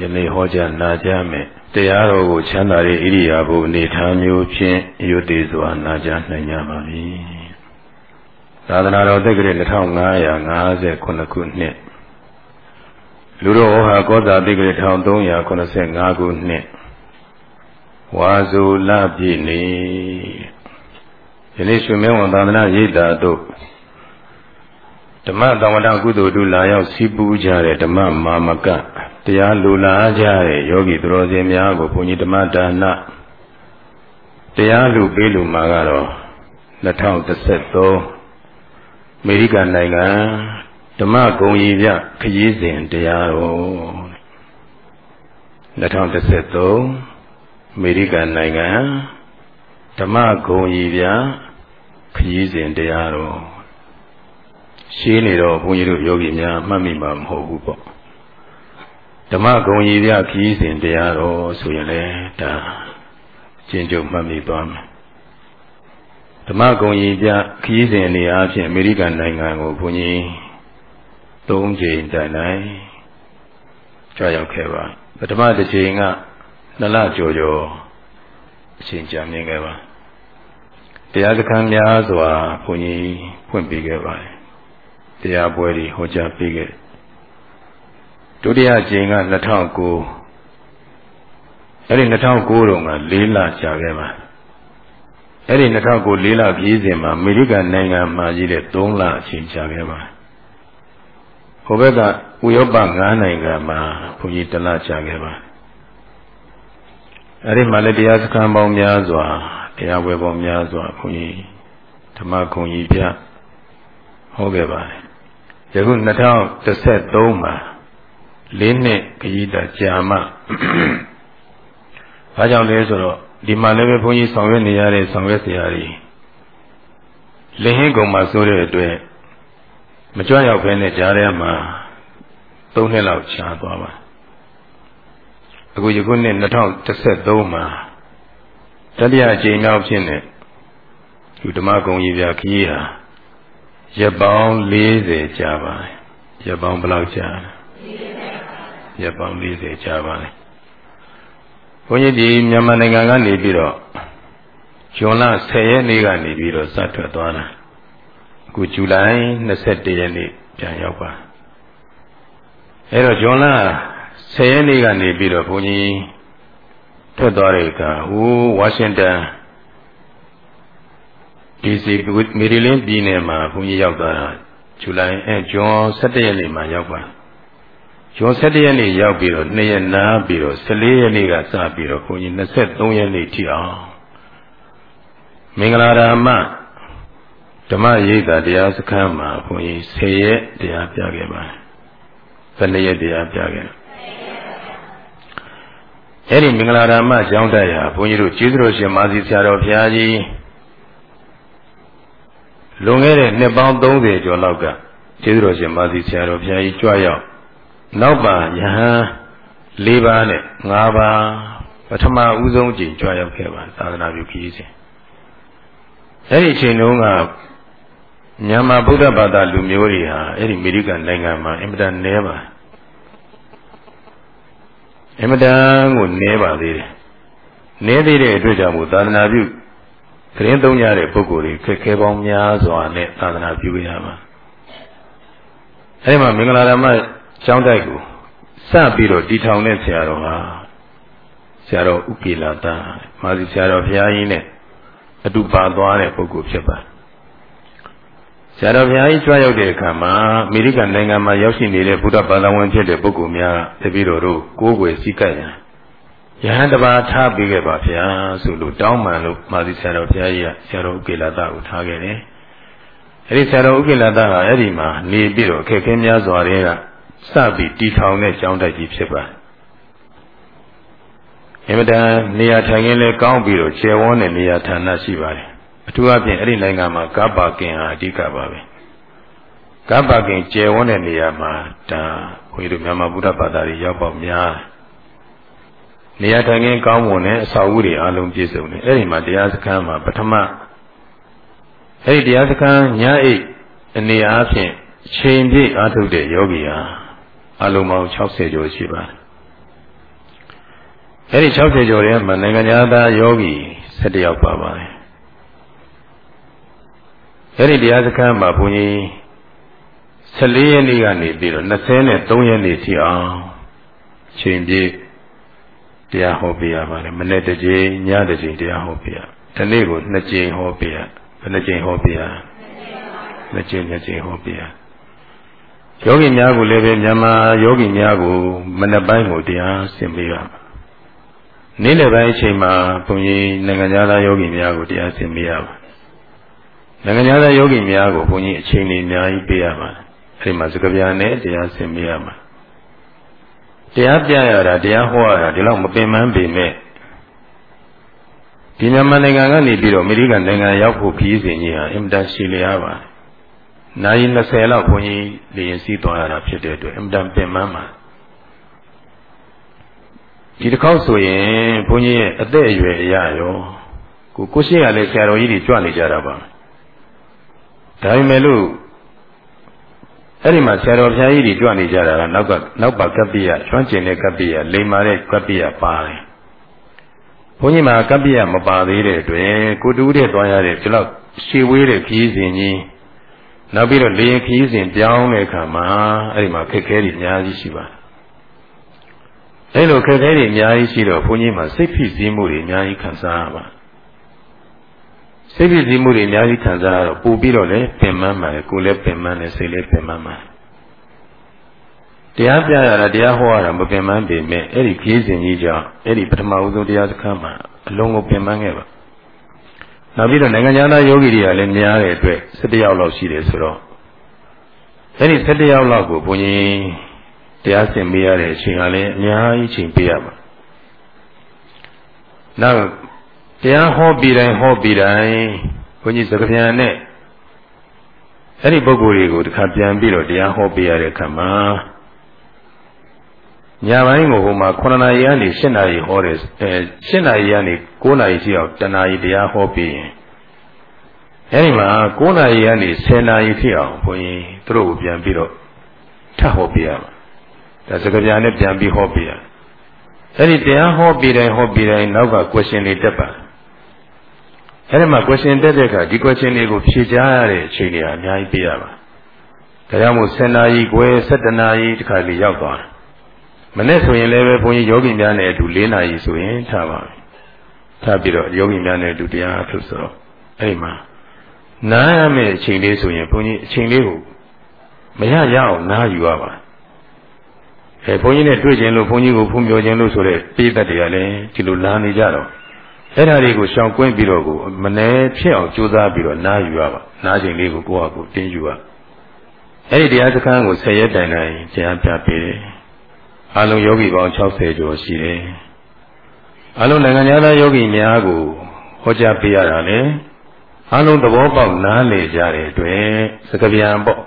ယနေ့ဟောကြားနာကြားမယ်တရားတော်ကိုချမ်းသာတဲ့ဣရိယာပုအနေထားမျိုးဖြင့်ယုတ်သေးစွာနာကြားနိုင်ကြပါပြီသာသနာတော်သက္ကရာ2559ခုနှစ်လူတော်ဟောကောသာသက္ကရာ1385ခုနှစ်ဝါဇူလပြည့်နေ့ယနေ့ရွှေမင်းဝန်သာသနာရိပ်သာတို့ဓမ္မတဝန္တကုသိုလ်တို့လာရောက်စီးပူးကြတဲ့ဓမ္မမာမက တရားလူလာကြတဲ့ယောဂီသူတော်စင်များကိုဘုန်းကြီးဓမ္မဒါနတရားလူပေးလူမှာကတော့2013အမေရိကန်နိုင်ငံဓမ္မဂုံရီပြခရီးစဉ်တရားတော်2013အမေရိကန်နိုင်ငံဓမ္မဂုံရီပြခရီးစဉ်တရားတော်ရှင်းနေတော့ဘုန်းကြီးတို့ယောဂီများမှတ်မိမှာမဟုတ်ဘူးပေါ့ ဓမ္မဂုံကြီးပြခီးစဉ်တရားတော်ဆိုရင်လည်းဒါကျင့်ကြုံမှတ်မိသွားမယ်ဓမ္မဂုံကြီးပြခီးစဉ်အနေအားဖြင့်အမေရိကန်နိုင်ငံကိုဘုန်းကြီး၃ချိန်တိုင်တိုင်ကြွရောက်ခဲ့ပါပထမတစ်ချိန်ကနှစ်လကျော်ကျော်အချိန်ကြာမြင့်ခဲ့ပါတရားစခန်းများစွာဘုန်းကြီးဖွင့်ပေးခဲ့ပါတယ်တရားပွဲတွေဟောကြားပေးခဲ့ ဒုတိယကြိမ်က2009အဲ့ဒီ2009တုန်းက၄လကြာခဲ့ပါအဲ့ဒီ2009၄လပြည့်စဉ်မှာအမေရိကန်နိုင်ငံမှာကြီးတဲ့3လအချိန်ကြာခဲ့ပါဟိုဘက်ကဥရောပ9နိုင်ငံမှာဘုန်းကြီးတလကြာခဲ့ပါအဲ့ဒီမှာလည်းတရားစခန်းပေါင်းများစွာတရားပွဲပေါင်းများစွာဘုန်းကြီးဓမ္မခုံကြီးပြဟောခဲ့ပါတယ်ယခု2013မှာ ၄နှစ်ခရီးတာကြာမှဘာကြောင့်လဲဆိုတော့ဒီမှာလည်းပဲဘုန်းကြီးဆောင်ရွက်နေရတဲ့ဆောင်ရွက်စရာတွေလင်းဟင်းကုံမှာဆိုတဲ့အတွက်မကြွရောက်ဖဲနဲ့ကြားထဲမှာ၃နှစ်လောက်ရှားသွားပါအခုယခုနှစ်2013မှာတတိယအကြိမ်မြောက်ဖြစ်နေဒီဓမ္မဂုံကြီးပြခကြီးဟာရက်ပေါင်း40ကြာပါတယ်ရက်ပေါင်းဘယ်လောက်ကြာလဲ ရက်ပေါင်း40ကြာပါတယ်ဘုန်းကြီးဒီမြန်မာနိုင်ငံကနေပြီးတော့ဇွန်လ10ရက်နေ့ကနေပြီးတော့စထွက်သွားတာအခုဇူလိုင်21ရက်နေ့ပြန်ရောက်ပါအဲ့တော့ဇွန်လ10ရက်နေ့ကနေပြီးတော့ဘုန်းကြီးထွက်သွားတဲ့အခါဟိုးဝါရှင်တန်ဒီစီမေရီလင်းပြည်နယ်မှာဘုန်းကြီးရောက်သွားတာဇူလိုင်အဲဇွန်17ရက်နေ့မှာရောက်ပါ ဇွန်17ရက်နေ့ရောက်ပြီးတော့2ရက်နားပြီးတော့14ရက်နေ့ကစပြီးတော့ဘုန်းကြီး23ရက်နေ့ထိအောင်မင်္ဂလာရာမဓမ္မရိပ်သာတရားစခန်းမှာဘုန်းကြီး10ရက်တရားပြခဲ့ပါတယ်။ဘယ်နှစ်ရက်တရားပြခဲ့လဲ။အဲ့ဒီမင်္ဂလာရာမကျောင်းတက်ရာဘုန်းကြီးတို့ကျေးဇူးတော်ရှင်မာစီဆရာတော်ဘုရားကြီးလွန်ခဲ့တဲ့နှစ်ပေါင်း30ကျော်လောက်ကကျေးဇူးတော်ရှင်မာသီဆရာတော်ဘုရားကြီးကြွရောက် နောက်ပါယဟန်၄ပါးနဲ့၅ပါးပထမဦးဆုံးကြိမ်ကြွရောက်ခဲ့ပါသာသနာပြုခရီးစဉ်အဲ့ဒီအချိန်တုန်းကမြန်မာဗုဒ္ဓဘာသာလူမျိုးတွေဟာအဲ့ဒီအမေရိကန်နိုင်ငံမှာအင်မတန်နည်းပါအင်မတန်ကိုနည်းပါသေးတယ်နည်းသေးတဲ့အတွက်ကြောင့်မို့သာသနာပြုသတင်းသုံးကြတဲ့ပုဂ္ဂိုလ်တွေခက်ခဲပေါင်းများစွာနဲ့သာသနာပြုရမှာအဲဒီမှာမင်္ဂလာဓမ္မ ကျောင်းတိုက်ကိုစပြီးတော့တီထောင်တဲ့ဆရာတော်ဟာဆရာတော်ဥကေလာတာမာစီဆရာတော်ဘုရားကြီးနဲ့အတူပါသွားတဲ့ပုဂ္ဂိုလ်ဖြစ်ပါတယ်ဆရာတော်ဘုရားကြီးကြွရောက်တဲ့အခါမှာအမေရိကန်နိုင်ငံမှာရောက်ရှိနေတဲ့ဘုရားဘာသာဝင်ဖြစ်တဲ့ပုဂ္ဂိုလ်များတပည့်တော်တို့ကိုးကွယ်စည်းကပ်ရန်ယဟန်တပါထားပေးခဲ့ပါဗျာဆိုလို့တောင်းပန်လို့မာသီဆရာတော်ဘုရားကြီးကဆရာတော်ဥကေလာတကိုထားခဲ့တယ်။အဲဒီဆရာတော်ဥကေလာတကအဲ့ဒီမှာနေပြီးတော့အခက်ခဲများစွာတွေက စပြီးတီထောင်တဲ့ကျောင်းတိုက်ကြီးဖြစ်ပါတယ်။အင်မတန်နေရာထိုင်ခင်းလဲကောင်းပြီးတော့ကျယ်ဝန်းတဲ့နေရာဌာနရှိပါတယ်။အထူးအဖြင့်အဲ့ဒီနိုင်ငံမှာကပ္ပကင်ဟာအဓိကပါပဲ။ကပ္ပကင်ကျယ်ဝန်းတဲ့နေရာမှာဒါခွေးတို့မြန်မာဗုဒ္ဓဘာသာတွေရောက်ပေါများတယ်နေရာထိုင်ခင်းကောင်းမွန်တဲ့အစာအုပ်တွေအလုံးပြည့်စုံတယ်အဲ့ဒီမှာတရားစခန်းမှာပထမအဲ့ဒီတရားစခန်းညအိတ်အနေအားဖြင့်ချိန်ပြည့်အားထုတ်တဲ့ယောဂီဟာ အလုံးပေါင်း60ကျော်ရှိပါတယ်အဲ့ဒီ60ကျော်ထဲမှာနိုင်ငံသားယောဂီ17ယောက်ပါပါတယ်အဲ့ဒီတရားစခန်းမှာဘုန်းကြီး14ရက်နေ့ကနေပြီးတော့23ရက်နေ့ထိအောင်ချိန်ပြည့်တရားဟောပေးရပါတယ်မနေ့တစ်ကြိမ်ညတစ်ကြိမ်တရားဟောပေးရဒီနေ့ကိုနှစ်ကြိမ်ဟောပေးရဘယ်နှကြိမ်ဟောပေးရနှစ်ကြိမ်နှစ်ကြိမ်ဟောပေးရ ယောဂီများကိုလည်းပဲမြန်မာယောဂီများကိုမနေ့ပိုင်းကိုတရားဆင်ပေးရနေ့လယ်ပိုင်းအချိန်မှာဘုန်းကြီးနိုင်ငံသားယောဂီများကိုတရားဆင်ပေးရပါနိုင်ငံသားယောဂီများကိုဘုန်းကြီးအချိန်လေးအများကြီးပေးရပါတယ်အဲဒီမှာစကားပြန်နဲ့တရားဆင်ပေးရမှာတရားပြရတာတရားဟောရတာဒီလောက်မပင်ပန်းပေမဲ့ဒီမြန်မာနိုင်ငံကနေပြီးတော့အမေရိကန်နိုင်ငံရောက်ဖို့ခရီးစဉ်ကြီးဟာအင်မတန်ရှည်လျားပါ နိုင်20လောက်ဘုန်းကြီးလေရင်စီးသွားရတာဖြစ်တဲ့အတွက်အင်မတန်ပင်ပန်းပါဒီတစ်ခေါက်ဆိုရင်ဘုန်းကြီးရဲ့အသက်အရွယ်အရရောကိုကိုရှိရလဲဆရာတော်ကြီးတွေကြွနေကြတာပါဒါပေမဲ့လို့အဲ့ဒီမှာဆရာတော်ဘုရားကြီးတွေကြွနေကြတာကနောက်ကနောက်ပါကပ္ပိယကျွမ်းကျင်တဲ့ကပ္ပိယလိမ္မာတဲ့ကပ္ပိယပါတယ်ဘုန်းကြီးမှာကပ္ပိယမပါသေးတဲ့အတွက်ကိုတူးတဲ့သွားရတဲ့ဒီလောက်ရှည်ဝေးတဲ့ခီးစဉ်ကြီး နောက်ပြီးတော့လေရင်ခီးစဉ်ပြောင်းတဲ့အခါမှာအဲ့ဒီမှာခက်ခဲတွေအများကြီးရှိပါတယ်အဲ့လိုခက်ခဲတွေအများကြီးရှိတော့ဘုန်းကြီးမှာစိတ်ဖိစီးမှုတွေအများကြီးခံစားရပါစိတ်ဖိစီးမှုတွေအများကြီးခံစားရတော့ပူပြီးတော့လည်းပင်ပန်းပါတယ်ကိုယ်လည်းပင်ပန်းတယ်စိတ်လည်းပင်ပန်းပါတယ်တရားပြရတာတရားဟောရတာမပင်ပန်းပေမဲ့အဲ့ဒီခီးစဉ်ကြီးကြောင့်အဲ့ဒီပထမဦးဆုံးတရားစခန်းမှာအလုံးကိုပင်ပန်းခဲ့ပါ နောက်ပြီးတော့နိုင်ငံသားယောဂီတွေကလည်းများတဲ့အတွက်17ယောက်လောက်ရှိတယ်ဆိုတော့အဲ့ဒီ17ယောက်လောက်ကိုဘုန်းကြီးတရားဆင်ပေးရတဲ့အချိန်ကလည်းအများကြီးချိန်ပေးရပါနောက်တရားဟောပြီးတိုင်းဟောပြီးတိုင်းဘုန်းကြီးစကားပြန်နဲ့အဲ့ဒီပုဂ္ဂိုလ်တွေကိုတစ်ခါပြန်ပြီးတော့တရားဟောပေးရတဲ့အခါမှာ ညပိုင်းကိုဟိုမှာ9နာရီကနေ10နာရီဟောတယ်အဲ10နာရီကနေ9နာရီရှိအောင်တနာရီတရားဟောပြီးရင်အဲဒီမှာ9နာရီကနေ10နာရီဖြစ်အောင်ဘုန်းကြီးသူတို့ကိုပြန်ပြီးတော့ထပ်ဟောပြရမှာဒါစကားပြန်နဲ့ပြန်ပြီးဟောပြရအဲဒီတရားဟောပြီးတိုင်းဟောပြီးတိုင်းနောက်က question တွေတက်ပါအဲဒီမှာ question တက်တဲ့အခါဒီ question တွေကိုဖြေကြားရတဲ့အချိန်တွေအများကြီးပြရပါဒါကြောင့်မို့10နာရီခွဲ17နာရီတခါလေးရောက်သွားတယ် မနေ့ဆိုရင်လည်းပဲဘုန်းကြီးယောဂီများနဲ့အတူ၄နာရီဆိုရင်ထားပါမယ်ထားပြီးတော့ယောဂီများနဲ့အတူတရားအထုတ်ဆိုတော့အဲ့ဒီမှာနားရမယ့်အချိန်လေးဆိုရင်ဘုန်းကြီးအချိန်လေးကိုမရရအောင်နားယူရပါအဲဘုန်းကြီးနဲ့တွေ့ခြင်းလို့ဘုန်းကြီးကိုဖုံးပြောခြင်းလို့ဆိုတဲ့ပိသက်တွေကလည်းဒီလိုလာနေကြတော့အဲ့ဒါတွေကိုရှောင်ကွင်းပြီးတော့ကိုမနှဲဖြစ်အောင်ကြိုးစားပြီးတော့နားယူရပါနားချိန်လေးကိုကိုယ့်ဟာကိုယ်တင်းယူရအဲ့ဒီတရားစခန်းကိုဆယ်ရက်တိုင်တိုင်တရားပြပေးတယ် အလုံးယောဂီပေါင်း60ကျော်ရှိတယ်အလုံးနိုင်ငံသားယောဂီများကိုဟောကြားပေးရတာလေအလုံးသဘောပေါက်နားလည်ကြတဲ့အတွက်စကပြန်ပေါ့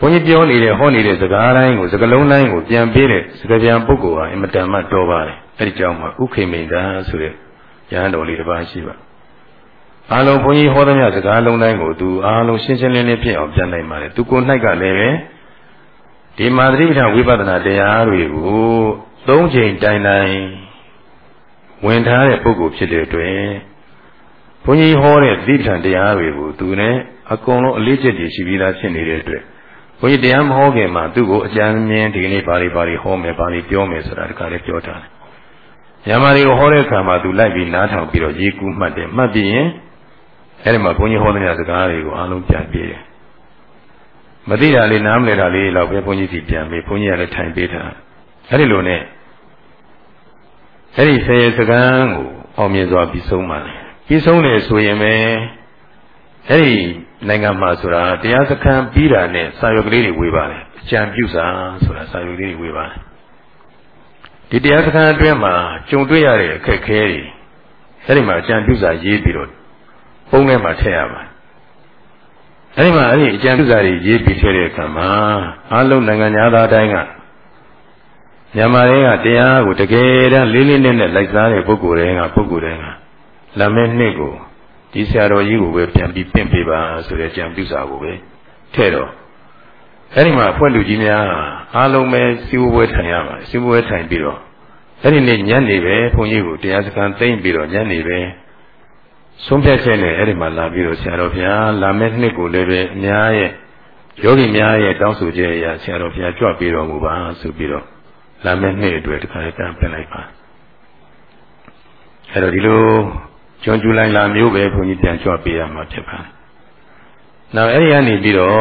ဘုန်းကြီးပြောနေတဲ့ဟောနေတဲ့စကားတိုင်းကိုစကလုံးတိုင်းကိုပြန်ပေးတဲ့စကပြန်ပုဂ္ဂိုလ်ဟာအင်မတန်မှတော်ပါတယ်အဲ့ဒီကြောင့်မှဥခေမိန်တာဆိုတဲ့ရဟန်းတော်လေးတစ်ပါးရှိပါအားလုံးဘုန်းကြီးဟောသမျှစကားလုံးတိုင်းကိုသူအားလုံးရှင်းရှင်းလင်းလင်းဖြစ်အောင်ပြန်နိုင်ပါတယ်သူကိုယ်၌ကလည်းပဲ ဒီမာသတိပဋ္ဌာန်ဝိပဿနာတရားတွေကိုသုံးချိန်တိုင်တိုင်ဝင်ထားတဲ့ပုဂ္ဂိုလ်ဖြစ်တဲ့အတွက်ဘုန်းကြီးဟောတဲ့သတိပဋ္ဌာန်တရားတွေကိုသူနဲ့အကုန်လုံးအလေးချက်တည်ရှိပြီးသားဖြစ်နေတဲ့အတွက်ဘုန်းကြီးတရားမဟောခင်မှာသူ့ကိုအကြံဉာဏ်ဒီကနေ့ပါဠိပါဠိဟောမယ်ပါဠိပြောမယ်ဆိုတာတခါလေးပြောထားတယ်။ညမာတွေကိုဟောတဲ့အခါမှာသူလိုက်ပြီးနားထောင်ပြီးတော့ရေးကူးမှတ်တယ်မှတ်ပြီးရင်အဲဒီမှာဘုန်းကြီးဟောတဲ့စကားတွေကိုအားလုံးပြန်ပြေးတယ် မသိတာလေးနားမလည်တာလေးတော့ပဲဘုန်းကြီးစီပြန်ပြီးဘုန်းကြီးကလည်းထိုင်ပေးတာအဲ့ဒီလိုနဲ့အဲ့ဒီဆယ်ရစကံကိုအောင်မြင်စွာပြီးဆုံးပါလေပြီးဆုံးတယ်ဆိုရင်ပဲအဲ့ဒီနိုင်ငံမှာဆိုတာတရားစခန်းပြီးတာနဲ့စာရွက်ကလေးတွေဝေပါတယ်အကြံပြုစာဆိုတာစာရွက်ကလေးတွေဝေပါတယ်ဒီတရားစခန်းအတွင်းမှာကြုံတွေ့ရတဲ့အခက်အခဲတွေအဲ့ဒီမှာအကြံပြုစာရေးပြီးတော့ပုံထဲမှာထည့်ရပါတယ် အဲဒီမှာအဲ့ဒီအကျံပြုစာတွေရေးပြီးထည့်တဲ့အခါမှာအလုံးနိုင်ငံသားတိုင်းကမြန်မာတွေကတရားကိုတကယ်တမ်းလေးလေးနက်နက်လိုက်စားတဲ့ပုဂ္ဂိုလ်တွေကပုဂ္ဂိုလ်တွေကလာမဲ့နှစ်ကိုဒီဆရာတော်ကြီးကိုပဲပြန်ပြီးပင့်ပေးပါဆိုတဲ့ကြံပြုစာကိုပဲထည့်တော့အဲဒီမှာအဖွဲ့လူကြီးများအားလုံးပဲစီဝပွဲထိုင်ရပါတယ်စီဝပွဲထိုင်ပြီးတော့အဲ့ဒီနေ့ညနေပဲဘုန်းကြီးကိုတရားစခန်းသိမ့်ပြီးတော့ညနေပဲ ဆုံးဖြတ်ချက်နဲ့အဲ့ဒီမှာလာပြီးတော့ဆရာတော်ဘုရားလာမယ့်နှစ်ကိုလည်းပဲအများရဲ့ယောဂီများရဲ့တောင်းဆိုချက်အရဆရာတော်ဘုရားကြွပြီးတော်မူပါဆိုပြီးတော့လာမယ့်နှစ်အတွက်တခါတည်းပြန်လိုက်ပါအဲ့တော့ဒီလိုကျွန်းကျူလိုက်လာမျိုးပဲဘုန်းကြီးပြန်ကြွပေးရမှာဖြစ်ပါတယ်။နောက်အဲ့ဒီကနေပြီးတော့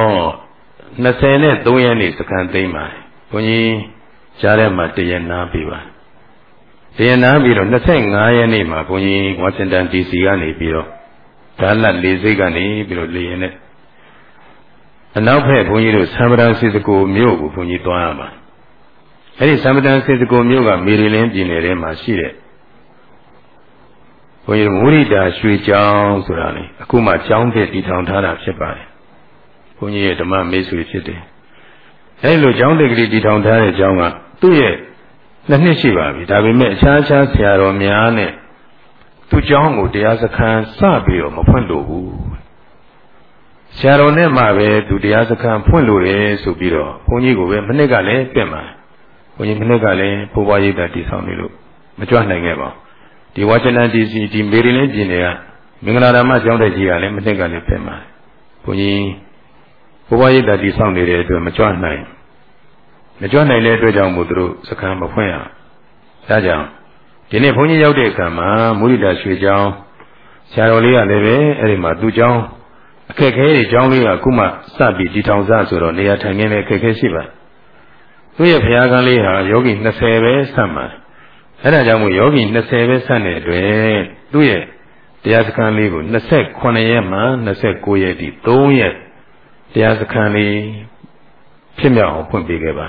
20နဲ့3ရက်နေ့စကန်သိမ်းပါတယ်။ဘုန်းကြီးကြားထဲမှာတရက်နားပြီးပါတ ရက်နားပြီးတော့25ရက်နေ့မှာဘုန်းကြီးဝါရှင်တန် DC ကနေပြီးတော့ဒါလတ်လေးစိတ်ကနေပြီးတော့လေရင်နဲ့အနောက်ဘက်ဘုန်းကြီးတို့ဆမ်ပဒန်စီစကိုမြို့ကိုဘုန်းကြီးသွားရမှာအဲ့ဒီဆမ်ပဒန်စီစကိုမြို့ကမေရီလင်းပြည်နယ်ထဲမှာရှိတဲ့ဘုန်းကြီးမူရိတာရွှေကျောင်းဆိုတာလေအခုမှကျောင်းဖြစ်တည်ထောင်ထားတာဖြစ်ပါတယ်ဘုန်းကြီးရဲ့ဓမ္မမေးဆွေဖြစ်တယ်အဲဒီလိုကျောင်းတက်ကလေးတည်ထောင်ထားတဲ့ကျောင်းကသူ့ရဲ့ နှစ်နှစ်ရှိပါပြီဒါပေမဲ့အခြားခြားဆရာတော်များနဲ့သူ့ကျောင်းကိုတရားစခန်းစပြီးတော့မဖွင့်လို့ဘူးဆရာတော်နဲ့မှပဲသူတရားစခန်းဖွင့်လို့တယ်ဆိုပြီးတော့ဘုန်းကြီးကိုပဲမနစ်ကလည်းပြင်ပါဘုန်းကြီးမနစ်ကလည်းဘိုးဘွားရိပ်တာတည်ဆောင်နေလို့မကြွနိုင်ခဲ့ပါဘူးဒီဝါရှင်တန် DC ဒီမေရီလင်းပြည်နယ်ကမင်္ဂလာဓမ္မကျောင်းတက်ကြီးကလည်းမနစ်ကလည်းပြင်ပါဘုန်းကြီးဘိုးဘွားရိပ်တာတည်ဆောင်နေတဲ့အတွက်မကြွနိုင် မကြွနိုင်တဲ့အတွက်ကြောင့်မို့သူတို့စခန်းမဖွင့်ရဒါကြောင့်ဒီနေ့ဘုန်းကြီးရောက်တဲ့အခါမှာမုရိဒရွှေကျောင်းဆရာတော်လေးကလည်းပဲအဲ့ဒီမှာသူ့ကျောင်းအခက်ခဲတွေကျောင်းလေးကခုမှစပြီးဒီထောင်စဆိုတော့နေရာထိုင်ခင်းလည်းအခက်ခဲရှိပါသူ့ရဲ့ဘုရားကလေးဟာယောဂီ20ပဲဆက်မှာအဲ့ဒါကြောင့်မို့ယောဂီ20ပဲဆက်တဲ့အတွက်သူ့ရဲ့တရားစခန်းလေးကို28ရက်မှ29ရက်ဒီ3ရက်တရားစခန်းလေးဖြစ်မြောက်အောင်ဖွင့်ပေးခဲ့ပါ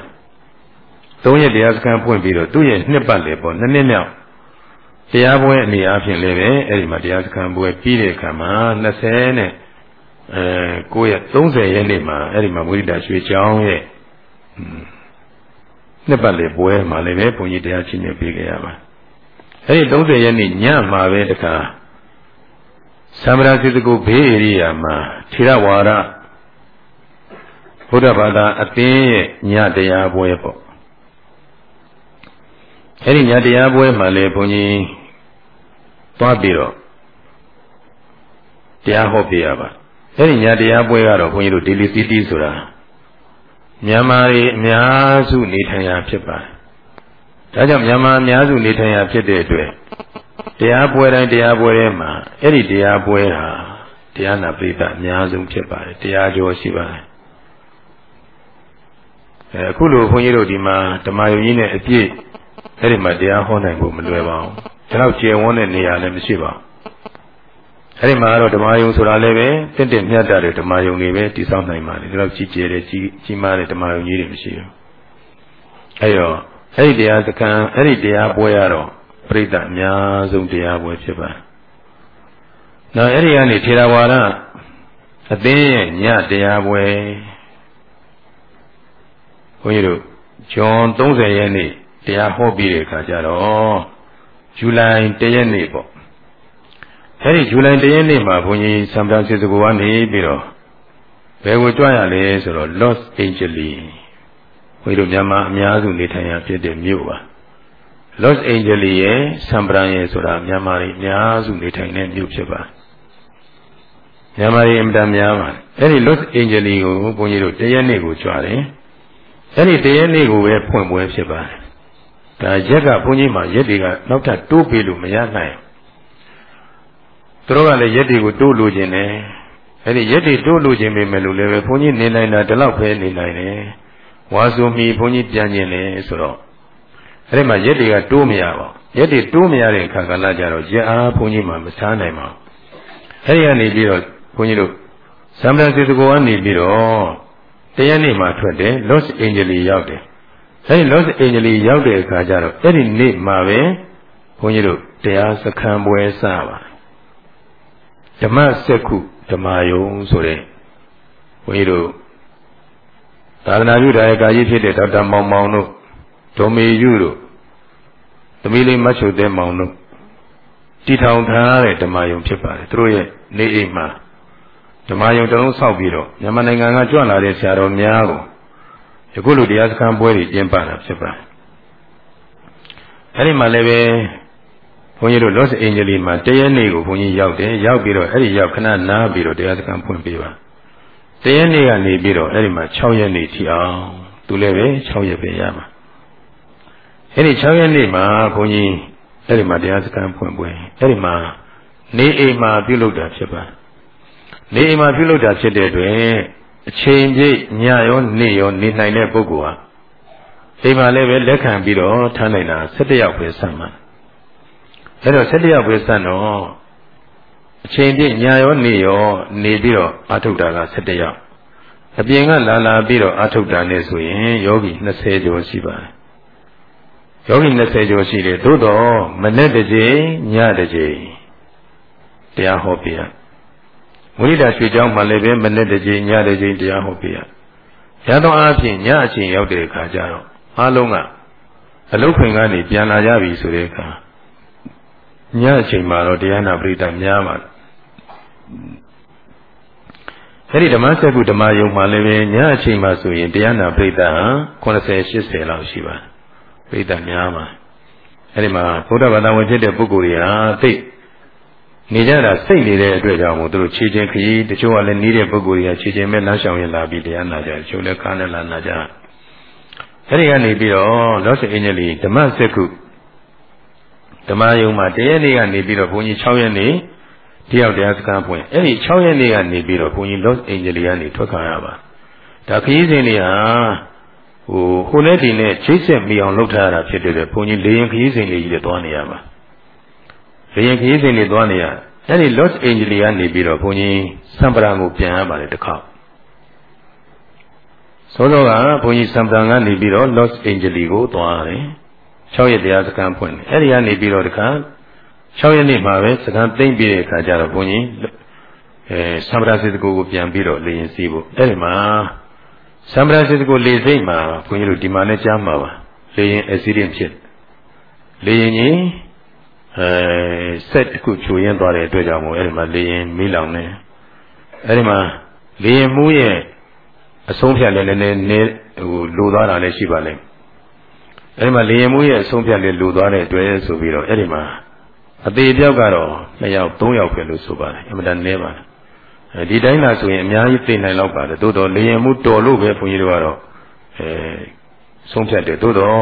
သုံးရက်တရားစခန်းဖွင့်ပြီးတော့သူ့ရဲ့နှစ်ပတ်လေပေါ့နှစ်နှစ်မြောက်တရားပွဲအနေအချင်းလည်းပဲအဲ့ဒီမှာတရားစခန်းပွဲပြီးတဲ့အခါမှာ20နဲ့အဲ9ရက်30ရက်နေ့မှာအဲ့ဒီမှာမွေးတာရွှေချောင်းရဲ့နှစ်ပတ်လေပွဲမှာလည်းပဲဘုန်းကြီးတရားချင်းမြပေးခဲ့ရပါအဲ့ဒီ30ရက်နေ့ညမှာပဲတခါသံဃာစိတကုဘေးဧရိယာမှာထေရဝါဒဘုရားဘာသာအသင်းရဲ့ညတရားပွဲပေါ့ အဲ့ဒီညတရားပွဲမှာလေဘုန်းကြီးသွားပြီးတော့တရားဟောပြရပါအဲ့ဒီညတရားပွဲကတော့ဘုန်းကြီးတို့ daily city ဆိုတာမြန်မာတွေအများစုနေထိုင်ရာဖြစ်ပါတယ်ဒါကြောင့်မြန်မာအများစုနေထိုင်ရာဖြစ်တဲ့အတွက်တရားပွဲတိုင်းတရားပွဲထဲမှာအဲ့ဒီတရားပွဲဟာတရားနာပိဋကအများဆုံးဖြစ်ပါတယ်တရားကျော်ရှိပါတယ်အဲအခုလိုခွန်ကြီးတို့ဒီမှာဓမ္မယုံကြီးနဲ့အပြည့် အဲ့ဒီမှာတရားဟောနိုင်ဖို့မလွယ်ပါဘူးဒါတော့ကျေဝန်းတဲ့နေရာလည်းမရှိပါဘူးအဲ့ဒီမှာတော့ဓမ္မယုံဆိုတာလည်းပဲတင့်တင့်မြတ်တဲ့ဓမ္မယုံတွေပဲတည်ဆောက်နိုင်ပါလေဒါတော့ကြီးကျယ်တဲ့ကြီးကြီးမားတဲ့ဓမ္မယုံကြီးတွေမရှိဘူးအဲ့တော့အဲ့ဒီတရားစခန်းအဲ့ဒီတရားပွဲရတော့ပြိဿအများဆုံးတရားပွဲဖြစ်ပါနောက်အဲ့ဒီကနေထေရဝါဒအသင်းရဲ့ညတရားပွဲဘုန်းကြီးတို့ဂျွန်30ရက်နေ့ တရားဟောပြီးတဲ့အခါကျတော့ဇူလိုင်1ရက်နေ့ပေါ့အဲဒီဇူလိုင်1ရက်နေ့မှာဘုန်းကြီးဆန်ဖရန်စစ္စကိုကနေပြီးတော့ဘယ်ကိုကြွရလဲဆိုတော့ Los Angeles ဘုန်းကြီးတို့မြန်မာအများစုနေထိုင်ရာဖြစ်တဲ့မြို့ပါ Los Angeles ရဲ့ဆန်ဖရန်ရဲ့ဆိုတာမြန်မာတွေအများစုနေထိုင်တဲ့မြို့ဖြစ်ပါမြန်မာတွေအမြဲတမ်းများပါအဲ့ဒီ Los Angeles ကိုဘုန်းကြီးတို့တရက်နေ့ကိုကြွတယ်အဲ့ဒီတရက်နေ့ကိုပဲဖွင့်ပွဲဖြစ်ပါတယ် ဒါရက်ကဘုန်းကြီးမှာရက်တွေကနောက်ထပ်တိုးပေးလို့မရနိုင်သူတို့ကလည်းရက်တွေကိုတိုးလို့ခြင်းတယ်အဲ့ဒီရက်တွေတိုးလို့ခြင်းပေမဲ့လို့လည်းပဲဘုန်းကြီးနေနိုင်တာဒီလောက်ပဲနေနိုင်တယ်ဝါဆိုမီဘုန်းကြီးပြန်ခြင်းလေဆိုတော့အဲ့ဒီမှာရက်တွေကတိုးမရပါဘူးရက်တွေတိုးမရတဲ့အခါကလည်းကြတော့ရက်အားဘုန်းကြီးမှာမစားနိုင်ပါဘူးအဲ့ဒီကနေပြီးတော့ဘုန်းကြီးတို့ဇမ်ဘန်စီစကိုကနေပြီးတော့တရက်နေ့မှာထွက်တယ်လော့စ်အင်ဂျလီရောက်တယ် အဲဒီလောစအင်ဂျလီရောက်တဲ့အခါကျတော့အဲ့ဒီနေ့မှာပဲဘုန်းကြီးတို့တရားစခန်းပွဲစပါဓမ္မစက္ခုဓမ္မယုံဆိုတဲ့ဘုန်းကြီးတို့သာသနာ့ပြုဒါယကာကြီးဖြစ်တဲ့ဒေါက်တာမောင်မောင်တို့ဒေါ်မေယူတို့သမီးလေးမတ်ချုပ်တဲ့မောင်တို့တည်ထောင်ထားတဲ့ဓမ္မယုံဖြစ်ပါတယ်သူတို့ရဲ့နေအိမ်မှာဓမ္မယုံတလုံးဆောက်ပြီးတော့မြန်မာနိုင်ငံကကြွလာတဲ့ဆရာတော်များကို ယခုလိုတရားစခန်းပွဲတွေကျင်းပတာဖြစ်ပါတယ်အဲ့ဒီမှာလည်းပဲဘုန်းကြီးတို့ Los Angeles မှာတရက်နေ့ကိုဘုန်းကြီးရောက်တယ်ရောက်ပြီးတော့အဲ့ဒီရောက်ခဏနားပြီးတော့တရားစခန်းဖွင့်ပေးပါတရက်နေ့ကနေပြီးတော့အဲ့ဒီမှာ6ရက်နေ့ထိအောင်သူလည်းပဲ6ရက်ပဲရမှာအဲ့ဒီ6ရက်နေ့မှာဘုန်းကြီးအဲ့ဒီမှာတရားစခန်းဖွင့်ပွဲအဲ့ဒီမှာနေအိမ်မှာပြုလုပ်တာဖြစ်ပါနေအိမ်မှာပြုလုပ်တာဖြစ်တဲ့အတွက် အချိန်ပြည့်ညရောနေ့ရောနေနိုင်တဲ့ပုဂ္ဂိုလ်ဟာအိမ်မှာလည်းပဲလက်ခံပြီးတော့ထားနိုင်တာ7ယောက်ပဲဆံမှာအဲ့တော့7ယောက်ပဲဆံတော့အချိန်ပြည့်ညရောနေ့ရောနေပြီးတော့အာထုတာက7ယောက်အပြင်ကလာလာပြီးတော့အာထုတာနဲ့ဆိုရင်ယောဂီ20ကျော်ရှိပါတယ်ယောဂီ20ကျော်ရှိတယ်သို့တော့မနေ့တစ်ကြိမ်ညတစ်ကြိမ်တရားဟောပြရ ဝိဒါရွှေကြောင်းမှလည်းပဲမနေ့တစ်ချိန်ညတစ်ချိန်တရားဟောပေးရရသောအားဖြင့်ညအချိန်ရောက်တဲ့အခါကျတော့အားလုံးကအလုတ်ခွင်ကနေပြန်လာကြပြီဆိုတဲ့အခါညအချိန်မှာတော့တရားနာပရိသတ်များပါအဲ့ဒီဓမ္မစကုဓမ္မယုံမှလည်းပဲညအချိန်မှာဆိုရင်တရားနာပရိသတ်80 80လောက်ရှိပါပရိသတ်များပါအဲ့ဒီမှာဘုရားဘာသာဝင်ဖြစ်တဲ့ပုဂ္ဂိုလ်တွေဟာသိ နေကြတာစိတ်နေတဲ့အတွက်ကြောင့်မို့သူတို့ခြေချင်းခရီးတချို့ကလည်းနေတဲ့ပုဂ္ဂိုလ်တွေကခြေချင်းမဲ့လမ်းရှောင်ရင်လာပြီးတရားနာကြတယ်တချို့လည်းကားနဲ့လာနာကြအဲ့ဒီကနေပြီးတော့လောစအင်ဂျလီဓမ္မစက္ကုဓမ္မယုံမှာတရက်နေ့ကနေပြီးတော့ဘုန်းကြီး6ရက်နေ့တယောက်တရားစကားပွင့်အဲ့ဒီ6ရက်နေ့ကနေပြီးတော့ဘုန်းကြီးလော့အင်ဂျလီကနေထွက်ခွာရပါဒါခရီးစဉ်တွေဟာဟိုဟိုနဲ့ဒီနဲ့ချိတ်ဆက်မိအောင်လုပ်ထားရတာဖြစ်တယ်ဘုန်းကြီးလေရင်ခရီးစဉ်တွေကြီးတွေသွားနေရမှာလေ ရင်ခရီးစဉ်တွေသွားနေရအဲ့ဒီ Los Angeles ကနေပြီးတော့ဘုန်းကြီးစံပရံကိုပြန်ရပါတယ်တစ်ခေါက်သောသောကဘုန်းကြီးစံပရံကနေပြီးတော့ Los Angeles ကိုသွားတယ်6ရက်တရားစခန်းဖွင့်တယ်အဲ့ဒီကနေပြီးတော့တခါ6ရက်နေ့မှာပဲစခန်းသိမ့်ပြီးတဲ့အခါကျတော့ဘုန်းကြီးအဲဆမ်ဘရာစစ်တကူကိုပြန်ပြီးတော့လေရင်စီးဖို့အဲ့ဒီမှာဆမ်ဘရာစစ်တကူလေစိတ်မှာဘုန်းကြီးတို့ဒီမှာလည်းကြားမှာပါလေရင်အက်ဆီဒင့်ဖြစ်လေရင်ကြီး အဲဆက်တစ်ခုချိုရင်းသွားတဲ့အတွက်ကြောင့်မို့အဲ့ဒီမှာလေရင်မီးလောင်နေအဲ့ဒီမှာလေရင်မှုရဲ့အဆုံးဖြတ်လည်းလည်းနည်းနည်းဟိုလိုသွားတာလည်းရှိပါလိမ့်အဲဒီမှာလေရင်မှုရဲ့အဆုံးဖြတ်လေးလိုသွားတဲ့အတွက်ဆိုပြီးတော့အဲ့ဒီမှာအသေးပြောက်ကတော့2ယောက်3ယောက်ပဲလို့ဆိုပါတယ်အမှန်တန်နည်းပါတယ်အဲဒီတိုင်းလာဆိုရင်အများကြီးသိနိုင်တော့ပါတယ်သို့တော်လေရင်မှုတော်လို့ပဲဘုန်းကြီးတို့ကတော့အဲဆုံးဖြတ်တယ်သို့တော်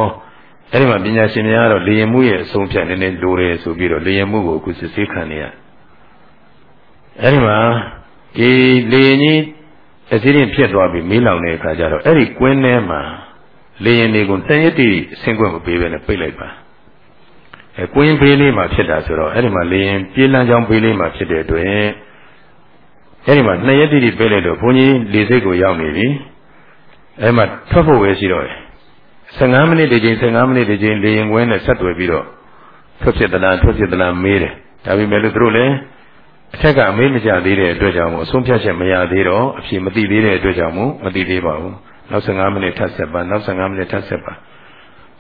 အဲ့ဒီမှာပညာရှင်များကတော့လေရင်မှုရဲ့အဆုံးဖြတ်နည်းနည်းလိုတယ်ဆိုပြီးတော့လေရင်မှုကိုအခုစစ်ဆေးခံနေရအဲ့ဒီမှာဒီလေရင်ကြီးအစည်းရင်ဖြစ်သွားပြီးမီးလောင်တဲ့အခါကျတော့အဲ့ဒီကွင်းထဲမှာလေရင်တွေကိုတန်ရတိဆင်းခွင့်မပေးဘဲနဲ့ပိတ်လိုက်ပါအဲကွင်းဘေးလေးမှာဖြစ်တာဆိုတော့အဲ့ဒီမှာလေရင်ပြေးလန်းချောင်းဘေးလေးမှာဖြစ်တဲ့အတွက်အဲ့ဒီမှာနှစ်ရက်တိတိပိတ်လိုက်တော့ဘုန်းကြီးလေစိတ်ကိုရောက်နေပြီအဲ့မှာထွက်ဖို့ပဲရှိတော့တယ် 15မိနစ်တစ်ချိန်15မိနစ်တစ်ချိန်လေရင်ကွင်းနဲ့ဆက်သွယ်ပြီးတော့ထွက်ဖြစ်သလားထွက်ဖြစ်သလားမေးတယ်ဒါပေမဲ့လို့သူတို့လည်းအထက်ကအမေးမကြသေးတဲ့အတွက်ကြောင့်မို့အဆုံးဖြတ်ချက်မရသေးတော့အဖြေမသိသေးတဲ့အတွက်ကြောင့်မို့မသိသေးပါဘူးနောက်15မိနစ်ထပ်ဆက်ပါနောက်15မိနစ်ထပ်ဆက်ပါ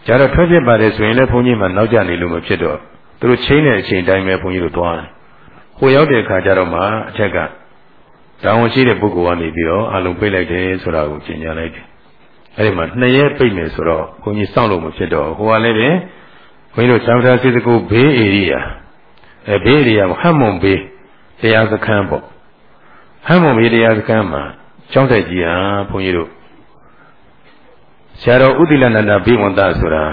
ကြတော့ထွက်ဖြစ်ပါတယ်ဆိုရင်လည်းဘုန်းကြီးမှနောက်ကျနေလို့မဖြစ်တော့သူတို့ချင်းတဲ့အချိန်တိုင်းပဲဘုန်းကြီးတို့သွားတယ်ဟိုရောက်တဲ့အခါကျတော့မှအထက်ကတောင်းဝန်ရှိတဲ့ပုဂ္ဂိုလ်ကနေပြီးတော့အလုံးပိတ်လိုက်တယ်ဆိုတာကိုကျင်ညာလိုက်တယ် အဲ့ဒီမှာနှစ်ရက်ပိတ်မယ်ဆိုတော့ဘုန်းကြီးစောင့်လို့မဖြစ်တော့ဟိုကလည်းပဲဘုန်းကြီးတို့သံဃာစေတကုဘေးဧရိယာအဲဘေးဧရိယာဟမ်မွန်ဘေးတရားစခန်းပေါ့ဟမ်မွန်ဘေးတရားစခန်းမှာကျောင်းဆက်ကြီးဟာဘုန်းကြီးတို့ဆရာတော်ဥဒိလနန္ဒဘိဝန္တဆိုတာ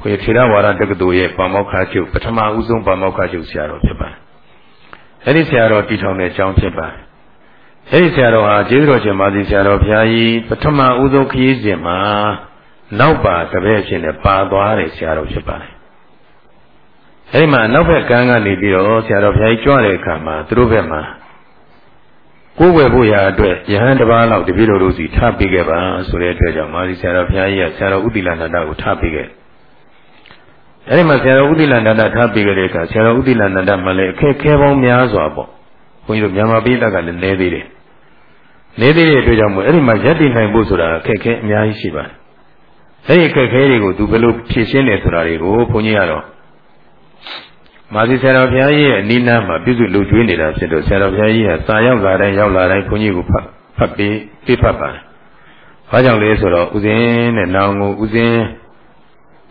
ခွေထေရဝါဒတက္ကသိုလ်ရဲ့ပါမောက္ခချုပ်ပထမဦးဆုံးပါမောက္ခချုပ်ဆရာတော်ဖြစ်ပါတယ်။အဲဒီဆရာတော်တည်ထောင်တဲ့အကြောင်းဖြစ်ပါတယ်။ အဲဒီဆရာတော်ဟာကျေးဇူးတော်ရှင်မာသီဆရာတော်ဘုရားကြီးပထမဦးဆုံးခရီးစဉ်မှာနောက်ပါတပည့်ဖြစ်နေပါသွားတဲ့ဆရာတော်ဖြစ်ပါတယ်။အဲဒီမှာနောက်ဘက်ကန်းကနေပြီးတော့ဆရာတော်ဘုရားကြီးကြွတဲ့အခါမှာသူတို့ဘက်မှာကိုယ်ွယ်ဖို့ရာအတွက်ယဟန်တစ်ပါးလောက်တပည့်တော်တို့စီထားပေးခဲ့ပါဆိုတဲ့အတွက်ကြောင့်မာသီဆရာတော်ဘုရားကြီးကဆရာတော်ဥတိလန္ဒကိုထားပေးခဲ့အဲဒီမှာဆရာတော်ဥတိလန္ဒထားပေးခဲ့တဲ့အခါဆရာတော်ဥတိလန္ဒမှလည်းအခက်ခဲပေါင်းများစွာပေါ့ဘုန်းကြီးတို့မြန်မာပြည်သားကလည်းနေသေးတယ် နေသေးတဲ့အတွက်ကြောင့်မို့အဲ့ဒီမှာရက်တည်နိုင်ဖို့ဆိုတာအခက်ခဲအများကြီးရှိပါတယ်အဲ့ဒီအခက်ခဲတွေကိုသူဘယ်လိုဖြေရှင်းတယ်ဆိုတာတွေကိုဘုန်းကြီးကတော့မာသီဆရာတော်ဘုရားကြီးရဲ့အနိနာမှာပြုစုလူကျွေးနေတာဖြစ်တော့ဆရာတော်ဘုရားကြီးကစာရောက်လာတိုင်းရောက်လာတိုင်းခွန်ကြီးကိုဖတ်ဖတ်ပြီးပြဖတ်ပါတယ်။ဘာကြောင့်လဲဆိုတော့ဥစဉ်နဲ့နောင်ကိုဥစဉ်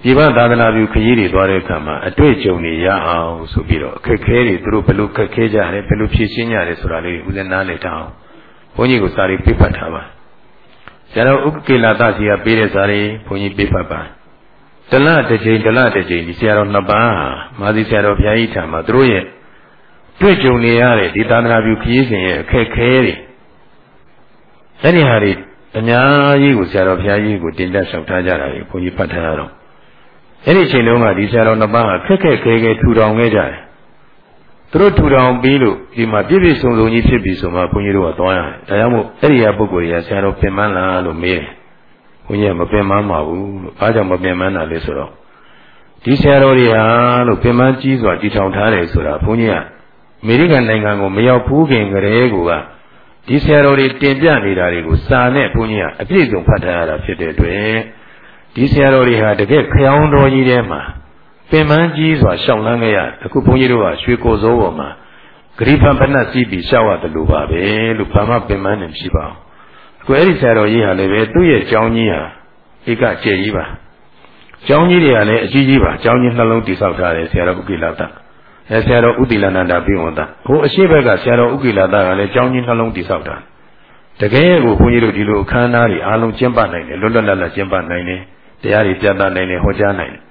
ပြဒီဘသာသနာပြုခရီးတွေသွားတဲ့အခါမှာအတွေ့အကြုံတွေရအောင်ဆိုပြီးတော့အခက်ခဲတွေသူတို့ဘယ်လိုခက်ခဲကြတယ်ဘယ်လိုဖြေရှင်းကြတယ်ဆိုတာလေးဦးဇင်းနားလည်ထားအောင် ဘုန်းကြီးကိုစာရီပြဖတ်ထားပါဆရာတော်ဥက္ကေလာသစီကပေးတဲ့စာရီဘုန်းကြီးပြဖတ်ပါတလတစ်ချိန်တလတစ်ချိန်ဒီဆရာတော်နှစ်ပါးမာသီဆရာတော်ဘုရားကြီးထံမှာသူတို့ရဲ့တွေ့ကြုံနေရတဲ့ဒီသာသနာပြုခရီးစဉ်ရဲ့အခက်ခဲတွေအဲ့ဒီဟာတွေအများကြီးကိုဆရာတော်ဘုရားကြီးကိုတင်ပြလျှောက်ထားကြတာကိုဘုန်းကြီးဖတ်ထားရတော့အဲ့ဒီအချိန်တုန်းကဒီဆရာတော်နှစ်ပါးဟာခက်ခက်ခဲခဲထူထောင်ခဲ့ကြတယ် သူတို့ထူထောင်ပြီးလို့ဒီမှာပြည့်ပြည့်စုံစုံကြီးဖြစ်ပြီဆိုမှဘုန်းကြီးတို့ကသွားရတယ်ဒါကြောင့်မို့အဲ့ဒီဟာပုဂ္ဂိုလ်တွေကဆရာတော်ပြင်ပန်းလားလို့မေးတယ်ဘုန်းကြီးကမပြင်ပန်းပါဘူးလို့အားကြောင့်မပြင်ပန်းတာလဲဆိုတော့ဒီဆရာတော်တွေဟာလို့ပြင်ပန်းကြီးစွာတည်ထောင်ထားတယ်ဆိုတာဘုန်းကြီးကအမေရိကန်နိုင်ငံကိုမရောက်ဘူးခင်ကလေးကဒီဆရာတော်တွေတင်ပြနေတာတွေကိုစာနဲ့ဘုန်းကြီးကအပြည့်စုံဖတ်ထားရတာဖြစ်တဲ့အတွက်ဒီဆရာတော်တွေဟာတကယ်ခရောင်းတော်ကြီးထဲမှာ ပင်မကြီးစွာရှောင်လန်းခဲ့ရအခုဘုန်းကြီးတို့ကရွှေကိုစိုးပေါ်မှာဂရိဖန်ဖဏစီးပြီးရှောက်ရတယ်လို့ပါပဲလို့ဘာမှပင်မနဲ့မရှိပါဘူးအခုအဲ့ဒီဆရာတော်ကြီးဟာလည်းပဲသူ့ရဲ့ကျောင်းကြီးဟာဧကကျယ်ကြီးပါကျောင်းကြီးတွေကလည်းအကြီးကြီးပါကျောင်းကြီးနှလုံးတိဆောက်ထားတယ်ဆရာတော်ဥက္ကိလတအဲဆရာတော်ဥတိလနန္ဒပြိဝန္တဟိုအရှိဘက်ကဆရာတော်ဥက္ကိလတကလည်းကျောင်းကြီးနှလုံးတိဆောက်တာတကယ်ကိုဘုန်းကြီးတို့ဒီလိုအခမ်းအနားတွေအားလုံးကျင်းပနိုင်တယ်လွတ်လွတ်လပ်လပ်ကျင်းပနိုင်တယ်တရားတွေပြသနိုင်တယ်ဟောကြားနိုင်တယ်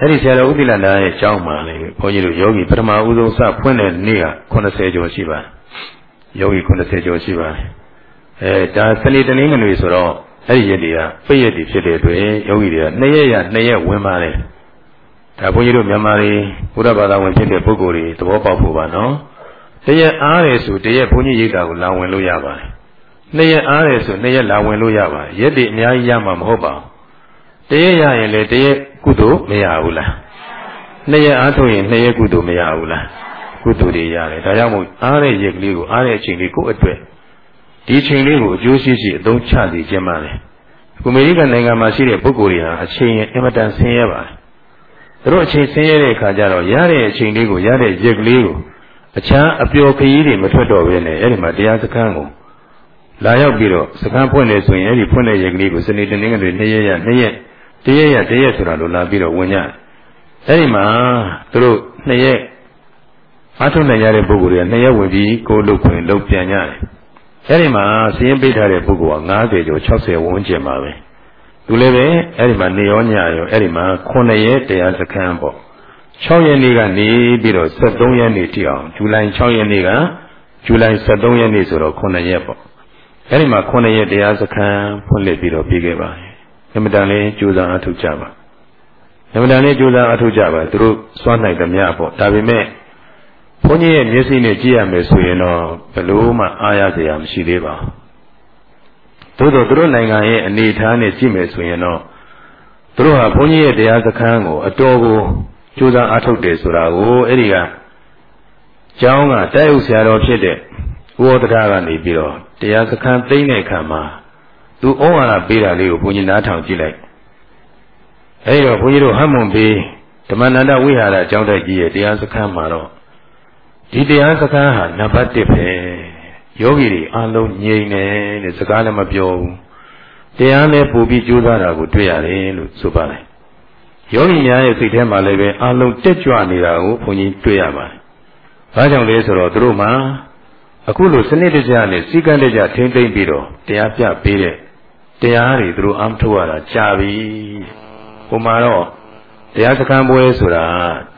အဲ့ဒီဆရာတော်ဥဒိလန္ဒာရဲ့ကျောင်းမှာလေဘုန်းကြီးတို့ယောဂီပထမဦးဆုံးစဖွင့်တဲ့နေ့က80ကျော်ရှိပါတယ်ယောဂီ80ကျော်ရှိပါတယ်အဲဒါစနေတနင်္ဂနွေဆိုတော့အဲ့ဒီရက်တွေကပိတ်ရက်တွေဖြစ်တဲ့အတွက်ယောဂီတွေကနှစ်ရက်ရနှစ်ရက်ဝင်ပါတယ်ဒါဘုန်းကြီးတို့မြန်မာတွေဘုရားဘာသာဝင်ဖြစ်တဲ့ပုဂ္ဂိုလ်တွေသဘောပေါက်ဖို့ပါနော်တရက်အားတယ်ဆိုတရက်ဘုန်းကြီးရိတ်တာကိုလာဝင်လို့ရပါတယ်နှစ်ရက်အားတယ်ဆိုနှစ်ရက်လာဝင်လို့ရပါတယ်ရက်တွေအများကြီးရမှာမဟုတ်ပါဘူးတရက်ရရင်လေတရက် ကုသိုလ်မရဘူးလားနှစ်ရက်အားထုတ်ရင်နှစ်ရက်ကုသိုလ်မရဘူးလားကုသိုလ်တွေရတယ်ဒါကြောင့်မို့အားတဲ့ရက်ကလေးကိုအားတဲ့အချိန်လေးကိုအတွက်ဒီချိန်လေးကိုအကျိုးရှိရှိအသုံးချစီခြင်းပါလေအခုအမေရိကန်နိုင်ငံမှာရှိတဲ့ပုဂ္ဂိုလ်တွေဟာအချိန်ရင်အင်မတန်ဆင်းရဲပါတယ်သူတို့အချိန်ဆင်းရဲတဲ့အခါကျတော့ရတဲ့အချိန်လေးကိုရတဲ့ရက်ကလေးကိုအချမ်းအပျော်ခရီးတွေမထွက်တော့ဘဲနဲ့အဲ့ဒီမှာတရားစခန်းကိုလာရောက်ပြီးတော့စကန်းဖွင့်နေဆိုရင်အဲ့ဒီဖွင့်တဲ့ရက်ကလေးကိုစနေတနင်္ဂနွေနေ့ရက်ရနေ့ရက် တရက်ရတရက်ဆိုတာလို့လာပြီးတော့ဝင်ကြအဲ့ဒီမှာသူတို့နှစ်ရက်အားထုတ်နိုင်ရတဲ့ပုဂ္ဂိုလ်တွေကနှစ်ရက်ဝင်ပြီးကိုယ်လုတ်ခွင်လုတ်ပြန်ကြတယ်အဲ့ဒီမှာစည်ရင်ပေးထားတဲ့ပုဂ္ဂိုလ်က90ကျော်60ဝန်းကျင်ပါပဲသူလည်းပဲအဲ့ဒီမှာနေရောညရောအဲ့ဒီမှာ9ရက်တရားစခန်းပေါ့6ရက်နေ့ကနေပြီးတော့73ရက်နေ့ထိအောင်ဇူလိုင်6ရက်နေ့ကဇူလိုင်73ရက်နေ့ဆိုတော့9ရက်ပေါ့အဲ့ဒီမှာ9ရက်တရားစခန်းဖွင့်လှစ်ပြီးတော့ပြီးခဲ့ပါတယ် အမတန်လေးကြိုးစားအထောက်ကြပါအမတန်လေးကြိုးစားအထောက်ကြပါသူတို့စွမ်းနိုင်သမျှပေါ့ဒါပေမဲ့ဘုန်းကြီးရဲ့မျက်စိနဲ့ကြည့်ရမယ်ဆိုရင်တော့ဘလို့မှအားရစရာမရှိသေးပါဘူးသို့တော့သူတို့နိုင်ငံရဲ့အနေအထားနဲ့ကြည့်မယ်ဆိုရင်တော့သူတို့ဟာဘုန်းကြီးရဲ့တရားစခန်းကိုအတော်ကိုကြိုးစားအထောက်တယ်ဆိုတာကိုအဲ့ဒီကကျောင်းကတိုက်ဥဆရာတော်ဖြစ်တဲ့ဝေါ်တရားကနေပြီးတော့တရားစခန်းသိမ့်တဲ့အခါမှာ သူဩဝါဒပေးတာလေးကိုဘုန်းကြီးနားထောင်ကြည့်လိုက်အဲဒီတော့ဘုန်းကြီးတို့ဟမ်မွန်ပေးဓမ္မနန္ဒဝိဟာရကျောင်းတိုက်ကြီးရဲ့တရားစခန်းမှာတော့ဒီတရားစခန်းဟာနံပါတ်1ပဲယောဂီတွေအလုံးငြိမ်နေတဲ့စကားလည်းမပြောဘူးတရားနဲ့ပူပြီးကြိုးစားတာကိုတွေ့ရတယ်လို့ဆိုပါတယ်ယောဂီများရဲ့စိတ်ထဲမှာလည်းပဲအလုံးတက်ကြွနေတာကိုဘုန်းကြီးတွေ့ရပါတယ်ဘာကြောင့်လဲဆိုတော့သူတို့မှာအခုလိုစနစ်တကျနဲ့စီကံတကျထိမ့်သိမ့်ပြီးတော့တရားပြပေးတဲ့ တရားတွေသူတို့အမ်းထုတ်ရတာကြာပြီ။ဟိုမှာတော့တရားစခန်းပွဲဆိုတာ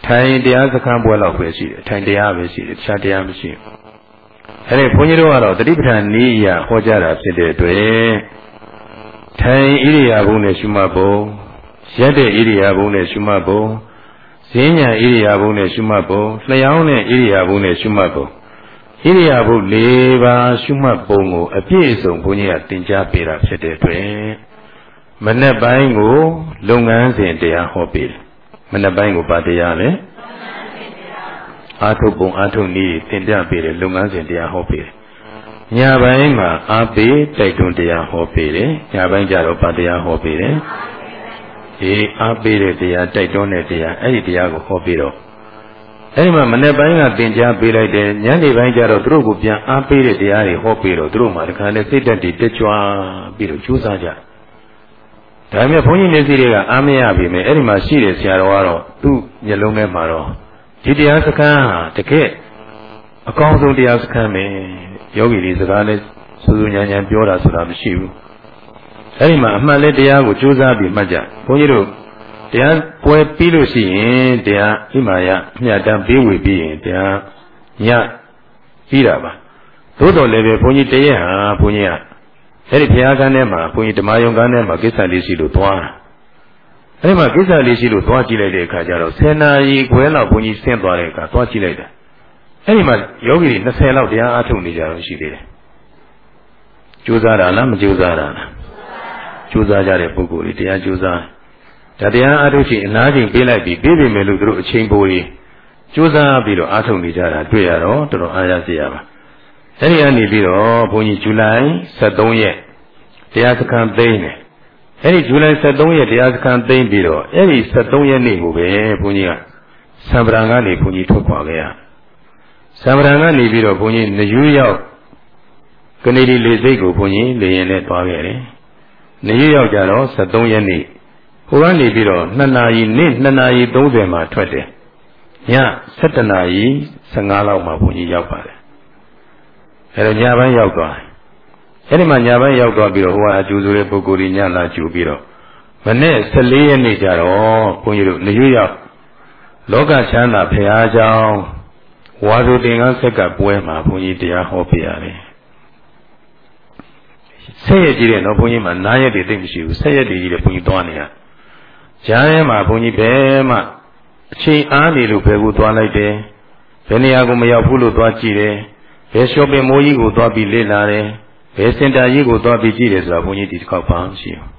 ထိုင်တရားစခန်းပွဲလောက်ပဲရှိတယ်။ထိုင်တရားပဲရှိတယ်။တခြားတရားမရှိဘူး။အဲဒီဘုန်းကြီးတို့ကတော့တတိပဋ္ဌာန်နည်းအရာဟောကြားတာဖြစ်တဲ့အတွက်ထိုင်ဣရိယာပုနဲ့ရှုမှတ်ဖို့ရက်တဲ့ဣရိယာပုနဲ့ရှုမှတ်ဖို့ဈဉ္ညာဣရိယာပုနဲ့ရှုမှတ်ဖို့လျှောင်းတဲ့ဣရိယာပုနဲ့ရှုမှတ်ဖို့ ဣရိယာပု၄ပါးရှုမှတ်ပုံကိုအပြည့်အစုံဘုန်းကြီးကသင်ကြားပေးတာဖြစ်တဲ့အတွက်မနေ့ပိုင်းကိုလုပ်ငန်းစဉ်တရားဟောပေးတယ်မနေ့ပိုင်းကိုပါတရားလဲအာထုပ်ပုံအာထုပ်နည်းသင်ပြပေးတယ်လုပ်ငန်းစဉ်တရားဟောပေးတယ်ညပိုင်းမှာအာပေးတိုက်တွန်းတရားဟောပေးတယ်ညပိုင်းကျတော့ပါတရားဟောပေးတယ်အေးအားပေးတဲ့တရားတိုက်တွန်းတဲ့တရားအဲ့ဒီတရားကိုဟောပြီးတော့ အဲ့ဒီမှာမနေ့ပိုင်းကသင်ကြားပေးလိုက်တယ်ညနေပိုင်းကျတော့သူတို့ကိုပြန်အားပေးတဲ့တရားတွေဟောပြီးတော့သူတို့မှတခါနဲ့စိတ်တက်တည်တက်ကြွပြီးတော့ကြိုးစားကြဒါပေမဲ့ဘုန်းကြီးမျက်စိတွေကအားမရပြီမယ်အဲ့ဒီမှာရှိတဲ့ဆရာတော်ကတော့သူ့မျက်လုံးထဲမှာတော့ဒီတရားစခန်းဟာတကယ်အကောင်းဆုံးတရားစခန်းပဲယောဂီတွေစကားနဲ့စူးစူးညံညံပြောတာဆိုတာမရှိဘူးအဲ့ဒီမှာအမှန်လဲတရားကိုကြိုးစားပြီးမှတ်ကြဘုန်းကြီးတို့တရား ပွဲပြီးလို့ရှိရင်တရားဣမာယအမြတ်တမ်းပေးဝေပြီးရင်တရားညပြီးတာပါသို့တော်လည်းပဲဘုန်းကြီးတရက်ဟာဘုန်းကြီးကအဲ့ဒီဘုရားကန်းထဲမှာဘုန်းကြီးဓမ္မယုံကန်းထဲမှာကိစ္စလေးရှိလို့သွားတာအဲ့ဒီမှာကိစ္စလေးရှိလို့သွားကြည့်လိုက်တဲ့အခါကျတော့10နာရီခွဲလောက်ဘုန်းကြီးဆင်းသွားတဲ့အခါသွားကြည့်လိုက်တာအဲ့ဒီမှာယောဂီတွေ20လောက်တရားအားထုတ်နေကြတော့ရှိသေးတယ်ကြိုးစားတာလားမကြိုးစားတာလားကြိုးစားကြတဲ့ပုဂ္ဂိုလ်တွေတရားကြိုးစား ဒါတရားအားထုတ်ချိန်အနာချိန်ပေးလိုက်ပြီးပြေးပြီမယ်လို့သူတို့အချိန်ပိုကြီးကြိုးစားပြီးတော့အားထုတ်နေကြတာတွေ့ရတော့တော်တော်အားရစရာပါအဲဒီကနေပြီးတော့ဘုန်းကြီးဇူလိုင်23ရက်တရားစခန်းသိမ်းတယ်အဲဒီဇူလိုင်23ရက်တရားစခန်းသိမ်းပြီးတော့အဲဒီ23ရက်နေ့ကိုပဲဘုန်းကြီးကသံဗရံကနေဘုန်းကြီးထွက်ခွာခဲ့ရသံဗရံကနေပြီးတော့ဘုန်းကြီးနယူးရောက်ကနေဒီလေစိတ်ကိုဘုန်းကြီးလေရင်နဲ့တွားခဲ့တယ်နယူးရောက်ကြတော့23ရက်နေ့ ဟိုကနေပြီးတော့2နာရီနေ့2နာရီ30မှာထွက်တယ်ည7နာရီ15လောက်မှာဘုန်းကြီးရောက်ပါတယ်အဲတော့ညပိုင်းရောက်သွားအဲဒီမှာညပိုင်းရောက်သွားပြီးတော့ဟိုကအကျိုးဆိုတဲ့ပုဂ္ဂိုလ်ကြီးညလာကျူပြီးတော့မနေ့14ရက်နေ့ကျတော့ဘုန်းကြီးတို့နရွရောက်လောကချမ်းသာဖရာကြောင့်ဝါစုတင်ကဆက်ကပွဲမှာဘုန်းကြီးတရားဟောပြရတယ်ဆက်ရက်ကြီးတဲ့နော်ဘုန်းကြီးမှာနားရက်တွေသိမရှိဘူးဆက်ရက်တွေကြီးတဲ့ဘုန်းကြီးသွားနေတာ ဂျားထဲမှာဘုန်းကြီးဘယ်မှအချိန်အားနေလို့ဘယ်ကိုသွားလိုက်တယ်ဘယ်နေရာကိုမရောက်ဘူးလို့သွားကြည့်တယ်ဘယ် shopping mall ကြီးကိုသွားပြီးလေ့လာတယ်ဘယ်စင်တာကြီးကိုသွားပြီးကြည့်တယ်ဆိုတာဘုန်းကြီးဒီတစ်ခေါက်ပါမရှိဘူး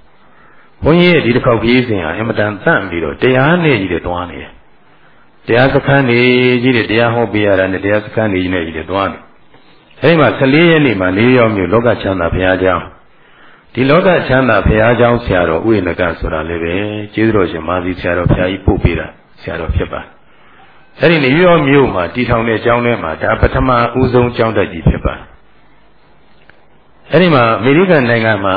ဘုန်းကြီးရဲ့ဒီတစ်ခေါက်ကြီးစဉ်ဟာအင်မတန်တန့်ပြီးတော့တရားနဲ့ကြီးတဲ့သွားနေတယ်တရားစခန်းနေကြီးတဲ့တရားဟောပေးရတာနဲ့တရားစခန်းနေကြီးနဲ့ကြီးတဲ့သွားနေအဲဒီမှာ14ရက်နေ့မှာ၄ရောက်မြို့လောကချမ်းသာဘုရားကျောင်း ဒီလောကချမ်းသာဘုရားကျောင်းဆရာတော်ဥယျာဏကဆိုတာလည်းပဲကျေးဇူးတော်ရှင်မာသီဆရာတော်ဘုရားကြီးပို့ပေးတာဆရာတော်ဖြစ်ပါအဲ့ဒီနေရောမြို့မှာတည်ထောင်တဲ့ကျောင်းထဲမှာဒါပထမဦးဆုံးကျောင်းတက်ကြီးဖြစ်ပါအဲ့ဒီမှာအမေရိကန်နိုင်ငံမှာ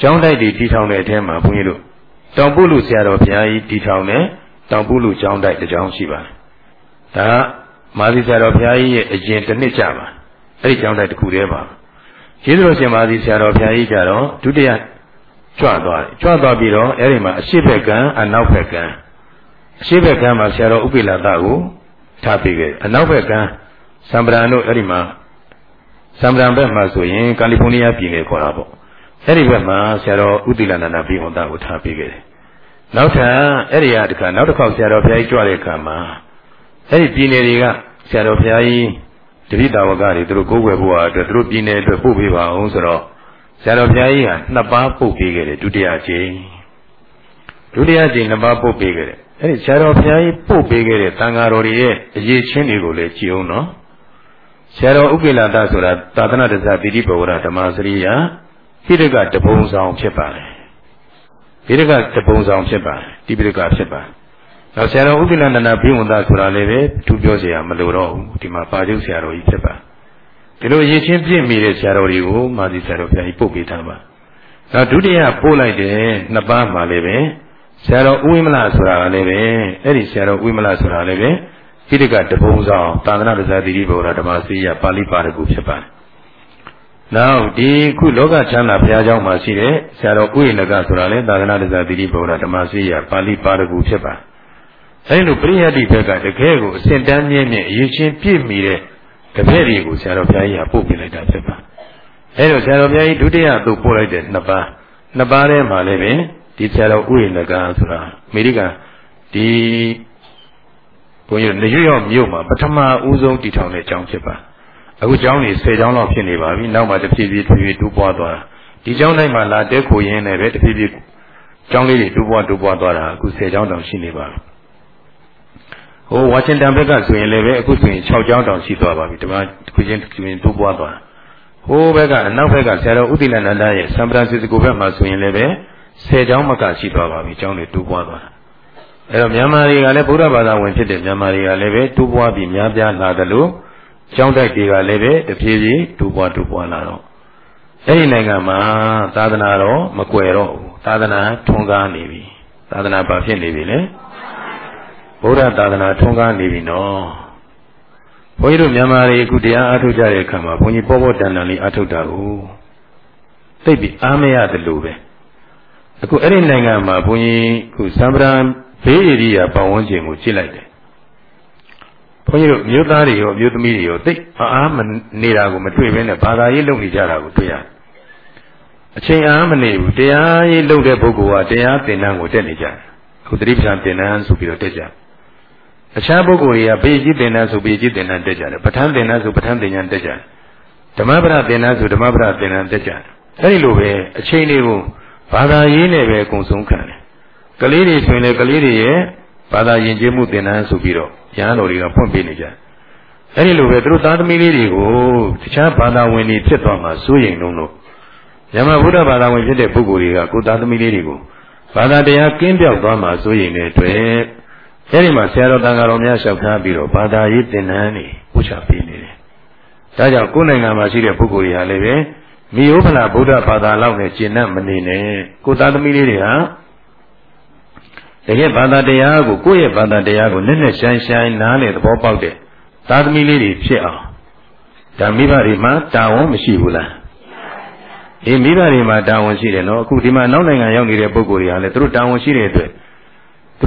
ကျောင်းတိုက်တွေတည်ထောင်တဲ့အထဲမှာဘုန်းကြီးတို့တောင်ပုလူဆရာတော်ဘုရားကြီးတည်ထောင်တဲ့တောင်ပုလူကျောင်းတိုက်တစ်ကျောင်းရှိပါတယ်ဒါမာသီဆရာတော်ဘုရားကြီးရဲ့အရင်တစ်နှစ်ကြာပါအဲ့ဒီကျောင်းတိုက်တစ်ခုတည်းပါ ကျေးဇူးတော်ရှင်မာသီဆရာတော်ဘုရားကြီးကြတော့ဒုတိယကြွသွားတယ်ကြွသွားပြီးတော့အဲ့ဒီမှာအရှိဘက်ကံအနောက်ဘက်ကံအရှိဘက်ကံမှာဆရာတော်ဥပိလာတကိုထားပေးခဲ့အနောက်ဘက်ကံစံပရန်တို့အဲ့ဒီမှာစံပရန်ဘက်မှာဆိုရင်ကာလီဖိုးနီးယားပြည်နယ်ခေါ်တာပေါ့အဲ့ဒီဘက်မှာဆရာတော်ဥတိလန္ဒနာဘိဝန္တကိုထားပေးခဲ့တယ်နောက်ထပ်အဲ့ဒီဟာတခါနောက်တစ်ခေါက်ဆရာတော်ဘုရားကြီးကြွတဲ့အခါမှာအဲ့ဒီပြည်နယ်တွေကဆရာတော်ဘုရားကြီး တတိတာဝကတွေသူတို့ကိုးကွယ်ဖို့အတွက်သူတို့ပြည်နယ်အတွက်ပို့ပေးပါအောင်ဆိုတော့ဆရာတော်ဘုရားကြီးဟာနှစ်ပါးပို့ပေးခဲ့တယ်ဒုတိယအကြိမ်ဒုတိယအကြိမ်နှစ်ပါးပို့ပေးခဲ့တယ်အဲ့ဒီဆရာတော်ဘုရားကြီးပို့ပေးခဲ့တဲ့တန်ဃာတော်တွေရဲ့အရေးချင်းတွေကိုလည်းကြည့်အောင်နော်ဆရာတော်ဥပိလာတဆိုတာသာသနာတစ္ဆတိတိဘဝရဓမ္မစရိယာပိဋကတပုံဆောင်ဖြစ်ပါတယ်ပိဋကတပုံဆောင်ဖြစ်ပါတယ်တိပိဋကဖြစ်ပါတယ် နောက်ဆရာတော်ဥပိလန္ဒနာဘိဝန္တဆိုတာလည်းပဲသူပြောเสียမလိုတော့ဘူးဒီမှာပါကျုပ်ဆရာတော်ကြီးဖြစ်ပါဒီလိုရင်ချင်းပြင့်မိတဲ့ဆရာတော်တွေကိုမာသီဆရာတော်ဘုရားကြီးပို့ပေးထားပါနောက်ဒုတိယပို့လိုက်တဲ့နှစ်ပါးမှာလည်းပဲဆရာတော်ဥဝိမလဆိုတာကလည်းပဲအဲ့ဒီဆရာတော်ဥဝိမလဆိုတာလည်းပဲပိဋကတပုံဆောင်သာသနာ့တရားတိတိဘောဓဓမ္မစီယပါဠိပါရကုဖြစ်ပါတယ်နောက်ဒီခုလောကချမ်းသာဘုရားကျောင်းမှာရှိတဲ့ဆရာတော်ဥယျာဏကဆိုတာလည်းသာသနာ့တရားတိတိဘောဓဓမ္မစီယပါဠိပါရကုဖြစ်ပါတယ် အဲဒီလိုပရိယတ်တိဘက်ကတကယ်ကိုအစင်တန်းမြင့်မြင့်အရေးချင်းပြည့်မီတဲ့တပည့်တွေကိုဆရာတော်ဘုရားကြီးကပို့ပြလိုက်တာဖြစ်ပါအဲဒါဆရာတော်ဘုရားကြီးဒုတိယသို့ပို့လိုက်တဲ့နှစ်ပါးနှစ်ပါးထဲမှာလည်းပဲဒီဆရာတော်ဥယျာဏကဆိုတာအမေရိကန်ဒီဘုန်းကြီးနေရွရောမြို့မှာပထမဦးဆုံးတည်ထောင်တဲ့ကျောင်းဖြစ်ပါအခုကျောင်းကြီး10ကျောင်းလောက်ဖြစ်နေပါပြီနောက်မှတဖြည်းဖြည်းဖြည်းဖြည်းတိုးပွားသွားတာဒီကျောင်းတိုင်းမှာလာတဲခိုရင်းနဲ့ပဲတဖြည်းဖြည်းကျောင်းလေးတွေတိုးပွားတိုးပွားသွားတာအခု10ကျောင်းတောင်ရှိနေပါပြီ ဟိုဝါရှင်တန်ဘက်ကဆိုရင်လည်းပဲအခုဆိုရင်6ကျောင်းတောင်ရှိသွားပါပြီဒီမှာတစ်ခုချင်းတစ်ခုချင်းတိုးပွားသွားဟိုဘက်ကအနောက်ဘက်ကဆရာတော်ဥတိလန္ဒရဲ့ဆန်ဖရန်စစ္စကိုဘက်မှာဆိုရင်လည်းပဲ10ကျောင်းမကရှိသွားပါပြီကျောင်းတွေတိုးပွားသွားအဲ့တော့မြန်မာတွေကလည်းဗုဒ္ဓဘာသာဝင်ဖြစ်တဲ့မြန်မာတွေကလည်းပဲတိုးပွားပြီးများပြားလာတယ်လို့ကျောင်းတိုက်တွေကလည်းပဲတဖြည်းဖြည်းတိုးပွားတိုးပွားလာတော့အဲ့ဒီနိုင်ငံမှာသာသနာတော်မကွယ်တော့ဘူးသာသနာထွန်းကားနေပြီသာသနာဘာဖြစ်နေပြီလဲ ဗုဒ္ဓသာသနာထွန်းကားနေပြီနော်ဘုန်းကြီးတို့မြန်မာတွေအခုတရားအားထုတ်ကြတဲ့အခါမှာဘုန်းကြီးပေါ်ပေါ်တန်တန်လေးအားထုတ်တာကိုသိပြီအားမရတယ်လို့ပဲအခုအဲ့ဒီနိုင်ငံမှာဘုန်းကြီးခုသံဗရန်ဘေးဧရိယာပတ်ဝန်းကျင်ကိုကြည့်လိုက်တယ်ဘုန်းကြီးတို့မြို့သားတွေရောမြို့သမီးတွေရောသိအားမနေတာကိုမတွေ့ဘဲနဲ့ဘာသာရေးလုပ်နေကြတာကိုတွေ့ရတယ်အချိန်အားမနေဘူးတရားရေးလုပ်တဲ့ပုဂ္ဂိုလ်ကတရားသင်တန်းကိုတက်နေကြတယ်အခုသတိပဋ္ဌာန်သင်တန်းဆိုပြီးတော့တက်ကြတယ် အခြားပုဂ္ဂိုလ်တွေကဘေးကြီးသင်တန်းဆိုဘေးကြီးသင်တန်းတက်ကြတယ်ပဋ္ဌာန်းသင်တန်းဆိုပဋ္ဌာန်းသင်တန်းတက်ကြတယ်ဓမ္မပဒသင်တန်းဆိုဓမ္မပဒသင်တန်းတက်ကြတယ်အဲဒီလိုပဲအချိန်တွေကိုဘာသာရေးနဲ့ပဲအကုန်ဆုံးခံတယ်ကလေးတွေဆိုရင်လည်းကလေးတွေရဲ့ဘာသာယဉ်ကျေးမှုသင်တန်းဆိုပြီးတော့ရဟန်းတော်တွေကဖွင့်ပေးနေကြတယ်အဲဒီလိုပဲသူတို့သားသမီးလေးတွေကိုတခြားဘာသာဝင်တွေဖြစ်သွားမှာစိုးရိမ်လုံးလို့ညမဗုဒ္ဓဘာသာဝင်ဖြစ်တဲ့ပုဂ္ဂိုလ်တွေကကိုသားသမီးလေးတွေကိုဘာသာတရားကင်းပြောက်သွားမှာစိုးရိမ်တဲ့အတွက် အဲဒီမှာဆရာတော်တန်ဃာတော်များလျှောက်ထားပြီးတော့ဘာသာရေးသင်တန်းတွေပို့ချပေးနေတယ်။ဒါကြောင့်ကိုယ်နိုင်ငံမှာရှိတဲ့ပုဂ္ဂိုလ်တွေဟာလည်းပဲမိယုဖလာဗုဒ္ဓဘာသာလောက်နဲ့ကျင့်တတ်မနေနဲ့ကိုသားသမီးလေးတွေဟာတကယ်ဘာသာတရားကိုကိုယ့်ရဲ့ဘာသာတရားကိုနက်နက်ရှိုင်းရှိုင်းနားလည်သဘောပေါက်တဲ့သားသမီးလေးတွေဖြစ်အောင်ဒါမိဘတွေမှာတာဝန်မရှိဘူးလားအေးမိဘတွေမှာတာဝန်ရှိတယ်နော်အခုဒီမှာနောက်နိုင်ငံရောက်နေတဲ့ပုဂ္ဂိုလ်တွေဟာလည်းသူတို့တာဝန်ရှိတဲ့အတွက်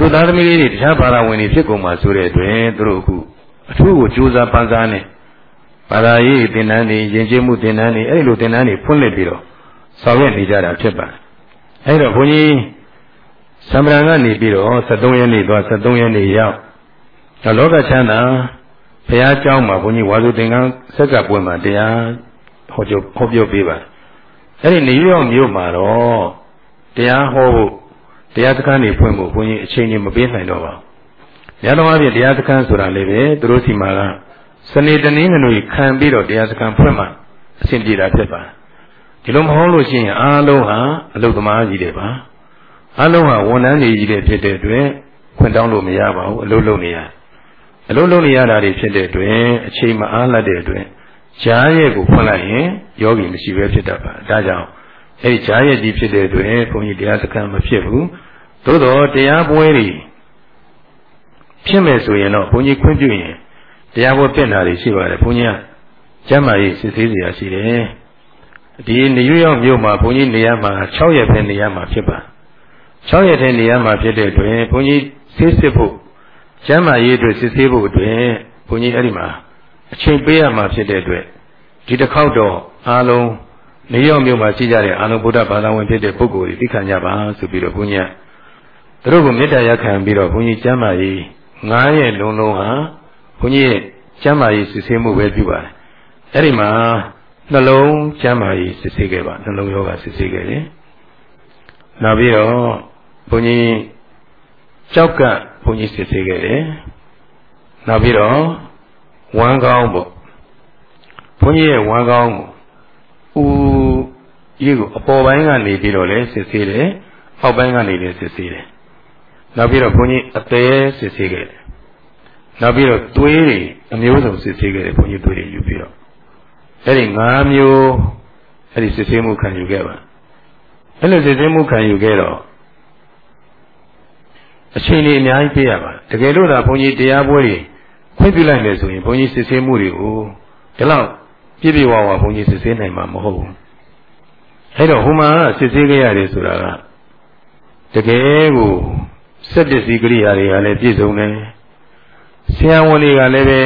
သူတို့သားသမီးလေးတွေတခြားဘာသာဝင်တွေဖြစ်ကုန်မှာဆိုတဲ့အတွက်သူတို့အခုအထူးကိုကြိုးစားပန်းစားနေဘာသာရေးသင်တန်းတွေယဉ်ကျေးမှုသင်တန်းတွေအဲ့လိုသင်တန်းတွေဖွင့်လှစ်ပြီးတော့ဆောင်ရွက်နေကြတာဖြစ်ပါတယ်အဲ့တော့ဘုန်းကြီးသမ္ဗရံကနေပြီးတော့73ရက်နေ့သွား73ရက်နေ့ရောက်တော့လောကချမ်းသာဘုရားကျောင်းမှာဘုန်းကြီးဝါစုသင်္ကန်းဆက်ကပွင့်မှာတရားဟောပြောဟောပြောပေးပါအဲ့ဒီနေရောမြို့မှာတော့တရားဟောဖို့ တရားစခန်းတွေဖွင့်ဖို့ဘုန်းကြီးအချိန်ကြီးမပေးနိုင်တော့ပါဘူး။ညတော်အပြင်တရားစခန်းဆိုတာလည်းပဲသူတို့စီမှာကစနေတနင်္ဂနွေခံပြီးတော့တရားစခန်းဖွင့်မှအဆင်ပြေတာဖြစ်ပါဒီလိုမဟုတ်လို့ရှိရင်အားလုံးဟာအလုသမားကြီးတွေပါအားလုံးဟာဝန်ထမ်းတွေကြီးတွေဖြစ်တဲ့အတွက်ခွင့်တောင်းလို့မရပါဘူးအလုပ်လုပ်နေရအလုပ်လုပ်နေရတာတွေဖြစ်တဲ့အတွက်အချိန်မအားလတ်တဲ့အတွက်ဈာရဲ့ကိုဖွင့်လိုက်ရင်ယောဂီမရှိပဲဖြစ်တတ်ပါဒါကြောင့် အဲဒီဈာရဲ့ကြီးဖြစ်တဲ့အတွက်ဘုန်းကြီးတရားစခန်းမဖြစ်ဘူးသို့တော့တရားပွဲတွေဖြစ်မယ်ဆိုရင်တော့ဘုန်းကြီးခွင့်ပြုရင်တရားပွဲပြင့်တာတွေရှိပါတယ်ဘုန်းကြီးကကျမ်းမာရေးစစ်ဆေးစရာရှိတယ်ဒီနေရွရောက်မြို့မှာဘုန်းကြီးနေရာမှာ6ရက်ပဲနေရာမှာဖြစ်ပါ6ရက်ထဲနေရာမှာဖြစ်တဲ့အတွက်ဘုန်းကြီးဆေးစစ်ဖို့ကျမ်းမာရေးအတွက်စစ်ဆေးဖို့အတွက်ဘုန်းကြီးအဲ့ဒီမှာအချိန်ပေးရမှာဖြစ်တဲ့အတွက်ဒီတစ်ခေါက်တော့အားလုံး နေရောက်မြို့မှာရှိကြတဲ့အာလုံဗုဒ္ဓဘာသာဝင်ဖြစ်တဲ့ပုဂ္ဂိုလ်တွေသိခံကြပါဆိုပြီးတော့ဘုန်းကြီးကသူတို့ကိုမေတ္တာရက်ခံပြီးတော့ဘုန်းကြီးကျမ်းမာရေး9ရက်လုံးလုံးဟာဘုန်းကြီးရဲ့ကျမ်းမာရေးစစ်ဆေးမှုပဲပြုပါတယ်အဲ့ဒီမှာနှလုံးကျမ်းမာရေးစစ်ဆေးခဲ့ပါနှလုံးယောဂစစ်ဆေးခဲ့တယ်နောက်ပြီးတော့ဘုန်းကြီးကြောက်ကဘုန်းကြီးစစ်ဆေးခဲ့တယ်နောက်ပြီးတော့ဝမ်းကောင်းပေါ့ဘုန်းကြီးရဲ့ဝမ်းကောင်းကို ဦးကြီးကိုအပေါ်ပိုင်းကနေပြီးတော့လည်းစစ်ဆေးတယ်အောက်ပိုင်းကနေလည်းစစ်ဆေးတယ်နောက်ပြီးတော့ဘုန်းကြီးအသေးစစ်ဆေးခဲ့တယ်နောက်ပြီးတော့သွေးတွေအမျိုးစုံစစ်ဆေးခဲ့တယ်ဘုန်းကြီးသွေးတွေယူပြီးတော့အဲ့ဒီ၅မျိုးအဲ့ဒီစစ်ဆေးမှုခံယူခဲ့ပါအဲ့လိုစစ်ဆေးမှုခံယူခဲ့တော့အချိန်ကြီးအများကြီးပေးရပါတကယ်လို့သာဘုန်းကြီးတရားပွဲတွေခွင့်ပြုလိုက်မယ်ဆိုရင်ဘုန်းကြီးစစ်ဆေးမှုတွေကိုဒီလောက် ပြည့်ပြည့်ဝဝဘုန်းကြီးစစ်ဆေးနိုင်မှာမဟုတ်ဘူးအဲ့တော့ဟိုမှာစစ်ဆေးခဲ့ရတယ်ဆိုတာကတကယ်ကိုစက်ပစ္စည်းကိရိယာတွေကလည်းပြည့်စုံတယ်ဆရာဝန်တွေကလည်းပဲ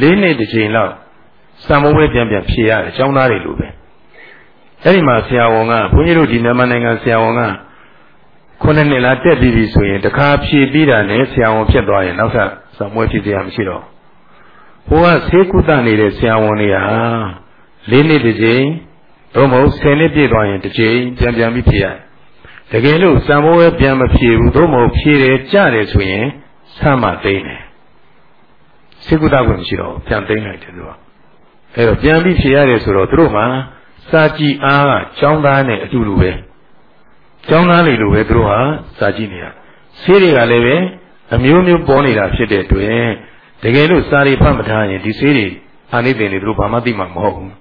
၄နှစ်တစ်ချိန်လောက်စံမိုးပဲပြန်ပြန်ဖြေရတယ်အကြောင်းသားတွေလိုပဲအဲ့ဒီမှာဆရာဝန်ကဘုန်းကြီးတို့ဒီမြန်မာနိုင်ငံဆရာဝန်ကခုနှစ်နှစ်လားတက်ပြီးပြီဆိုရင်တခါဖြေပြီးတာနဲ့ဆရာဝန်ဖြစ်သွားရင်နောက်ထပ်စံမွေးဖြစ်စရာမရှိတော့ ဘိုးကဆေးကုသနေတဲ့ဆရာဝန်တွေဟာ၄နှစ်တစ်ချိန်တော့မဟုတ်၁၀နှစ်ပြည့်သွားရင်တစ်ချိန်ပြန်ပြန်ပြီးဖြေရတယ်တကယ်လို့စံမိုးပဲပြန်မဖြေဘူးတော့မဟုတ်ဖြေတယ်ကြတယ်ဆိုရင်ဆမ်းမသိနေစေကုသခွင့်မရှိတော့ပြန်သိမ်းလိုက်တယ်သူကအဲ့တော့ပြန်ပြီးဖြေရတယ်ဆိုတော့သူတို့မှာစာကြည့်အားကចောင်းသားနဲ့အတူတူပဲចောင်းသားလေးလိုပဲသူတို့ဟာစာကြည့်နေတာဆေးတွေကလည်းပဲအမျိုးမျိုးပေါ်နေတာဖြစ်တဲ့အတွက် တကယ်လို့စာရီဖတ်မထားရင်ဒီဆေးတွေအာနိသင်တွေသူတို့ဘာမှသိမှာမဟုတ်ဘူး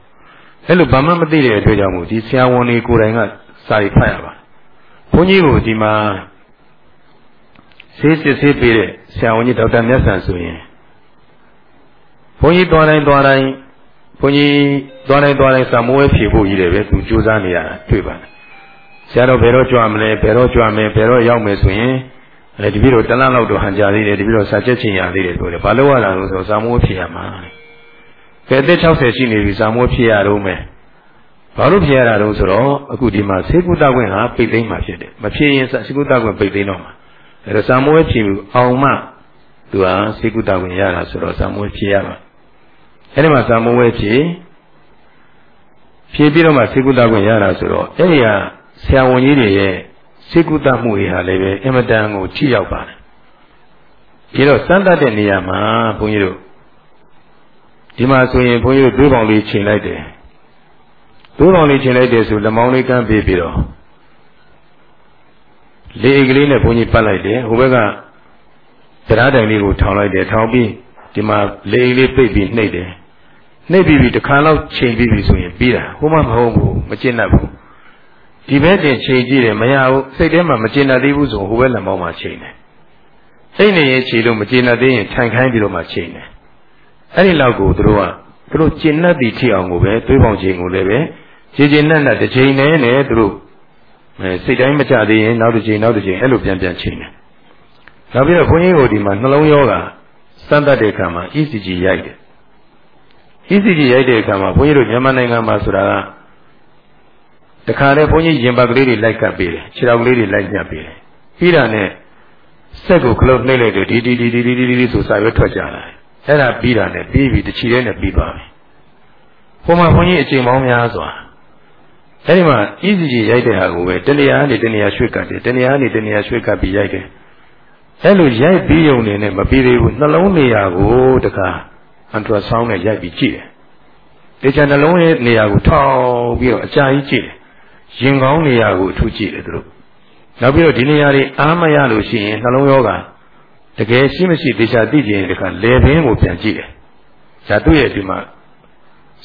အဲ့လိုဘာမှမသိတဲ့အတွက်ကြောင့်မို့ဒီဆရာဝန်တွေကိုယ်တိုင်ကစာရီဖတ်ရပါဘုန်းကြီးကိုဒီမှာဆေးစစ်ဆေးပေးတဲ့ဆရာဝန်ကြီးဒေါက်တာမြတ်ဆန်ဆိုရင်ဘုန်းကြီးသွားတိုင်းသွားတိုင်းဘုန်းကြီးသွားတိုင်းသွားတိုင်းစာမိုးဝဲဖြေဖို့ကြီးတယ်ပဲသူစူးစမ်းနေရတာတွေ့ပါတယ်ဆရာတော်ဘယ်တော့ကြွမလဲဘယ်တော့ကြွမယ်ဘယ်တော့ရောက်မယ်ဆိုရင် အဲဒီပြီးတော့တလန်းလောက်တော့ဟန်ကြသေးတယ်ဒီပြီးတော့စာချက်ချင်ရသေးတယ်ဆိုတယ်ဘာလို့ရတာလို့ဆိုစာမိုးဖြေရမှာကဲအသက်60ရှိနေပြီစာမိုးဖြေရတော့မယ်ဘာလို့ဖြေရတာလို့ဆိုတော့အခုဒီမှာဆေးကုသခွင့်ဟာပိတ်သိမ်းမှာဖြစ်တယ်မဖြေရင်ဆေးကုသခွင့်ပိတ်သိမ်းတော့မှာအဲတော့စာမိုးဖြေအောင်မှသူဟာဆေးကုသခွင့်ရတာဆိုတော့စာမိုးဖြေရမှာအဲဒီမှာစာမိုးဝဲဖြေဖြေပြီးတော့မှဆေးကုသခွင့်ရတာဆိုတော့အဲ့ဒီဟာဆရာဝန်ကြီးတွေရဲ့ စေကုသမှုတွေဟာလည်းပဲအင်မတန်ကိုထိရောက်ပါတယ်။ဒီတော့စမ်းသပ်တဲ့နေရာမှာဘုန်းကြီးတို့ဒီမှာဆိုရင်ဘုန်းကြီးတို့တွေးပေါင်လေးချိန်လိုက်တယ်။တွေးပေါင်လေးချိန်လိုက်တယ်ဆိုလက်မောင်းလေးကမ်းပေးပြီးတော့လေအိတ်ကလေးနဲ့ဘုန်းကြီးပတ်လိုက်တယ်။ဟိုဘက်ကတရားတိုင်လေးကိုထောင်လိုက်တယ်ထောင်ပြီးဒီမှာလေအိတ်လေးပိတ်ပြီးနှိပ်တယ်။နှိပ်ပြီးပြီးတစ်ခါလောက်ချိန်ပြီးပြီဆိုရင်ပြီးတာဟိုမှမဟုတ်ဘူးမကျင့်တတ်ဘူး။ ဒီဘက်တင်ချိန်ကြည့်တယ်မရဘူးစိတ်ထဲမှာမကျေနပ်သေးဘူးဆိုဟိုဘက်လက်မောင်းမှာချိန်တယ်စိတ်နေရင်ချိန်လို့မကျေနပ်သေးရင်ထိုင်ခိုင်းပြီးတော့မှချိန်တယ်အဲ့ဒီလောက်ကိုသူတို့ကသူတို့ကျေနပ်သည်ထိအောင်ကိုပဲသွေးပေါင်ချိန်ကိုလည်းပဲခြေခြေနက်နက်တစ်ချိန်နဲ့နဲ့သူတို့အဲစိတ်တိုင်းမကြသေးရင်နောက်တစ်ချိန်နောက်တစ်ချိန်အဲ့လိုပြန်ပြန်ချိန်တယ်နောက်ပြီးတော့ဘုန်းကြီးကိုဒီမှာနှလုံးရောဂါစမ်းသပ်တဲ့အခါမှာ ECG ရိုက်တယ် ECG ရိုက်တဲ့အခါမှာဘုန်းကြီးတို့မြန်မာနိုင်ငံမှာဆိုတာက တခါတည်းဘုန်းကြီးရင်ပတ်ကလေးတွေလိုက်ကပ်ပေးတယ်ခြေထောက်ကလေးတွေလိုက်ညပ်ပေးတယ်ပြီးတာနဲ့စက်ကိုခလုတ်နှိမ့်လိုက်တယ်ဒီဒီဒီဒီဒီဒီဒီဆိုစာရွက်ထွက်ကြလာတယ်အဲ့ဒါပြီးတာနဲ့ပြီးပြီတချီတဲ့နဲ့ပြီးသွားပြီဟိုမှာဘုန်းကြီးအချိန်ပေါင်းများစွာအဲ့ဒီမှာ ECG ရိုက်တဲ့ဟာကိုပဲတနေရာကနေတနေရာရွှေ့ကပ်တယ်တနေရာကနေတနေရာရွှေ့ကပ်ပြီးရိုက်တယ်အဲ့လိုရိုက်ပြီးုံနေနဲ့မပြီးသေးဘူးနှလုံးနေရာကိုတခါအန်ထရာဆောင်းနဲ့ရိုက်ပြီးကြည့်တယ်တေချာနှလုံးရဲ့နေရာကိုထောက်ပြီးတော့အကြာကြီးကြည့်တယ် ရင်ကောင်းနေရာကိုအထူးကြည့်တယ်သူတို့နောက်ပြီးတော့ဒီနေရာတွေအားမရလို့ရှိရင်နှလုံးရောဂါတကယ်ရှိမရှိသေချာသိကြရင်ဒီခါလေပင်ကိုပြန်ကြည့်တယ်ဒါသူ့ရဲ့ဒီမှာ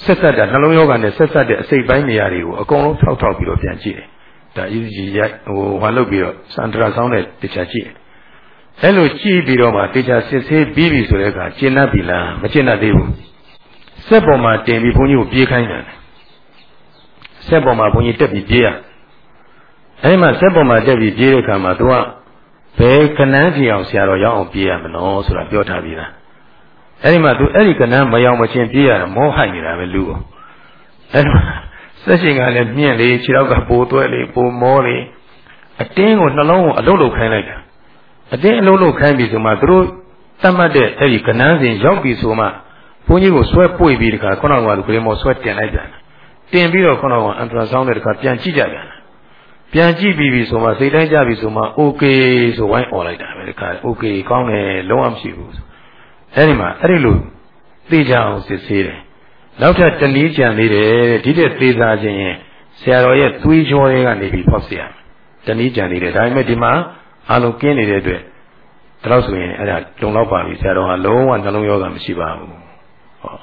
ဆက်ဆက်တာနှလုံးရောဂါနဲ့ဆက်ဆက်တဲ့အစိတ်ပိုင်းနေရာတွေကိုအကုန်လုံးထောက်ထောက်ပြီးတော့ပြန်ကြည့်တယ်ဒါ ECG ရိုက်ဟိုဟာလုပ်ပြီးတော့စန္ဒရာဆောင်းနဲ့သေချာကြည့်တယ်အဲ့လိုကြည့်ပြီးတော့မှသေချာစစ်ဆေးပြီးပြီဆိုတဲ့အခါကျင့်တတ်ပြီလားမကျင့်တတ်သေးဘူးစက်ပေါ်မှာတင်ပြီးဘုန်းကြီးကိုပြေးခိုင်းတယ် ဆက်ပေါ်မှာဘုန်းကြီးတက်ပြီးပြေးရအဲဒီမှာဆက်ပေါ်မှာတက်ပြီးပြေးတဲ့အခါမှာသူကဘယ်ကနန်းကြီးအောင်ဆရာတော်ရောက်အောင်ပြေးရမလို့ဆိုတာပြောထားပြီးသားအဲဒီမှာသူအဲ့ဒီကနန်းမရောက်မချင်းပြေးရတာမောဟိုက်နေတာပဲလူကိုအဲဒီမှာဆက်ရှင်ကလည်းမြင့်လေခြေထောက်ကပိုသွဲလေပိုမောလေအတင်းကိုနှလုံးကိုအလုတ်လုတ်ခိုင်းလိုက်တာအတင်းအလုတ်လုတ်ခိုင်းပြီဆိုမှသူတို့တတ်မှတ်တဲ့အဲ့ဒီကနန်းစဉ်ရောက်ပြီဆိုမှဘုန်းကြီးကိုဆွဲပွေပြီးတခါခုနကကလူကလေးမောဆွဲတင်လိုက်ပြန်တ င်ပြီးတော့ခုနကအန်တရာဆောင်းတဲ့တခါပြန်ကြည့်ကြပြန်ပြန်ကြည့်ပြီးပြီဆိုမှစိတ်တိုင်းကြပြီဆိုမှ okay ဆိုဝိုင်းអော်လိုက်တာပဲတခါ okay ကောင်းတယ်လုံးဝမရှိဘူးအဲဒီမှာအဲ့ဒီလိုသိကြအောင်စစ်ဆေးတယ်နောက်ထပ်တနည်းကြံသေးတယ်ဒီတဲ့သေးစားခြင်းရင်ဆရာတော်ရဲ့သွေးကြောတွေကနေပြီးဖောက်เสียတနည်းကြံသေးတယ်ဒါပေမဲ့ဒီမှာအလုံးကင်းနေတဲ့အတွက်ဒါတော့ဆိုရင်အဲ့ဒါလုံလောက်ပါပြီဆရာတော်ဟာလုံးဝနှလုံးယောဂမရှိပါဘူးဟော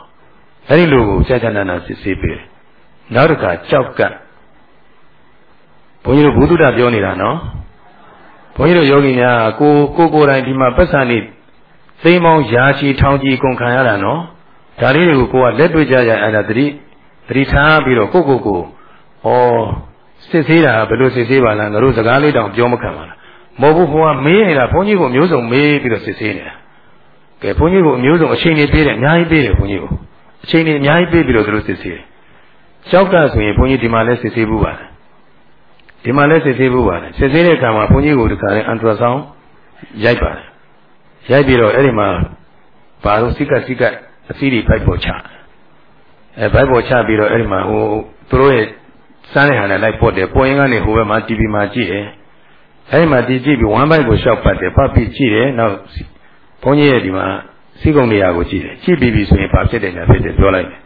အဲ့ဒီလိုကိုကြာကြာနာနာစစ်ဆေးပေးတယ် နောက်တစ်ခါကြောက်ကပ်ဘုန်းကြီးတို့ဘုဒ္ဓပြောနေတာနော်ဘုန်းကြီးတို့ယောဂီများကိုကိုကိုယ်တိုင်ဒီမှာပတ်စံနေသိမ်းမောင်းရာချီထောင်ကြီးကုန်ခံရတာနော်ဒါလေးတွေကိုကိုကလက်တွေ့ကြရအဲ့ဒါတတိတတိထားပြီးတော့ကိုကိုကိုဩစစ်သေးတာဘယ်လိုစစ်သေးပါလဲငါတို့စကားလေးတောင်ပြောမခံပါလားမဟုတ်ဘူးဘုရားမေးနေတာဘုန်းကြီးကိုမျိုးစုံမေးပြီးတော့စစ်သေးနေတာကဲဘုန်းကြီးကိုအမျိုးစုံအချိန်ကြီးပေးတယ်အများကြီးပေးတယ်ဘုန်းကြီးကိုအချိန်ကြီးအများကြီးပေးပြီးတော့သူတို့စစ်သေးတယ် ကြောက်ကဆိုရင်ဘုန်းကြီးဒီမှာလဲစစ်ဆေးဖို့ပါတယ်ဒီမှာလဲစစ်ဆေးဖို့ပါတယ်စစ်ဆေးတဲ့အခါမှာဘုန်းကြီးကိုဒီခါလဲအန်ထရာဆောင်းရိုက်ပါတယ်ရိုက်ပြီးတော့အဲ့ဒီမှာဘာလို့စိကစိကအစီတွေဖိုက်ပေါ်ချအဲဖိုက်ပေါ်ချပြီးတော့အဲ့ဒီမှာဟိုသူတို့ရဲ့စမ်းတဲ့ဟာနဲ့လိုက်ပုတ်တယ်ပေါ်ရင်ကနေဟိုဘက်မှာ TV မှာကြည့်တယ်အဲ့ဒီမှာဒီကြည့်ပြီးဝမ်းဘိုက်ကိုရှောက်ပတ်တယ်ပတ်ပြီးကြည့်တယ်နောက်ဘုန်းကြီးရဲ့ဒီမှာစီကုံနေရာကိုကြည့်တယ်ကြည့်ပြီးပြီဆိုရင်ဘာဖြစ်တယ်ညာဖြစ်တယ်ပြောလိုက်တယ်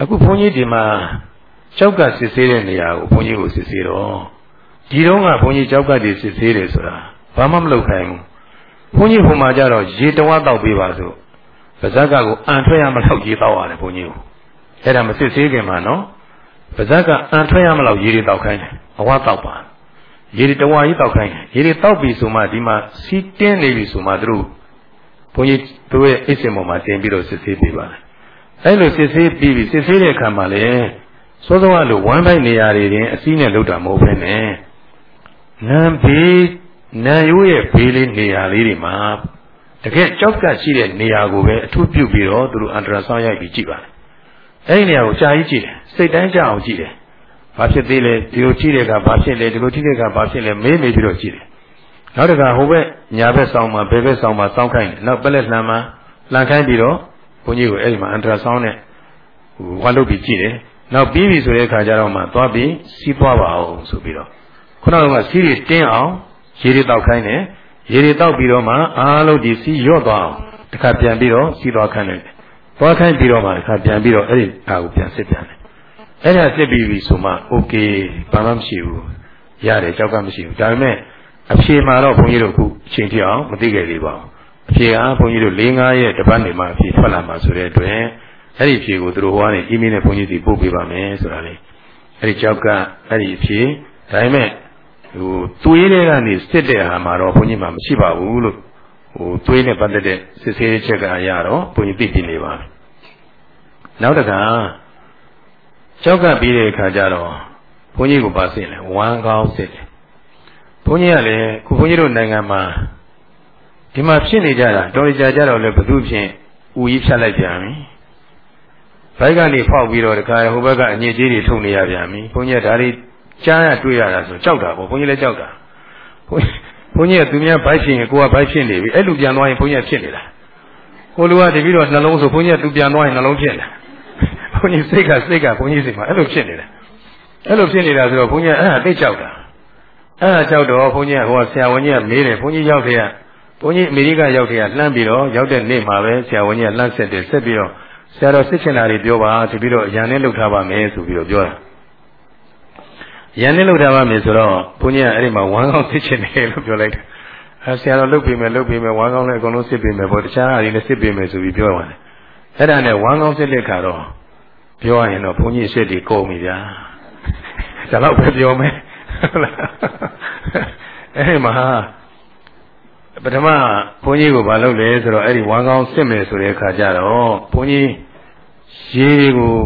အခုဘုန်းကြီးဒီမှာကြောက်ကစစ်ဆေးတဲ့နေရာကိုဘုန်းကြီးကိုစစ်ဆေးတော့ဒီတော့ကဘုန်းကြီးကြောက်ကတည်းစစ်ဆေးတယ်ဆိုတာဘာမှမလုပ်ခိုင်းဘူးဘုန်းကြီးဟိုမှာကြတော့ရေတဝါတောက်ပေးပါဆိုပါဇက်ကကိုအန်ထွက်ရမလောက်ရေတောက်ရတယ်ဘုန်းကြီးကိုအဲ့ဒါမစစ်ဆေးခင်မှာနော်ပါဇက်ကအန်ထွက်ရမလောက်ရေတွေတောက်ခိုင်းတယ်အဝါတောက်ပါရေတွေတဝါကြီးတောက်ခိုင်းရေတွေတောက်ပြီဆိုမှဒီမှာစီးတင်းနေပြီဆိုမှသူတို့ဘုန်းကြီးသူရဲ့အိတ်စင်ပေါ်မှာတင်ပြီးတော့စစ်ဆေးပေးပါတယ် အဲ့လိုစစ်ဆေးပြီးပြီစစ်ဆေးတဲ့အခါမှာလေစောစောကလိုဝမ်းပိုင်းနေရာတွေတင်အစည်းနဲ့လောက်တာမဟုတ်ဘဲနဲ့နံဘေးနံရိုးရဲ့ဘေးလေးနေရာလေးတွေမှာတကယ်ကြောက်ကရှိတဲ့နေရာကိုပဲအထူးပြုပြီးတော့သူတို့အန္တရာဆောင်ရိုက်ပြီးကြည့်ပါတယ်အဲ့ဒီနေရာကိုကြာကြီးကြည့်တယ်စိတ်တိုင်းကြအောင်ကြည့်တယ်ဘာဖြစ်သေးလဲဒီလိုကြည့်တဲ့အခါဘာဖြစ်လဲဒီလိုကြည့်တဲ့အခါဘာဖြစ်လဲမေးမေးပြီးတော့ကြည့်တယ်နောက်တခါဟိုဘက်ညာဘက်ဆောင်မှာဘယ်ဘက်ဆောင်မှာစောင်းခိုင်းတယ်နောက်ပလက်လှမ်းမှာလှမ်းခိုင်းပြီးတော့ ဘုန်းကြီးကိုအဲ့ဒီမှာအန်တရာဆောင်းနဲ့ဟွာလုပ်ပြီးကြည့်တယ်နောက်ပြီးပြီဆိုတဲ့အခါကျတော့မှသွားပြီးစီးပွားပါအောင်ဆိုပြီးတော့ခုနကစီးတွေတင်းအောင်ရေတွေတောက်ခိုင်းတယ်ရေတွေတောက်ပြီးတော့မှအားလုံးဒီစီးရော့သွားအောင်တခါပြန်ပြီးတော့စီးသွားခိုင်းတယ်သွားခိုင်းပြီးတော့မှတခါပြန်ပြီးတော့အဲ့ဒီအားကိုပြန်စစ်ပြန်တယ်အဲ့ဒါစစ်ပြီးပြီဆိုမှ okay ဘာမှမရှိဘူးရတယ်ကြောက်ကမရှိဘူးဒါပေမဲ့အဖြေမှာတော့ဘုန်းကြီးတို့အခုအချိန်တည်းအောင်မသိခဲ့သေးပါဘူး အဖြေကဘုန်းကြီးတို့၄၅ရက်တပတ်နေမှအဖြေထွက်လာမှာဆိုတဲ့အတွက်အဲ့ဒီအဖြေကိုသူတို့ဟောကနေအီးမေးလ်နဲ့ဘုန်းကြီးစီပို့ပေးပါမယ်ဆိုတာလေအဲ့ဒီကြောက်ကအဲ့ဒီအဖြေဒါပေမဲ့ဟိုသွေးတွေကနေစစ်တဲ့ဟာမှာတော့ဘုန်းကြီးမှမရှိပါဘူးလို့ဟိုသွေးနဲ့ပတ်သက်တဲ့စစ်ဆေးချက်ကအရာတော့ဘုန်းကြီးသိပြနေပါပြီနောက်တခါကြောက်ကပြီးတဲ့အခါကျတော့ဘုန်းကြီးကိုပါစစ်လဲဝမ်းကောင်းစစ်တယ်ဘုန်းကြီးကလည်းခုဘုန်းကြီးတို့နိုင်ငံမှာ ဒီမှာဖြစ်နေကြတာတော်ကြကြတော့လည်းဘသူဖြင့်ဥကြီးဖြတ်လိုက်ပြန်ပြီဘိုက်ကနေဖောက်ပြီးတော့တခါဟိုဘက်ကအညစ်အကြေးတွေထုတ်နေရပြန်ပြီဘုန်းကြီးကဒါတွေကြားရတွေ့ရတာဆိုကြောက်တာပေါ့ဘုန်းကြီးလည်းကြောက်တာဘုန်းဘုန်းကြီးကသူများဘိုက်ဖြစ်ရင်ကိုကဘိုက်ဖြစ်နေပြီအဲ့လိုပြန်သွားရင်ဘုန်းကြီးကဖြစ်နေတာဟိုလူကတပြီးတော့နှလုံးဆိုဘုန်းကြီးကသူပြန်သွားရင်နှလုံးဖြစ်နေဘုန်းကြီးစိတ်ကစိတ်ကဘုန်းကြီးစိတ်မှာအဲ့လိုဖြစ်နေတယ်အဲ့လိုဖြစ်နေတာဆိုတော့ဘုန်းကြီးကအဲ့ဒါသိကြောက်တာအဲ့ဒါကြောက်တော့ဘုန်းကြီးကဟိုဆရာဝန်ကြီးကမေးတယ်ဘုန်းကြီးရောက်တဲ့က ဘုန်းကြီးအမေရိကရောက်တဲ့ကလှမ်းပြီးတော့ရောက်တဲ့နေ့မှာပဲဆရာဝန်ကြီးကလှမ်းဆက်တယ်ဆက်ပြီးတော့ဆရာတော်စစ်ချင်တာတွေပြောပါတပြီးတော့ရန်နဲ့လှုပ်ထားပါမယ်ဆိုပြီးတော့ပြောတာရန်နဲ့လှုပ်ထားပါမယ်ဆိုတော့ဘုန်းကြီးကအဲ့ဒီမှာဝမ်းကောင်းစစ်ချင်တယ်လို့ပြောလိုက်တယ်အဲဆရာတော်လှုပ်ပြီးမယ်လှုပ်ပြီးမယ်ဝမ်းကောင်းလည်းအကုန်လုံးစစ်ပြီးမယ်ပေါ့တခြားဟာတွေလည်းစစ်ပြီးမယ်ဆိုပြီးပြောသွားတယ်အဲ့ဒါနဲ့ဝမ်းကောင်းစစ်တဲ့ခါတော့ပြောရရင်တော့ဘုန်းကြီးစစ်တွေကုန်ပြီဗျာဒါတော့ပဲပြောမယ်ဟုတ်လားအဲ့ဒီမှာ ပထမဘုန်းကြီးကိုမလုပ်လဲဆိုတော့အဲ့ဒီဝမ်းကောင်းစစ်မယ်ဆိုတဲ့အခါကျတော့ဘုန်းကြီးရေတွေကို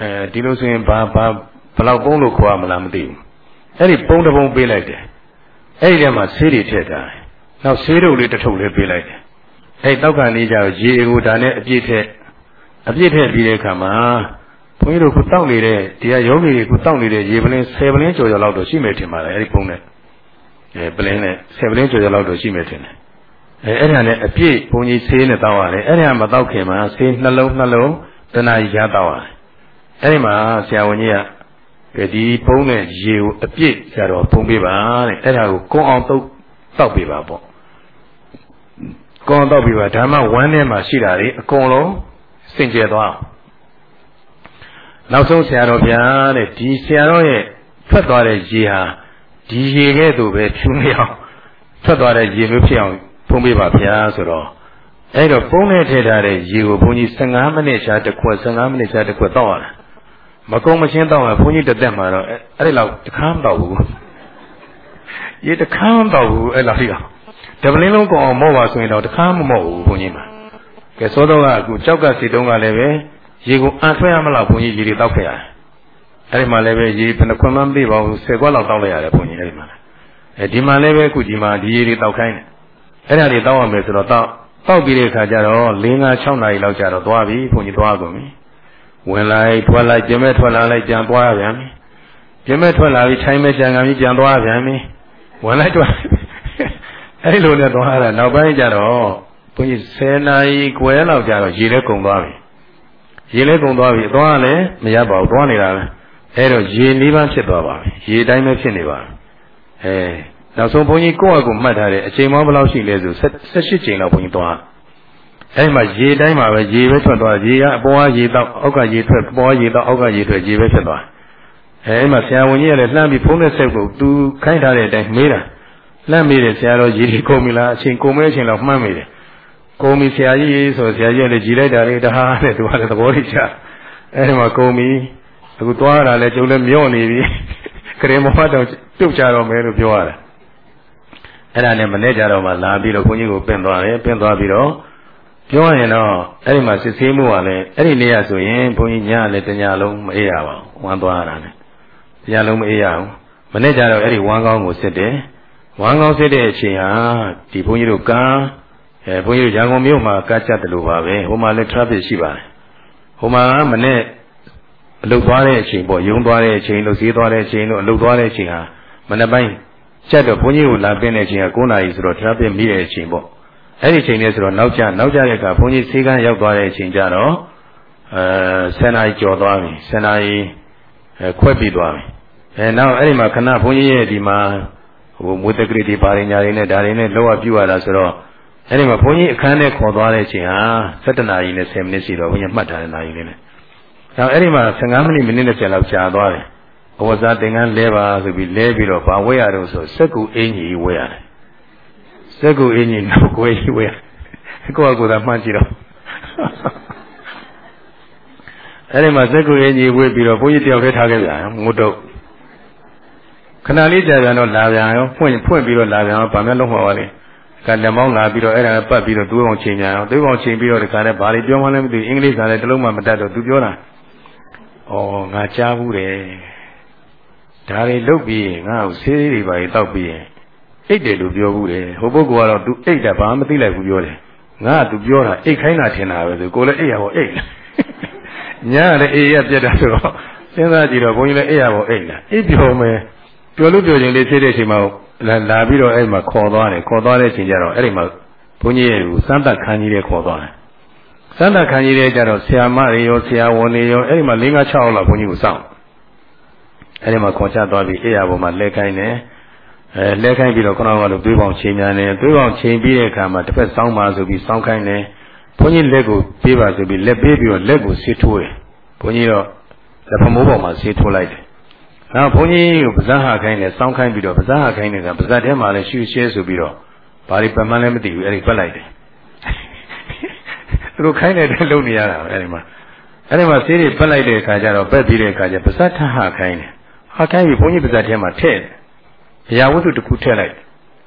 အဲဒီလိုဆိုရင်ဘာဘာဘယ်လောက်ပုံးလို့ခေါ်ရမလားမသိဘူးအဲ့ဒီပုံးတစ်ပုံးပေးလိုက်တယ်အဲ့ဒီထဲမှာဆေးတွေထည့်ထားတယ်နောက်ဆေးတုပ်လေးတစ်ထုပ်လေးပေးလိုက်တယ်အဲ့တောက်ကန်လေးကြတော့ရေကိုဒါနဲ့အပြည့်ထည့်အပြည့်ထည့်ပြီးတဲ့အခါမှာဘုန်းကြီးတို့ခုတောက်နေတဲ့တရားယောဂီတွေခုတောက်နေတဲ့ရေပလင်း10ပလင်းကျော်ကျော်လောက်တော့ရှိမယ်ထင်ပါတယ်အဲ့ဒီပုံနဲ့ အဲပလင်းနဲ့10ပလင်းကျော်ကျော်လောက်တော့ရှိမယ်ထင်တယ်အဲအဲ့ဒါနဲ့အပြည့်ဘုန်းကြီးဆေးနဲ့တောက်ရတယ်အဲ့ဒါမတောက်ခင်မှာဆေးနှလုံးနှလုံးတဏှာကြီးရတောက်ရတယ်အဲ့ဒီမှာဆရာဝန်ကြီးကဒီပုံးနဲ့ရေကိုအပြည့်ဆရာတော်ပုံပေးပါတဲ့အဲ့ဒါကိုကုန်းအောင်တုတ်တောက်ပေးပါပေါ့ကုန်းအောင်တောက်ပေးပါဒါမှဝမ်းထဲမှာရှိတာတွေအကုန်လုံးစင်ကြယ်သွားအောင်နောက်ဆုံးဆရာတော်ဗျာတဲ့ဒီဆရာတော်ရဲ့ထွက်သွားတဲ့ရေဟာ ဒီရေကဲ့သို့ပဲဖြူနေအောင်ထွက်သွားတဲ့ရေမျိုးဖြစ်အောင်ဖုံးပေးပါဗျာဆိုတော့အဲ့တော့ပုံးနဲ့ထည့်ထားတဲ့ရေကိုဘုန်းကြီး15မိနစ်ရှားတစ်ခွက်15မိနစ်ရှားတစ်ခွက်တောက်ရတာမကုံမချင်းတောက်ရဘုန်းကြီးတစ်သက်မှာတော့အဲ့ဒီလောက်တခါမတောက်ဘူးရေတခါမတောက်ဘူးအဲ့လောက်ကြီးတော့ဒဗလင်းလုံးကောင်အောင်မော့ပါဆိုရင်တော့တခါမမော့ဘူးဘုန်းကြီးမှာကဲစောတော့ကအခုကြောက်ကစီတုံးကလည်းပဲရေကိုအံထွက်ရမလားဘုန်းကြီးရေတွေတောက်ခဲ့ရတယ် အဲ့ဒီမှာလည်းပဲရေဘယ်နှခွန်းမှမသိပါဘူး10ခွက်လောက်တောက်လိုက်ရတယ်ဘုန်းကြီးအဲ့ဒီမှာအဲဒီမှာလည်းပဲအခုဒီမှာဒီရေတွေတောက်ခိုင်းတယ်အဲ့ဒါတွေတောက်ရမယ်ဆိုတော့တောက်တောက်ပြီးတဲ့အခါကျတော့၄၅6နာရီလောက်ကျတော့သွားပြီဘုန်းကြီးသွားကုန်ပြီဝင်လိုက်ထွက်လိုက်ပြင်မဲ့ထွက်လာလိုက်ပြန်သွားရပြန်ပြီပြင်မဲ့ထွက်လာပြီးထိုင်မဲ့ကြံကံပြီးပြန်သွားရပြန်ပြီဝင်လိုက်တော့အဲ့လိုနဲ့သွားရတာနောက်ပိုင်းကျတော့ဘုန်းကြီး10နာရီခွဲလောက်ကျတော့ရေလည်းကုန်သွားပြီရေလည်းကုန်သွားပြီအသွားလည်းမရပါဘူးသွားနေတာပဲ အဲတော့ရေ၄ပါးဖြစ်သွားပါပြီရေတိုင်းပဲဖြစ်နေပါအဲနောက်ဆုံးဘုန်းကြီးကိုယ့်အကူမှတ်ထားတယ်အချိန်မောဘယ်လောက်ရှိလဲဆို18ချိန်လောက်ဘုန်းကြီးသွားအဲဒီမှာရေတိုင်းမှာပဲရေပဲထွက်သွားရေကအပေါ်ကရေတော့အောက်ကရေထွက်အပေါ်ကရေတော့အောက်ကရေထွက်ရေပဲဖြစ်သွားအဲဒီမှာဆရာဝန်ကြီးကလည်းလှမ်းပြီးဖုန်းနဲ့ဆက်ဖို့သူခိုင်းထားတဲ့အတိုင်းမေးတာလှမ်းမေးတယ်ဆရာတော်ရေတွေကုန်ပြီလားအချိန်ကုန်မဲအချိန်လောက်မှန်းမေးတယ်ကုန်ပြီဆရာကြီးဆိုဆရာကြီးကလည်းကြည်လိုက်တာလေတဟားတဲ့သူကလည်းသဘောတကျအဲဒီမှာကုန်ပြီ အခုသွားရတာလဲကျုပ်လည်းမျော့နေပြီကရေမောတော့ပြုတ်ကြတော့မယ်လို့ပြောရတယ်အဲ့ဒါနဲ့မနေ့ကြတော့မှလာပြီးတော့ဘုန်းကြီးကိုပင့်သွားတယ်ပင့်သွားပြီးတော့ပြောရင်တော့အဲ့ဒီမှာစစ်ဆေးမှုကလည်းအဲ့ဒီနေ့ရဆိုရင်ဘုန်းကြီးညလည်းတညလုံးမအေးရပါဘူးဝမ်းသွားရတာနဲ့တညလုံးမအေးရဘူးမနေ့ကြတော့အဲ့ဒီဝမ်းကောင်းကိုစစ်တယ်ဝမ်းကောင်းစစ်တဲ့အချိန်ဟာဒီဘုန်းကြီးတို့ကံအဲဘုန်းကြီးတို့ရန်ကုန်မြို့မှာကတ်ကြတယ်လို့ပါပဲဟိုမှာလည်း traffic ရှိပါတယ်ဟိုမှာမနေ့ အလုတ်သွားတဲ့အချိန်ပေါ့ယုံသွားတဲ့အချိန်လို့ဈေးသွားတဲ့အချိန်လို့အလုတ်သွားတဲ့အချိန်ဟာမနေ့ပိုင်းကျက်တော့ဘုန်းကြီးကိုလာပင်းတဲ့အချိန်က9နာရီဆိုတော့ traffic မိတဲ့အချိန်ပေါ့အဲ့ဒီချိန်လေးဆိုတော့နောက်ကျနောက်ကျတဲ့အခါဘုန်းကြီးဆေးကန်းရောက်သွားတဲ့အချိန်ကျတော့အဲ10နာရီကျော်သွားပြီ10နာရီခွဲပြီးသွားပြီအဲနောက်အဲ့ဒီမှာခဏဘုန်းကြီးရဲ့ဒီမှာဟိုမွေတကရီဒီပါရညာတွေနဲ့ဒါတွေနဲ့လောက်ရပြရတာဆိုတော့အဲ့ဒီမှာဘုန်းကြီးအခန်းထဲခေါ်သွားတဲ့အချိန်ဟာ7နာရီနဲ့10မိနစ်ရှိတော့ဘုန်းကြီးမှတ်ထားတဲ့နာရီလေးနဲ့ နောက်အဲ့ဒီမှာ15မိနစ်မိနစ်20လောက်ကြာသွားတယ်အဝဇ္ဇသင်္ကန်းလဲပါဆိုပြီးလဲပြီးတော့ဗာဝဲရတော့ဆိုစက်ကူအင်းကြီးဝဲရတယ်စက်ကူအင်းကြီးနောက်ကွယ်ကြီးဝဲကိုယ့်အကူသာမှန်းကြည့်တော့အဲ့ဒီမှာစက်ကူအင်းကြီးဝဲပြီးတော့ဘုန်းကြီးတယောက်တည်းထားခဲ့ပြန်ငုတ်တော့ခဏလေးကြာပြန်တော့လာပြန်ရောဖွင့်ဖွင့်ပြီးတော့လာပြန်ရောဗာမျက်လုံးမှာပါလေကလက်မောင်းလာပြီးတော့အဲ့ဒါပတ်ပြီးတော့သွေးပေါင်ချိန်ညာအောင်သွေးပေါင်ချိန်ပြီးတော့ဒီကနေ့ဘာတွေပြောမှလည်းမသိအင်္ဂလိပ်စာလည်းတလုံးမှမတတ်တော့သူပြောတာ ဩငါကြားဘူးတယ်ဒါတွေလုတ်ပြီးရင်ငါ့ကိုဆေးတွေပါတောက်ပြီးရင်အိတ်တယ်လို့ပြောဘူးတယ်ဟိုပုဂ္ဂိုလ်ကတော့ तू အိတ်တာဘာမှမသိလိုက်ဘူးပြောတယ်ငါက तू ပြောတာအိတ်ခိုင်းတာထင်တာပဲဆိုကိုလည်းအိတ်ရဖို့အိတ်ညာလည်းအေးရပြတ်တာဆိုတော့စဉ်းစားကြည့်တော့ဘုန်းကြီးလည်းအိတ်ရဖို့အိတ်လားအိတ်ပြောမယ်ပြောလို့ပြောခြင်းလေးဖြစ်တဲ့အချိန်မှာလာလာပြီးတော့အဲ့မှာခေါ်သွားတယ်ခေါ်သွားတဲ့အချိန်ကျတော့အဲ့ဒီမှာဘုန်းကြီးရဲ့စမ်းသပ်ခန်းကြီးလေးခေါ်သွားတယ် စမ်းသပ်ခန်းကြီးလေးကျတော့ဆရာမတွေရောဆရာဝန်တွေရောအဲ့ဒီမှာ၄၅6လောက်ဘုန်းကြီးကိုစောင့်အဲ့ဒီမှာခေါ်ချသွားပြီးအေးရပေါ်မှာလဲခိုင်းတယ်အဲလဲခိုင်းပြီးတော့ခုနကလိုသွေးပေါင်ချိန်များတယ်သွေးပေါင်ချိန်ပြီးတဲ့အခါမှာတစ်ဖက်စောင်းပါဆိုပြီးစောင်းခိုင်းတယ်ဘုန်းကြီးလက်ကိုပေးပါဆိုပြီးလက်ပေးပြီးတော့လက်ကိုဆေးထိုးတယ်ဘုန်းကြီးတော့လက်ဖမိုးပေါ်မှာဆေးထိုးလိုက်တယ်နောက်ဘုန်းကြီးကိုပါဇက်ဟာခိုင်းတယ်စောင်းခိုင်းပြီးတော့ပါဇက်ဟာခိုင်းတယ်ကပါဇက်ထဲမှာလည်းရှူရှဲဆိုပြီးတော့ဘာတွေပတ်မှန်းလည်းမသိဘူးအဲ့ဒီပတ်လိုက်တယ် သူတို့ခိုင်းတဲ့တဲ့လုံနေရတာအဲ့ဒီမှာအဲ့ဒီမှာဆေးတွေပတ်လိုက်တဲ့အခါကျတော့ပက်ပြီးတဲ့အခါကျပါဇက်ထဟာခိုင်းတယ်ဟာခိုင်းပြီးဘုန်းကြီးပါဇက်ထဲမှာထည့်တယ်အရာဝတ္ထုတစ်ခုထည့်လိုက်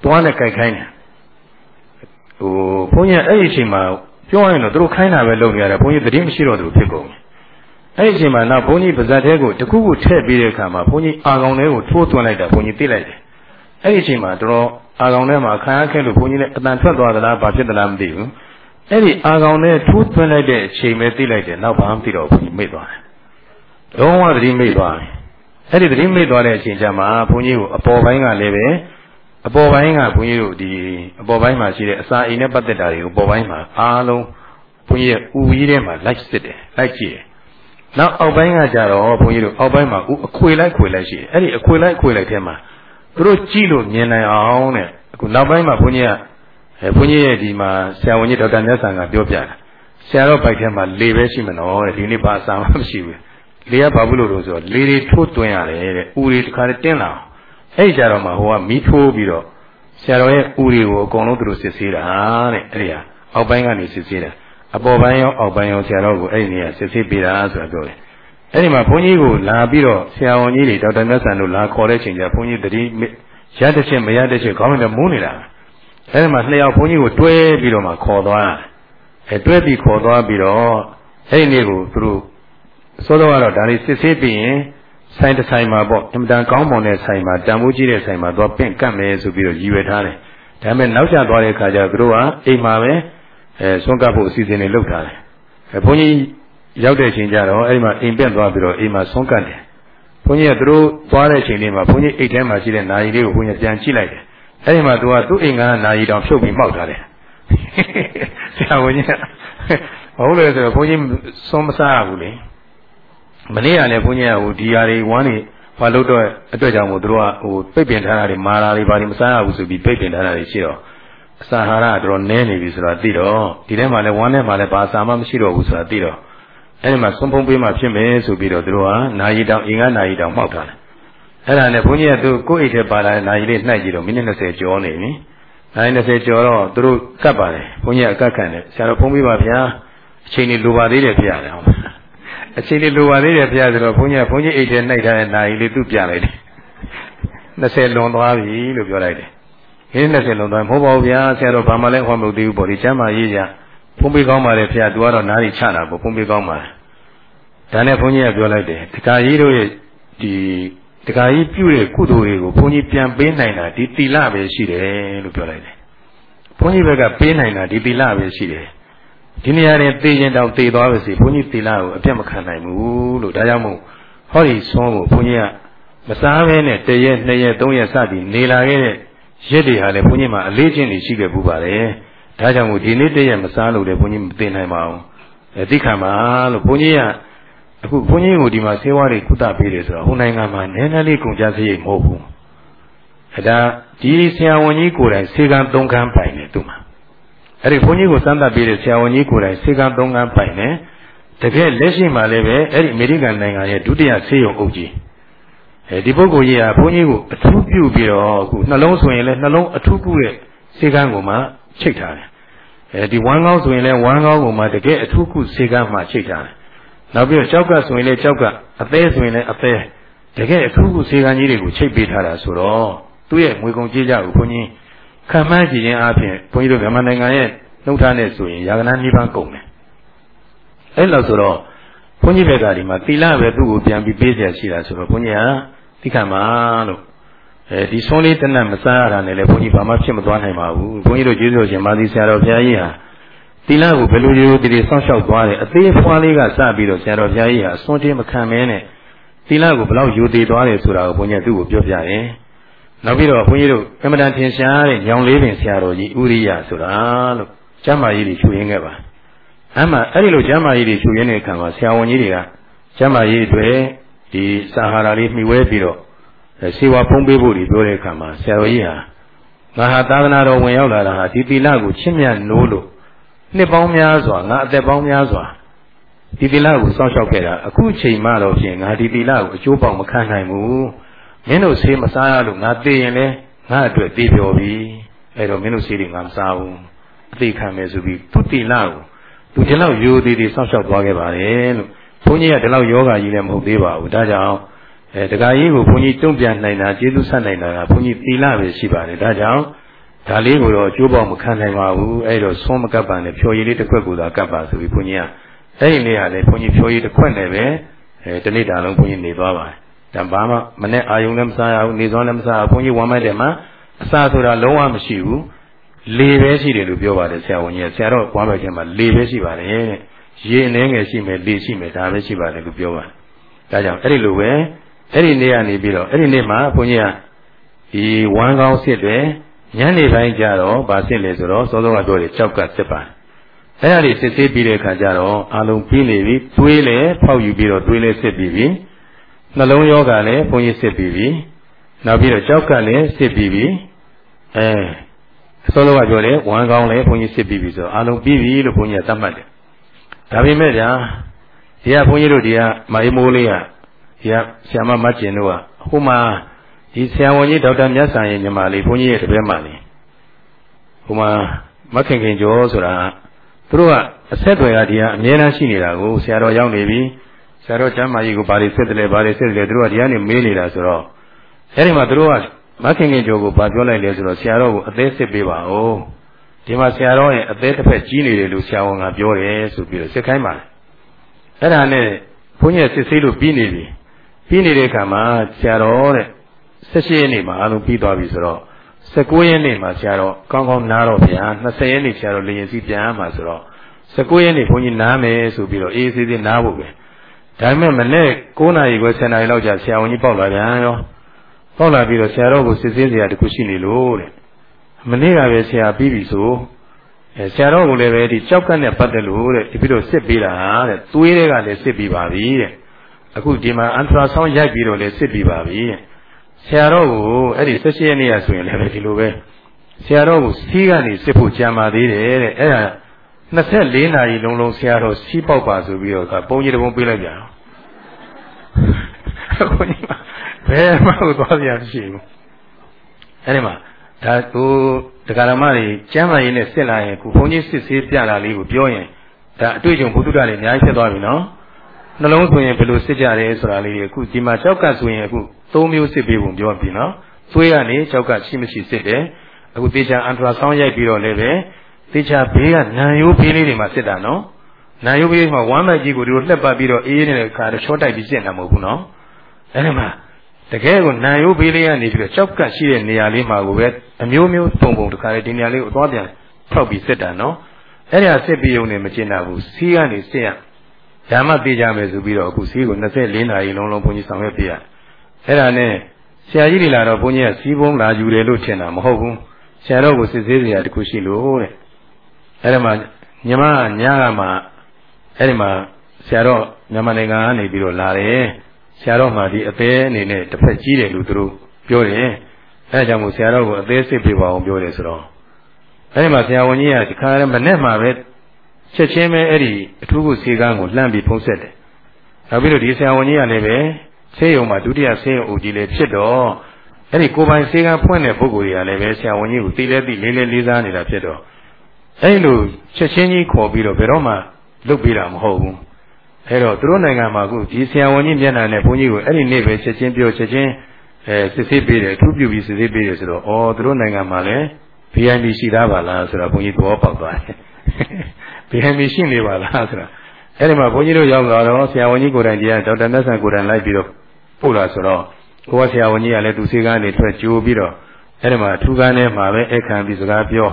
သွားနဲ့ကြိုက်ခိုင်းတယ်ဟိုဘုန်းကြီးအဲ့ဒီအချိန်မှာပြောရရင်တော့သူတို့ခိုင်းတာပဲလုပ်နေရတယ်ဘုန်းကြီးသတိမရှိတော့သူဖြစ်ကုန်တယ်အဲ့ဒီအချိန်မှာနောက်ဘုန်းကြီးပါဇက်ထဲကိုတခုခုထည့်ပြီးတဲ့အခါမှာဘုန်းကြီးအာကောင်ထဲကိုထိုးသွင်းလိုက်တာဘုန်းကြီးသိလိုက်တယ်အဲ့ဒီအချိန်မှာတော်အာကောင်ထဲမှာခံရခဲ့လို့ဘုန်းကြီးလည်းအတန်ထွက်သွားသလားဘာဖြစ်သလားမသိဘူး အဲ့ဒီအာကောင်ထဲထိုးသွင်းလိုက်တဲ့အချိန်ပဲသိလိုက်တယ်နောက်ဘာမှမသိတော့ဘုန်းကြီးမိတ်သွားတယ်လုံးဝသတိမိတ်သွားတယ်အဲ့ဒီသတိမိတ်သွားတဲ့အချိန်ကျမှဘုန်းကြီးကိုအပေါ်ပိုင်းကလည်းပဲအပေါ်ပိုင်းကဘုန်းကြီးတို့ဒီအပေါ်ပိုင်းမှာရှိတဲ့အစာအိမ်နဲ့ပတ်သက်တာတွေကိုအပေါ်ပိုင်းမှာအားလုံးဘုန်းကြီးရဲ့ဥကြီးထဲမှာလိုက်စစ်တယ်လိုက်ကြည့်တယ်နောက်အောက်ပိုင်းကကြတော့ဘုန်းကြီးတို့အောက်ပိုင်းမှာဥအခွေလိုက်ခွေလိုက်ရှိတယ်အဲ့ဒီအခွေလိုက်ခွေလိုက်ထဲမှာသူတို့ကြည့်လို့မြင်နိုင်အောင်တဲ့အခုနောက်ပိုင်းမှာဘုန်းကြီးက အဲဘုန်းကြီးရဲ့ဒီမှာဆရာဝန်ကြီးဒေါက်တာမြတ်ဆန်ကပြောပြတာဆရာတော်ဘိုက်ထဲမှာလေပဲရှိမနော်တဲ့ဒီနေ့ဘာအစာမှမရှိဘူးလေကဘာဘူးလို့လို့ဆိုတော့လေတွေထိုးသွင်းရတယ်တဲ့ဥတွေတခါတည်းတင်းလာအောင်အဲ့ကြတော့မှဟိုကမီးထိုးပြီးတော့ဆရာတော်ရဲ့ဥတွေကိုအကုန်လုံးသူတို့စစ်ဆေးတာတဲ့အဲ့ဒီဟာအောက်ပိုင်းကနေစစ်ဆေးတာအပေါ်ပိုင်းရောအောက်ပိုင်းရောဆရာတော်ကိုအဲ့ဒီနေရာစစ်ဆေးပေးတာဆိုတာပြောတယ်အဲ့ဒီမှာဘုန်းကြီးကိုလာပြီးတော့ဆရာဝန်ကြီးတွေဒေါက်တာမြတ်ဆန်တို့လာခေါ်တဲ့ချိန်ကျဘုန်းကြီးတတိရတဲ့ချင်းမရတဲ့ချင်းခေါင်းနဲ့မူးနေတာ အဲ့ဒီမှာနှစ်ယောက်ဘုန်းကြီးကိုတွဲပြီးတော့မှခေါ်သွားအဲတွဲပြီးခေါ်သွားပြီးတော့အဲ့ဒီနေ့ကိုသူတို့စောစောကတော့ဒါလေးစစ်ဆေးပြီးရင်ဆိုင်တစ်ဆိုင်မှာပေါ့အင်မတန်ကောင်းမွန်တဲ့ဆိုင်မှာတန်ဖိုးကြီးတဲ့ဆိုင်မှာသွားပင့်ကတ်မယ်ဆိုပြီးတော့ရည်ရွယ်ထားတယ်ဒါပေမဲ့နောက်ကျသွားတဲ့အခါကျသူတို့ကအိမ်မှာပဲအဲဆွန့်ကပ်ဖို့အစီအစဉ်တွေလုပ်ထားတယ်အဲဘုန်းကြီးရောက်တဲ့အချိန်ကျတော့အဲ့ဒီမှာအိမ်ပြက်သွားပြီးတော့အိမ်မှာဆွန့်ကပ်တယ်ဘုန်းကြီးကသူတို့သွားတဲ့အချိန်လေးမှာဘုန်းကြီးအိတ်ထဲမှာရှိတဲ့နာရီလေးကိုဘုန်းကြီးပြန်ကြည့်လိုက်တယ် အဲ့ဒီမှာသူကသူ့အိမ်ကနာရီတောင်ဖြုတ်ပြီးမှောက်ထားတယ်ဆရာဝန်ကြီးကဟုတ်လေဆိုတော့ဘုန်းကြီးဆွန့်မစားရဘူးလေမနေ့ကလည်းဘုန်းကြီးကဟိုဒီဟာတွေဝမ်းတွေဘာလို့တော့အတွက်ကြောင့်မို့သူတို့ကဟိုပိတ်ပင်ထားတာတွေမာတာတွေဘာတွေမစားရဘူးဆိုပြီးပိတ်ပင်ထားတာတွေရှိတော့အစာဟာရကတော့နည်းနေပြီဆိုတော့သိတော့ဒီထဲမှာလည်းဝမ်းထဲမှာလည်းဘာအစာမှမရှိတော့ဘူးဆိုတာသိတော့အဲ့ဒီမှာစွန့်ဖုံးပေးမှဖြစ်မယ်ဆိုပြီးတော့သူတို့ကနာရီတောင်အင်္ဂါနာရီတောင်မှောက်ထားတယ် အဲ့ဒါနဲ့ဘုန်းကြီးကသူကိုယ့်အိတ်ထဲပါလာတဲ့နာရီလေးနှိုက်ကြည့်တော့မိနစ်20ကျော်နေပြီနာရီ20ကျော်တော့သူတို့ကတ်ပါတယ်ဘုန်းကြီးကအကတ်ခံတယ်ဆရာတော်ဖုံးပေးပါဗျာအချိန်ကြီးလိုပါသေးတယ်ဖေရတယ်ဟုတ်အချိန်လေးလိုပါသေးတယ်ဖေရဆိုတော့ဘုန်းကြီးကဘုန်းကြီးအိတ်ထဲနှိုက်ထားတဲ့နာရီလေးသူ့ပြလိုက်တယ်20လွန်သွားပြီလို့ပြောလိုက်တယ်ခင်း20လွန်သွားမဟုတ်ပါဘူးဗျာဆရာတော်ဘာမှလည်းဟောမလို့သေးဘူးပေါ့ဒီကျမ်းမာရေးကြဖုံးပေးကောင်းပါလေဖေ။သူကတော့နားရီချတာပေါ့ဖုံးပေးကောင်းပါဒါနဲ့ဘုန်းကြီးကပြောလိုက်တယ်တခါကြီးတို့ရဲ့ဒီ တခါကြီးပြုတဲ့ကုသိုလ်တွေကိုဘုန်းကြီးပြန်ပေးနိုင်တာဒီတိလပဲရှိတယ်လို့ပြောလိုက်တယ်ဘုန်းကြီးဘက်ကပေးနိုင်တာဒီတိလပဲရှိတယ်ဒီနေရာနဲ့သေခြင်းတောင်သေသွားပါစေဘုန်းကြီးတိလကိုအပြတ်မခံနိုင်ဘူးလို့ဒါကြောင့်မို့ဟောဒီဆုံးကိုဘုန်းကြီးကမစားဘဲနဲ့တရက်နှစ်ရက်သုံးရက်စသည်နေလာခဲ့တဲ့ရက်တွေဟာလည်းဘုန်းကြီးမှာအလေးချင်းတွေရှိခဲ့ပူပါတယ်ဒါကြောင့်မို့ဒီနေ့တရက်မစားလို့လည်းဘုန်းကြီးမသိနိုင်ပါဘူးအဲသိခံပါလို့ဘုန်းကြီးက အခုဘုန်းကြီးကိုဒီမှာဆေးဝါးတွေကုသပေးတယ်ဆိုတော့ဟိုနိုင်ငံမှာနည်းနည်းလေးကုန်ကြစရိတ်မဟုတ်ဘူးအဲဒါဒီဆရာဝန်ကြီးကိုယ်တိုင်ဆေးကန်း၃ခန်းပိုင်တယ်သူ့မှာအဲ့ဒီဘုန်းကြီးကိုစမ်းသပ်ပေးတဲ့ဆရာဝန်ကြီးကိုယ်တိုင်ဆေးကန်း၃ခန်းပိုင်တယ်တကယ်လက်ရှိမှာလည်းပဲအဲ့ဒီအမေရိကန်နိုင်ငံရဲ့ဒုတိယဆေးရုံအုပ်ကြီးအဲဒီပုဂ္ဂိုလ်ကြီးကဘုန်းကြီးကိုအထူးပြုပြီးတော့အခုနှလုံးဆိုရင်လည်းနှလုံးအထူးပြုတဲ့ဆေးကန်းကိုမှချိတ်ထားတယ်အဲဒီဝမ်းကောင်းဆိုရင်လည်းဝမ်းကောင်းကိုမှတကယ်အထူးကုဆေးကန်းမှချိတ်ထားတယ် နောက်ပြီးတော့ကြောက်ကဆိုရင်လည်းကြောက်ကအသေးဆိုရင်လည်းအသေးတကယ်အထူးကုဆေးကန်းကြီးတွေကိုချိတ်ပေးထားတာဆိုတော့သူ့ရဲ့ငွေကုန်ကြေးကြကိုဘုန်းကြီးခံမှန်းကြည့်ခြင်းအပြင်ဘုန်းကြီးတို့မြန်မာနိုင်ငံရဲ့နှုတ်ထားနဲ့ဆိုရင်ရာဂနာနိဗ္ဗာန်ကုန်တယ်အဲ့လောက်ဆိုတော့ဘုန်းကြီးဘက်ကဒီမှာသီလပဲသူ့ကိုပြန်ပြီးပေးเสียရှိတာဆိုတော့ဘုန်းကြီးကသိခံပါလို့အဲဒီဆုံးလေးတနတ်မစားရတာနဲ့လည်းဘုန်းကြီးဘာမှဖြစ်မသွားနိုင်ပါဘူးဘုန်းကြီးတို့ကျေးဇူးရှင်မာသီဆရာတော်ဘုရားကြီးဟာ သီလကိုဘယ်လိုရိုးတည်စောင့်ရှောက်သွားတယ်အသေးဖွားလေးကစပြီးတော့ဆရာတော်ဘုရားကြီးဟာအစွန်းတင်းမခံမဲနဲ့သီလကိုဘယ်လောက်ယူတည်သွားတယ်ဆိုတာကိုဘုန်းကြီးကသူ့ကိုပြောပြတယ်နောက်ပြီးတော့ဘုန်းကြီးတို့အမတန်ထင်ရှားတဲ့ညောင်လေးပင်ဆရာတော်ကြီးဥရိယဆိုတာလို့ကျမ်းမာရေးတွေချူရင်းခဲ့ပါအမှအဲ့ဒီလိုကျမ်းမာရေးတွေချူရင်းတဲ့အခါမှာဆရာဝန်ကြီးတွေကကျမ်းမာရေးတွေဒီစာဟာရာလေးမှီဝဲပြီးတော့စေဝါဖုံးပေးဖို့ဒီပြောတဲ့အခါမှာဆရာတော်ကြီးဟာငါဟာသာသနာတော်ဝင်ရောက်လာတာဟာဒီသီလကိုချစ်မြတ်နိုးလို့ နှစ်ပေါင်းများစွာငါအသက်ပေါင်းများစွာဒီသီလကိုစောင့်ရှောက်ခဲ့တာအခုချိန်မှတော့ဖြင့်ငါဒီသီလကိုအကျိုးပေါက်မခံနိုင်ဘူးမင်းတို့ဆေးမစားရလို့ငါသိရင်လဲငါအတွက်သိပြောပြီအဲ့တော့မင်းတို့ဆေးတွေငါမစားဘူးအသိခံမယ်ဆိုပြီးသူသီလကိုသူဒီလောက်ရိုသေသေးစောင့်ရှောက်သွားခဲ့ပါတယ်လို့ဘုန်းကြီးကဒီလောက်ယောဂကြီးလည်းမဟုတ်သေးပါဘူးဒါကြောင့်အဲတခါကြီးကိုဘုန်းကြီးတုံ့ပြန်နိုင်တာကျေးဇူးဆက်နိုင်တာကဘုန်းကြီးသီလပဲရှိပါတယ်ဒါကြောင့် ဒါလေးကိုတော့ကျိုးပေါက်မခံနိုင်ပါဘူးအဲ့တော့ဆုံးမကပ်ပါနဲ့ဖြော်ရည်လေးတစ်ခွက်ကိုသာကပ်ပါဆိုပြီးဘုန်းကြီးကအဲ့ဒီနေ့ကလည်းဘုန်းကြီးဖြော်ရည်တစ်ခွက်နဲ့ပဲအဲတနေ့တာလုံးဘုန်းကြီးနေသွားပါတယ်ဒါဘာမှမနဲ့အာယုံလည်းမစားရဘူးနေစွမ်းလည်းမစားရဘူးဘုန်းကြီးဝမ်းမိုက်တယ်မှာအစာဆိုတာလုံးဝမရှိဘူးလေပဲရှိတယ်လို့ပြောပါတယ်ဆရာဝန်ကြီးဆရာတော်ဝမ်းမိုက်ခြင်းမှာလေပဲရှိပါတယ်တဲ့ရေအနေငယ်ရှိမယ်လေရှိမယ်ဒါပဲရှိပါတယ်လို့ပြောပါတယ်ဒါကြောင့်အဲ့ဒီလိုပဲအဲ့ဒီနေ့ကနေပြီးတော့အဲ့ဒီနေ့မှာဘုန်းကြီးကဒီဝမ်းကောင်းစစ်တယ် ညနေပိုင်းကျတော့ဗာစစ်လေဆိုတော့စောစောကပြောတယ်ကြောက်ကစစ်ပါအဲ့ဒါလေးစစ်ဆေးပြီးတဲ့အခါကျတော့အလုံးပြီးနေပြီတွေးလေဖောက်ယူပြီးတော့တွေးလေစစ်ပြီးပြီနှလုံးယောဂလည်းဘုန်းကြီးစစ်ပြီးပြီနောက်ပြီးတော့ကြောက်ကလည်းစစ်ပြီးပြီအဲစောစောကပြောတယ်ဝမ်းကောင်းလည်းဘုန်းကြီးစစ်ပြီးပြီဆိုတော့အလုံးပြီးပြီလို့ဘုန်းကြီးကသတ်မှတ်တယ်ဒါပေမဲ့ဗျာဒီကဘုန်းကြီးတို့ဒီကမအေးမိုးလေးကဒီကဆရာမမကျင်တို့ကဟိုမှာ ဒီဆရာဝန်ကြီးဒေါက်တာမြတ်ဆန်ရဲ့ညီမလေးဘုန်းကြီးရဲ့တပည့်မလေးဟိုမှာမခင်ခင်ကျော်ဆိုတာသူတို့ကအဆက်တွေကဒီကအမြဲတမ်းရှိနေတာကိုဆရာတော်ရောက်နေပြီဆရာတော်ကျမ်းမာကြီးကိုဘာတွေစစ်တယ်လဲဘာတွေစစ်တယ်လဲသူတို့ကဒီကနေမေးနေတာဆိုတော့အဲဒီမှာသူတို့ကမခင်ခင်ကျော်ကိုဘာပြောလိုက်လဲဆိုတော့ဆရာတော်ကိုအသေးစစ်ပေးပါဦးဒီမှာဆရာတော်ရဲ့အသေးတစ်ဖက်ကြီးနေတယ်လို့ဆရာဝန်ကပြောတယ်ဆိုပြီးတော့စစ်ခိုင်းပါအဲ့ဒါနဲ့ဘုန်းကြီးစစ်ဆေးလို့ပြီးနေပြီပြီးနေတဲ့အခါမှာဆရာတော်တဲ့ 18ရက်နေ့မှာအလုံးပြီးသွားပြီဆိုတော့19ရက်နေ့မှာဆရာတော်ကောင်းကောင်းနားတော့ဗျာ20ရက်နေ့ဆရာတော်လေရင်စီပြန်ရမှာဆိုတော့19ရက်နေ့ဘုန်းကြီးနားမယ်ဆိုပြီးတော့အေးအေးဆေးဆေးနားဖို့ပဲဒါပေမဲ့မနေ့9နာရီခွဲ10နာရီလောက်ကြာဆရာဝန်ကြီးပေါက်လာပြန်ရောပေါက်လာပြီးတော့ဆရာတော်ကိုစစ်ဆေးစရာတခုရှိနေလို့တဲ့မနေ့ကပဲဆရာပြီးပြီဆိုအဲဆရာတော်ကလည်းပဲဒီကြောက်ကတ်နဲ့ပတ်သက်လို့တဲ့ဒီပြီးတော့စစ်ပေးတာတဲ့သွေးတွေကလည်းစစ်ပြီးပါပြီတဲ့အခုဒီမှာအန်ထရာဆောင်းရိုက်ပြီးတော့လည်းစစ်ပြီးပါပြီတဲ့ ဆရာတော်ကိုအဲ့ဒီ၁၈ရက်နေ့ရဆိုရင်လည်းဒီလိုပဲဆရာတော်ကိုစီးကနေစစ်ဖို့ကြံပါသေးတယ်တဲ့အဲ့ဒါ24နာရီလုံးလုံးဆရာတော်စီးပေါက်ပါဆိုပြီးတော့ပုံကြီးတပုံပေးလိုက်ကြအောင်အခုဒီမှာဘယ်မှသွားပြမရှိဘူးအဲ့ဒီမှာဒါကိုတရားဓမ္မတွေကျမ်းမာရေးနဲ့စစ်လာရင်ခုဘုန်းကြီးစစ်ဆေးပြတာလေးကိုပြောရင်ဒါအတွေ့အကြုံဘုဒ္ဓတာတွေအများကြီးဖြစ်သွားပြီနော် နှလုံးဆိုရင်ဘယ်လိုစစ်ကြရဲဆိုတာလေးအခုဒီမှာကြောက်ကဆိုရင်အခု၃မျိုးစစ်ပေးပုံပြောပြီနော်သွေးကနေကြောက်ကရှိမရှိစစ်တယ်အခုတေချာအန်ထရာဆောင်းရိုက်ပြီးတော့လည်းပဲတေချာဘေးကနံရိုးဘေးလေးတွေမှာစစ်တာနော်နံရိုးဘေးမှာဝမ်းမိုက်ကြီးကိုဒီလိုလှက်ပတ်ပြီးတော့အေးနေတဲ့ခါတော့ချောတိုက်ပြီးစစ်တာမဟုတ်ဘူးနော်အဲ့ဒီမှာတကယ်ကိုနံရိုးဘေးလေးကနေပြီးတော့ကြောက်ကရှိတဲ့နေရာလေးမှာကိုပဲအမျိုးမျိုးပုံပုံတခါလေဒီနေရာလေးကိုအသွားပြန်ထောက်ပြီးစစ်တာနော်အဲ့ဒါစစ်ပြီးုံနဲ့မကျင်တာဘူးစီးကနေစစ်ရ ဓမ္မပြေးကြမယ်ဆိုပြီးတော့အခုစီးကို24နာရီလုံးလုံးဘုန်းကြီးဆောင်ရွက်ပြရအဲ့ဒါနဲ့ဆရာကြီးတွေလာတော့ဘုန်းကြီးကစီးပုံးလာယူတယ်လို့ထင်တာမဟုတ်ဘူးဆရာတော်ကိုစစ်ဆေးစရာတခုရှိလို့တဲ့အဲ့ဒါမှညီမညကမှအဲ့ဒီမှာဆရာတော်မြန်မာနိုင်ငံကနေပြီးတော့လာတယ်ဆရာတော်မှဒီအသေးအနေနဲ့တစ်ဖက်ကြီးတယ်လို့သူတို့ပြောတယ်အဲဒါကြောင့်မို့ဆရာတော်ကိုအသေးစစ်ပြပါအောင်ပြောတယ်ဆိုတော့အဲဒီမှာဆရာဝန်ကြီးကဒီခါရမနဲ့မှာပဲ ချက်ချင်းပဲအဲ့ဒီအထူးကုဆေးကန်းကိုလှမ်းပြီးဖုံးဆက်တယ်နောက်ပြီးတော့ဒီဆရာဝန်ကြီးကလည်းပဲဆေးရုံမှာဒုတိယဆေးရုံအုပ်ကြီးလည်းဖြစ်တော့အဲ့ဒီကိုပိုင်ဆေးကန်းဖွင့်တဲ့ပုဂ္ဂိုလ်တွေကလည်းပဲဆရာဝန်ကြီးကိုသိလဲသိလေးလေးလေးစားနေတာဖြစ်တော့အဲ့လိုချက်ချင်းကြီးခေါ်ပြီးတော့ဘယ်တော့မှလုပ်ပေးတာမဟုတ်ဘူးအဲ့တော့သူတို့နိုင်ငံမှာအခုဒီဆရာဝန်ကြီးမျက်နှာနဲ့ဘုန်းကြီးကိုအဲ့ဒီနေ့ပဲချက်ချင်းပြောချက်ချင်းအဲစစ်ဆေးပေးတယ်အထူးပြုပြီးစစ်ဆေးပေးတယ်ဆိုတော့ဩသူတို့နိုင်ငံမှာလည်း VIP ရှိသားပါလားဆိုတော့ဘုန်းကြီးသဘောပေါက်သွားတယ် VIP ရှိနေပါလားဆိုတော့အဲ့ဒီမှာဘုန်းကြီးတို့ရောက်လာတော့ဆရာဝန်ကြီးကိုယ်တိုင်တရားဒေါက်တာမြတ်ဆန်ကိုယ်တိုင်လိုက်ပြီးတော့ပို့လာဆိုတော့ကိုကဆရာဝန်ကြီးကလည်းသူစေကားနေထွက်ကြိုးပြီးတော့အဲ့ဒီမှာထူးကန်းထဲမှာပဲအခမ်းပြီးစကားပြော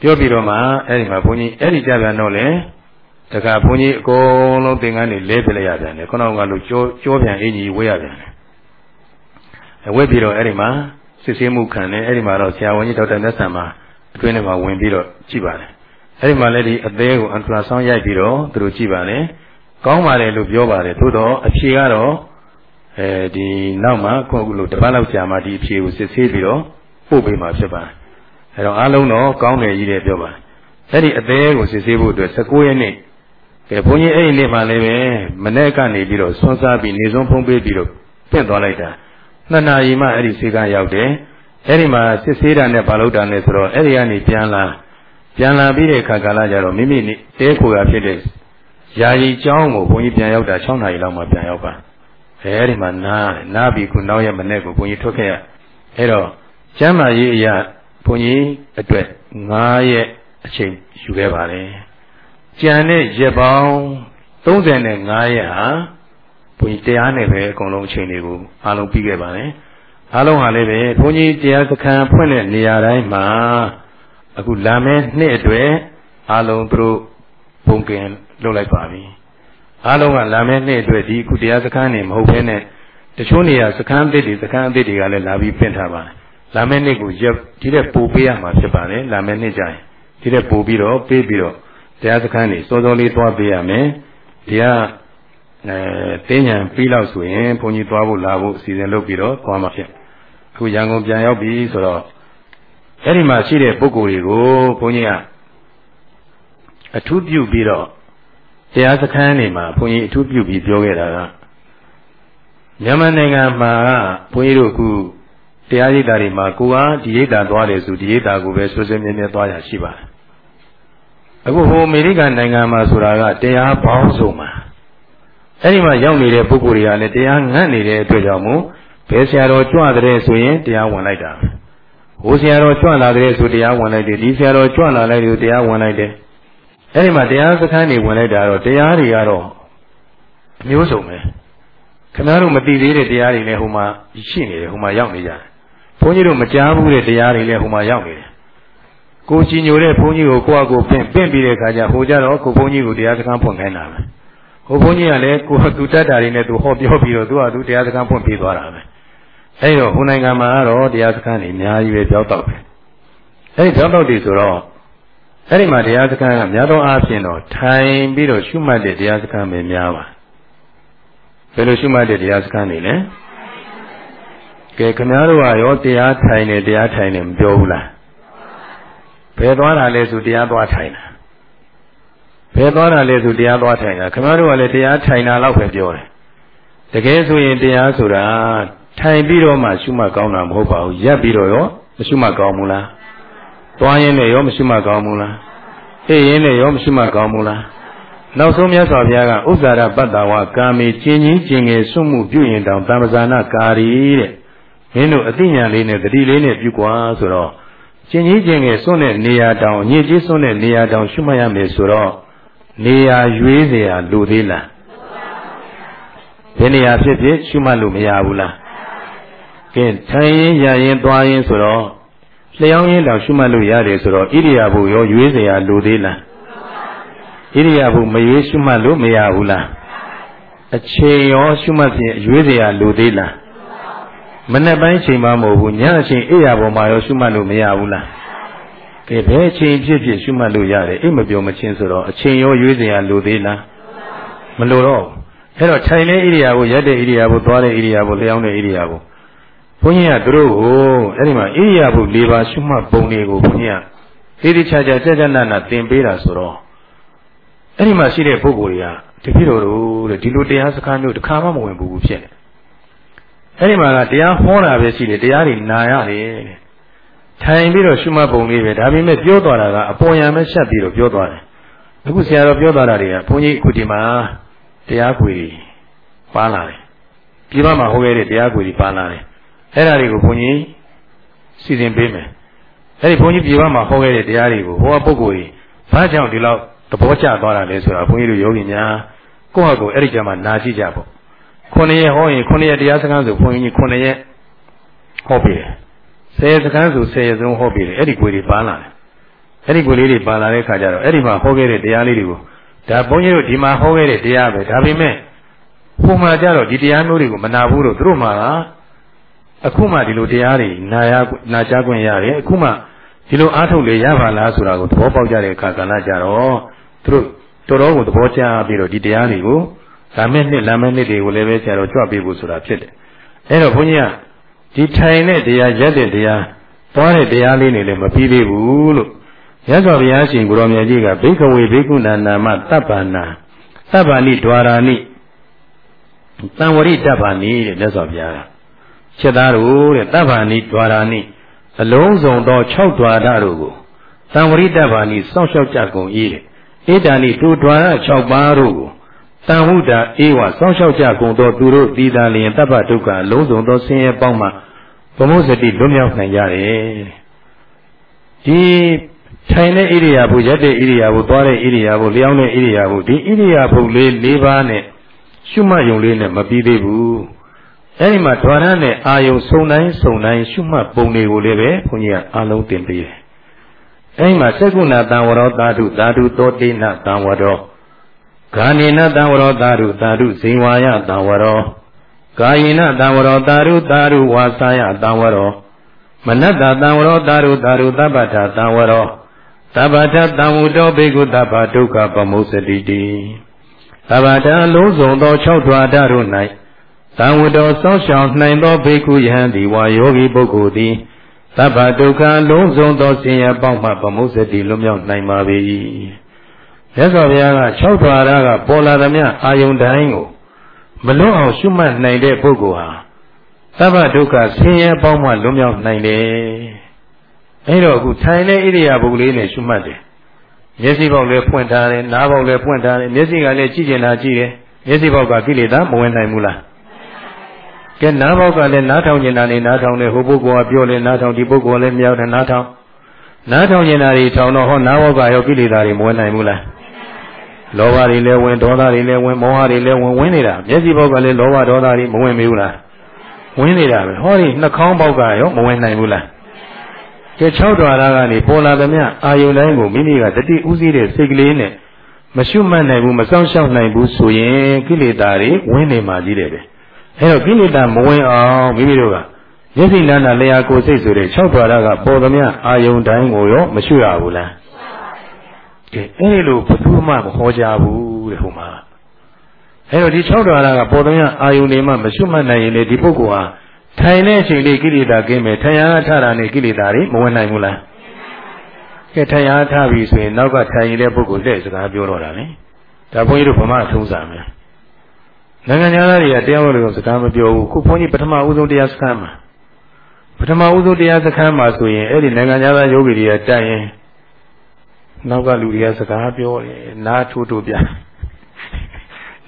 ပြောပြီးတော့မှအဲ့ဒီမှာဘုန်းကြီးအဲ့ဒီကြပြန်တော့လေတခါဘုန်းကြီးအကုန်လုံးသင်္ကန်းတွေလဲပြလိုက်ရပြန်တယ်ခုနကလို့ကြောကြောပြန်အင်ကြီးဝေးရပြန်တယ်အဝေးပြီးတော့အဲ့ဒီမှာစစ်ဆေးမှုခံတယ်အဲ့ဒီမှာတော့ဆရာဝန်ကြီးဒေါက်တာမြတ်ဆန်မှာအတွင်းထဲမှာဝင်ပြီးတော့ကြည့်ပါတယ် အဲ့ဒီမှာလည်းဒီအသေးကိုအန်ထရာဆောင်းရိုက်ပြီးတော့သူတို့ကြည့်ပါတယ်ကောင်းပါတယ်လို့ပြောပါတယ်သို့တော့အဖြေကတော့အဲဒီနောက်မှာခုခုလို့တပတ်လောက်ကြာမှဒီအဖြေကိုစစ်ဆေးပြီးတော့ပို့ပေးမှာဖြစ်ပါတယ်အဲတော့အားလုံးတော့ကောင်းတယ်ကြီးတယ်ပြောပါတယ်အဲ့ဒီအသေးကိုစစ်ဆေးဖို့အတွက်19ရက်နေ့ကဲဘုန်းကြီးအဲ့ဒီနေ့မှလည်းပဲမနေ့ကနေပြီးတော့ဆွမ်းစားပြီးနေစွန်းဖုံးပေးပြီးတော့ပြင့်သွားလိုက်တာနှစ်နာရီမှအဲ့ဒီစေကရောက်တယ်အဲ့ဒီမှာစစ်ဆေးတာနဲ့ဘာလို့တာလဲဆိုတော့အဲ့ဒီကနေပြန်လာ ပြန်လာပြီးတဲ့အခါကာလကျတော့မိမိတဲခိုရာဖြစ်တဲ့ယာယီကျောင်းကိုဘုန်းကြီးပြန်ရောက်တာ6နာရီလောက်မှပြန်ရောက်ပါအဲဒီမှာနားနားပြီးခုနောက်ရက်မနေ့ကိုဘုန်းကြီးထွက်ခဲ့ရအဲ့တော့ကျမ်းမာရေးအရာဘုန်းကြီးအတွက်9ရက်အချိန်ယူခဲ့ပါတယ်ကြံတဲ့ရက်ပေါင်း35ရက်ဟာဘုန်းကြီးတရားနဲ့ပဲအကုန်လုံးအချိန်တွေကိုအားလုံးပြီးခဲ့ပါတယ်အားလုံးဟာလည်းပဲဘုန်းကြီးတရားစခန်းဖွင့်တဲ့နေရာတိုင်းမှာ အခုလာမယ့်နှစ်အတွက်အားလုံးသူတို့ဘုံကင်လုပ်လိုက်ပါပြီအားလုံးကလာမယ့်နှစ်အတွက်ဒီအခုတရားစခန်းနေမဟုတ်ဘဲနဲ့တချို့နေရာစခန်းအသစ်တွေစခန်းအသစ်တွေကလည်းလာပြီးပြင်ထားပါတယ်လာမယ့်နှစ်ကိုရက်ဒီတဲ့ပို့ပေးရမှာဖြစ်ပါတယ်လာမယ့်နှစ်ကျရင်ဒီတဲ့ပို့ပြီးတော့ပေးပြီးတော့တရားစခန်းနေစောစောလေးသွားပေးရမယ်ဒီကအဲတင်းညာပြီးလောက်ဆိုရင်ဘုန်းကြီးသွားဖို့လာဖို့အစီအစဉ်လုပ်ပြီးတော့သွားမှာဖြစ်အခုရန်ကုန်ပြန်ရောက်ပြီဆိုတော့ အဲ့ဒီမှာရှိတဲ့ပုဂ္ဂိုလ်တွေကိုဘုန်းကြီးကအထူးပြုပြီးတော့တရားစခန်းနေမှာဘုန်းကြီးအထူးပြုပြီးပြောခဲ့တာကမြန်မာနိုင်ငံမှာဘုန်းကြီးတို့အခုတရားရိပ်တာတွေမှာကိုကဒီရိပ်တာသွားတယ်ဆိုဒီရိပ်တာကိုပဲဆွဆွမြဲမြဲသွားရရှိပါတယ်အခုဟိုအမေရိကန်နိုင်ငံမှာဆိုတာကတရားပေါင်းစုံမှာအဲ့ဒီမှာရောက်နေတဲ့ပုဂ္ဂိုလ်တွေကလည်းတရားငတ်နေတဲ့အတွက်ကြောင့်မို့ဘယ်ဆရာတော်ကြွတဲ့ဆိုရင်တရားဝင်လိုက်တာ ဟိုဆရာတော်ကြွလာတဲ့ဆိုတရားဝင်လိုက်တယ်ဒီဆရာတော်ကြွလာလိုက်တယ်တရားဝင်လိုက်တယ်အဲ့ဒီမှာတရားစခန်းတွေဝင်လိုက်တာတော့တရားတွေကတော့အမျိုးစုံပဲခင်ဗျားတို့မသိသေးတဲ့တရားတွေလည်းဟိုမှာရှိနေတယ်ဟိုမှာရောက်နေကြတယ်ဘုန်းကြီးတို့မကြားဘူးတဲ့တရားတွေလည်းဟိုမှာရောက်နေတယ်ကိုကြည်ညိုတဲ့ဘုန်းကြီးကိုကိုယ့်အကိုပင့်ပင့်ပြီးတဲ့အခါကျဟိုကြတော့ကိုဘုန်းကြီးကိုတရားစခန်းဖွင့်ခိုင်းတာပဲဟိုဘုန်းကြီးကလည်းကိုသူတတ်တာတွေနဲ့သူဟောပြောပြီးတော့သူကသူတရားစခန်းဖွင့်ပေးသွားတာပဲ အဲဒီတော့ဟိုနိုင်ငံမှာကတော့တရားစခန်းတွေအများကြီးပဲကြောက်တော့ပဲအဲဒီကြောက်တော့တွေဆိုတော့အဲ့ဒီမှာတရားစခန်းကများသောအားဖြင့်တော့ထိုင်ပြီးတော့ရှုမှတ်တဲ့တရားစခန်းပဲများပါဘယ်လိုရှုမှတ်တဲ့တရားစခန်းတွေလဲကဲခင်ဗျားတို့ကရောတရားထိုင်နေတရားထိုင်နေမပြောဘူးလားဘယ်သွားတာလဲဆိုတရားသွားထိုင်တာဘယ်သွားတာလဲဆိုတရားသွားထိုင်တာခင်ဗျားတို့ကလည်းတရားထိုင်တာလောက်ပဲပြောတယ်တကယ်ဆိုရင်တရားဆိုတာ ထိုင်ပြီးတော့မှရှုမှတ်ကောင်းတာမဟုတ်ပါဘူးရပ်ပြီးတော့ရောမရှုမှတ်ကောင်းဘူးလားသွားရင်းနဲ့ရောမရှိမှကောင်းဘူးလားအေးရင်းနဲ့ရောမရှိမှကောင်းဘူးလားနောက်ဆုံးမြတ်စွာဘုရားကဥစ္စာရပတ္တဝါကာမေကျင်ကြီးကျင်ငယ်စွမှုပြုရင်တောင်တမ္ပဇာနာကာရီတဲ့ မင်းတို့အသိဉာဏ်လေးနဲ့တတိလေးနဲ့ပြုကွာဆိုတော့ကျင်ကြီးကျင်ငယ်စွန့်တဲ့နေရာတောင်ညစ်ကြီးစွန့်တဲ့နေရာတောင်ရှုမှတ်ရမယ်ဆိုတော့နေရာရွေးเสียလူသေးလားဘယ်နေရာဖြစ်ဖြစ်ရှုမှတ်လို့မရဘူးလား ကဲထိုင်ရင်ရရင်သွားရင်ဆိုတော့လျှောင်းရင်တော့ရှုမှတ်လို့ရတယ်ဆိုတော့ဣရိယာပုရောရွေးစရာလိုသေးလားဣရိယာပုမရွေးရှုမှတ်လို့မရဘူးလားအချိန်ရောရှုမှတ်ဖြင့်ရွေးစရာလိုသေးလားမနေ့ပိုင်းချိန်မှမဟုတ်ဘူးညအချိန်အိယာပေါ်မှာရောရှုမှတ်လို့မရဘူးလားကဲဘယ်အချိန်ဖြစ်ဖြစ်ရှုမှတ်လို့ရတယ်အိမ်မပြောမချင်းဆိုတော့အချိန်ရောရွေးစရာလိုသေးလားမလိုတော့ဘူးအဲ့တော့ထိုင်တဲ့ဣရိယာပုရက်တဲ့ဣရိယာပုသွားတဲ့ဣရိယာပုလျှောင်းတဲ့ဣရိယာပု ဘုန်းကြီးကသူတို့ကိုအဲ့ဒီမှာဣရိယာပု၄ပါးရှုမှတ်ပုံတွေကိုဘုန်းကြီးကသေသေးချာချာကြကြနာနာသင်ပေးတာဆိုတော့အဲ့ဒီမှာရှိတဲ့ပုဂ္ဂိုလ်တွေကတပည့်တော်တို့တဲ့ဒီလိုတရားစကားမျိုးတစ်ခါမှမဝင်ဘူးဖြစ်နေအဲ့ဒီမှာကတရားဟောတာပဲရှိတယ်တရားတွေနာရတယ်ထိုင်ပြီးတော့ရှုမှတ်ပုံလေးပဲဒါပေမဲ့ပြောသွားတာကအပေါ်ယံပဲရှက်ပြီးတော့ပြောသွားတယ်အခုဆရာတော်ပြောသွားတာတွေကဘုန်းကြီးအခုဒီမှာတရားခွေပါလာတယ်ပြည်ပမှာဟောခဲ့တဲ့တရားခွေပါလာတယ် အဲ့ဒါတွေကိုဘုန်းကြီးစီစဉ်ပေးမယ်အဲ့ဒီဘုန်းကြီးပြည်ပမှာဟောခဲ့တဲ့တရားတွေကိုဟောပုဂ္ဂိုလ်ကြီးဘာကြောင့်ဒီလောက်သဘောကျသွားတာလဲဆိုတာဘုန်းကြီးတို့ယောဂီများကိုယ့်ဟာကိုယ်အဲ့ဒီကြမှာနာကြည့်ကြပေါ့ခုနှစ်ရက်ဟောရင်ခုနှစ်ရက်တရားစခန်းဆိုဘုန်းကြီးခုနှစ်ရက်ဟောပြီးတယ်ဆယ်စခန်းဆိုဆယ်ရက်ဆုံးဟောပြီးတယ်အဲ့ဒီကိုယ်တွေပါလာတယ်အဲ့ဒီကိုယ်လေးတွေပါလာတဲ့ခါကျတော့အဲ့ဒီမှာဟောခဲ့တဲ့တရားလေးတွေကိုဒါဘုန်းကြီးတို့ဒီမှာဟောခဲ့တဲ့တရားပဲဒါပေမဲ့ပုံမှန်ကြတော့ဒီတရားမျိုးတွေကိုမနာဘူးလို့သူတို့မှာ အခုမှဒီလိုတရားတွေနာရနာကြားခွင့်ရတယ်အခုမှဒီလိုအားထုတ်လေရပါလားဆိုတာကိုသဘောပေါက်ကြတဲ့အခါကလည်းကြတော့သူတို့တော်တော်ကိုသဘောကျပြီးတော့ဒီတရားတွေကိုလာမဲ့နှစ်လာမဲ့နှစ်တွေကိုလည်းပဲဆရာတော်ကြွပေးဖို့ဆိုတာဖြစ်တယ်အဲတော့ဘုန်းကြီးကဒီထိုင်တဲ့တရားရက်တဲ့တရားသွားတဲ့တရားလေးနေလည်းမပြီးသေးဘူးလို့ရသော်ဘုရားရှင်ကိုရောမြတ်ကြီးကဘိခဝေဘိက္ခုနာနာမတပ္ပနာတပ္ပဏိဒွါရာနိတံဝရိတပ္ပဏိတဲ့မြတ်စွာဘုရားက ချက်သားတို့တဲ့တပ္ပဏိဒွါရာနိအလုံးစုံသော6ဒွါရတို့ကိုတံဝရိတပ္ပဏိစောင့်ရှောက်ကြကုန်၏တဲ့ဧတဏိဒုဒွါရ6ပါးတို့ကိုတန်ဟုတာအေဝစောင့်ရှောက်ကြကုန်သောသူတို့တည်တာလျင်တပ္ပဒုက္ခအလုံးစုံသောဆင်းရဲပေါင်းမှဗမုစတိလွတ်မြောက်နိုင်ကြတယ်ဒီထိုင်တဲ့ဣရိယာပုရက်တဲ့ဣရိယာပုသွားတဲ့ဣရိယာပုလျောင်းတဲ့ဣရိယာပုဒီဣရိယာပုလေး၄ပါးနဲ့ရှုမှတ်ယုံလေးနဲ့မပြီးသေးဘူး အဲဒီမှာဓဝရနဲ့အာယုံစုံတိုင်းစုံတိုင်းရှုမှတ်ပုံတွေကိုလည်းပဲဘုန်းကြီးကအလုံးတင်ပေးတယ်အဲဒီမှာသက္ကုဏတံဝရောသာဓုသာဓုတောတိနတံဝရောဂာနိနတံဝရောသာဓုသာဓုဇိဝါယတံဝရောကာယိနတံဝရောသာဓုသာဓုဝါစာယတံဝရောမနတ္တတံဝရောသာဓုသာဓုသဗ္ဗထာတံဝရောသဗ္ဗထာတံဝုတောဘေကုသဗ္ဗဒုက္ခပမုစတိတိသဗ္ဗထာလုံးစုံသော၆ဓာတ်တို့၌ တံဝုတောစောင့်ရှောက်နိုင်သောဘေကုယဟန်ဒီဝါယောဂီပုဂ္ဂိုလ်သည်သဗ္ဗဒုက္ခလုံးစုံသောဆင်းရဲပေါက်မှပမုစတိလွတ်မြောက်နိုင်ပါ၏မြတ်စွာဘုရားက၆ဓာရကပေါ်လာသမျှအာယုန်တိုင်းကိုမလွတ်အောင်ရှုမှတ်နိုင်တဲ့ပုဂ္ဂိုလ်ဟာသဗ္ဗဒုက္ခဆင်းရဲပေါင်းမှလွတ်မြောက်နိုင်တယ်။အဲတော့အခုထိုင်တဲ့ဣရိယာပုလေးနဲ့ရှုမှတ်တယ်။မျက်စိပေါက်လည်းဖွင့်ထားတယ်၊နားပေါက်လည်းဖွင့်ထားတယ်၊မျက်စိကလည်းကြည့်ကျင်တာကြည့်တယ်။မျက်စိပေါက်ကကိလေသာမဝင်နိုင်ဘူးလား။ ကဲနားပေါက်ကလည်းနားထောင်ကျင်တာနဲ့နားထောင်တယ်ဟိုပုဂ္ဂိုလ်ကပြောလဲနားထောင်ဒီပုဂ္ဂိုလ်လည်းမြောက်တယ်နားထောင်နားထောင်ကျင်တာတွေထောင်တော့ဟောနားပေါက်ကရောကိလေသာတွေမဝင်နိုင်ဘူးလား။လောဘတွေလည်းဝင်ဒေါသတွေလည်းဝင်မောဟတွေလည်းဝင်ဝင်နေတာမျက်စိဘောက်ကလည်းလောဘဒေါသတွေမဝင်မေဘူးလားဝင်နေတာပဲဟောဒီနှာခေါင်းဘောက်ကရောမဝင်နိုင်ဘူးလားကဲ6ဓာရကနေပေါ်လာသမျှအာယုန်တိုင်းကိုမိမိကတတိဥစည်းတဲ့စိတ်ကလေးနဲ့မရှုမှတ်နိုင်ဘူးမစောင့်ရှောက်နိုင်ဘူးဆိုရင်ကိလေသာတွေဝင်နေမှကြီးတယ်ပဲ အဲတော့ကိလေသာမဝင်အောင်မိမိတို့ကမျက်စိလန်းတာလျာကိုယ်စိတ်ဆိုတဲ့6ဓာရကပေါ်သမျှအာယုန်တိုင်းကိုရောမရှုရဘူးလားကဲအဲ့လိုဘယ်သူမှမဟောကြဘူးတဲ့ဟိုမှာအဲ့တော့ဒီ6ဓာရကပေါ်သမျှအာယုန်တွေမှမရှုမှတ်နိုင်ရင်လေဒီပုဂ္ဂိုလ်ဟာထိုင်တဲ့အချိန်လေးကိလေသာကင်းမယ်ထိုင်ရထတာနဲ့ကိလေသာတွေမဝင်နိုင်ဘူးလားကဲထိုင်ရထပြီဆိုရင်နောက်ကထိုင်ရတဲ့ပုဂ္ဂိုလ်လက်စကားပြောတော့တာလေဒါဘုန်းကြီးတို့ဗမာထုံးစံမယ် နိုင်ငံသားတွေကတရားတော်တွေကိုစကားမပြောဘူးခုဘုန်းကြီးပထမဦးဆုံးတရားစခန်းမှာပထမဦးဆုံးတရားစခန်းမှာဆိုရင်အဲ့ဒီနိုင်ငံသားယောဂီတွေကတိုက်ရင်နောက်ကလူတွေကစကားပြောတယ်နားထိုးထိုးပြ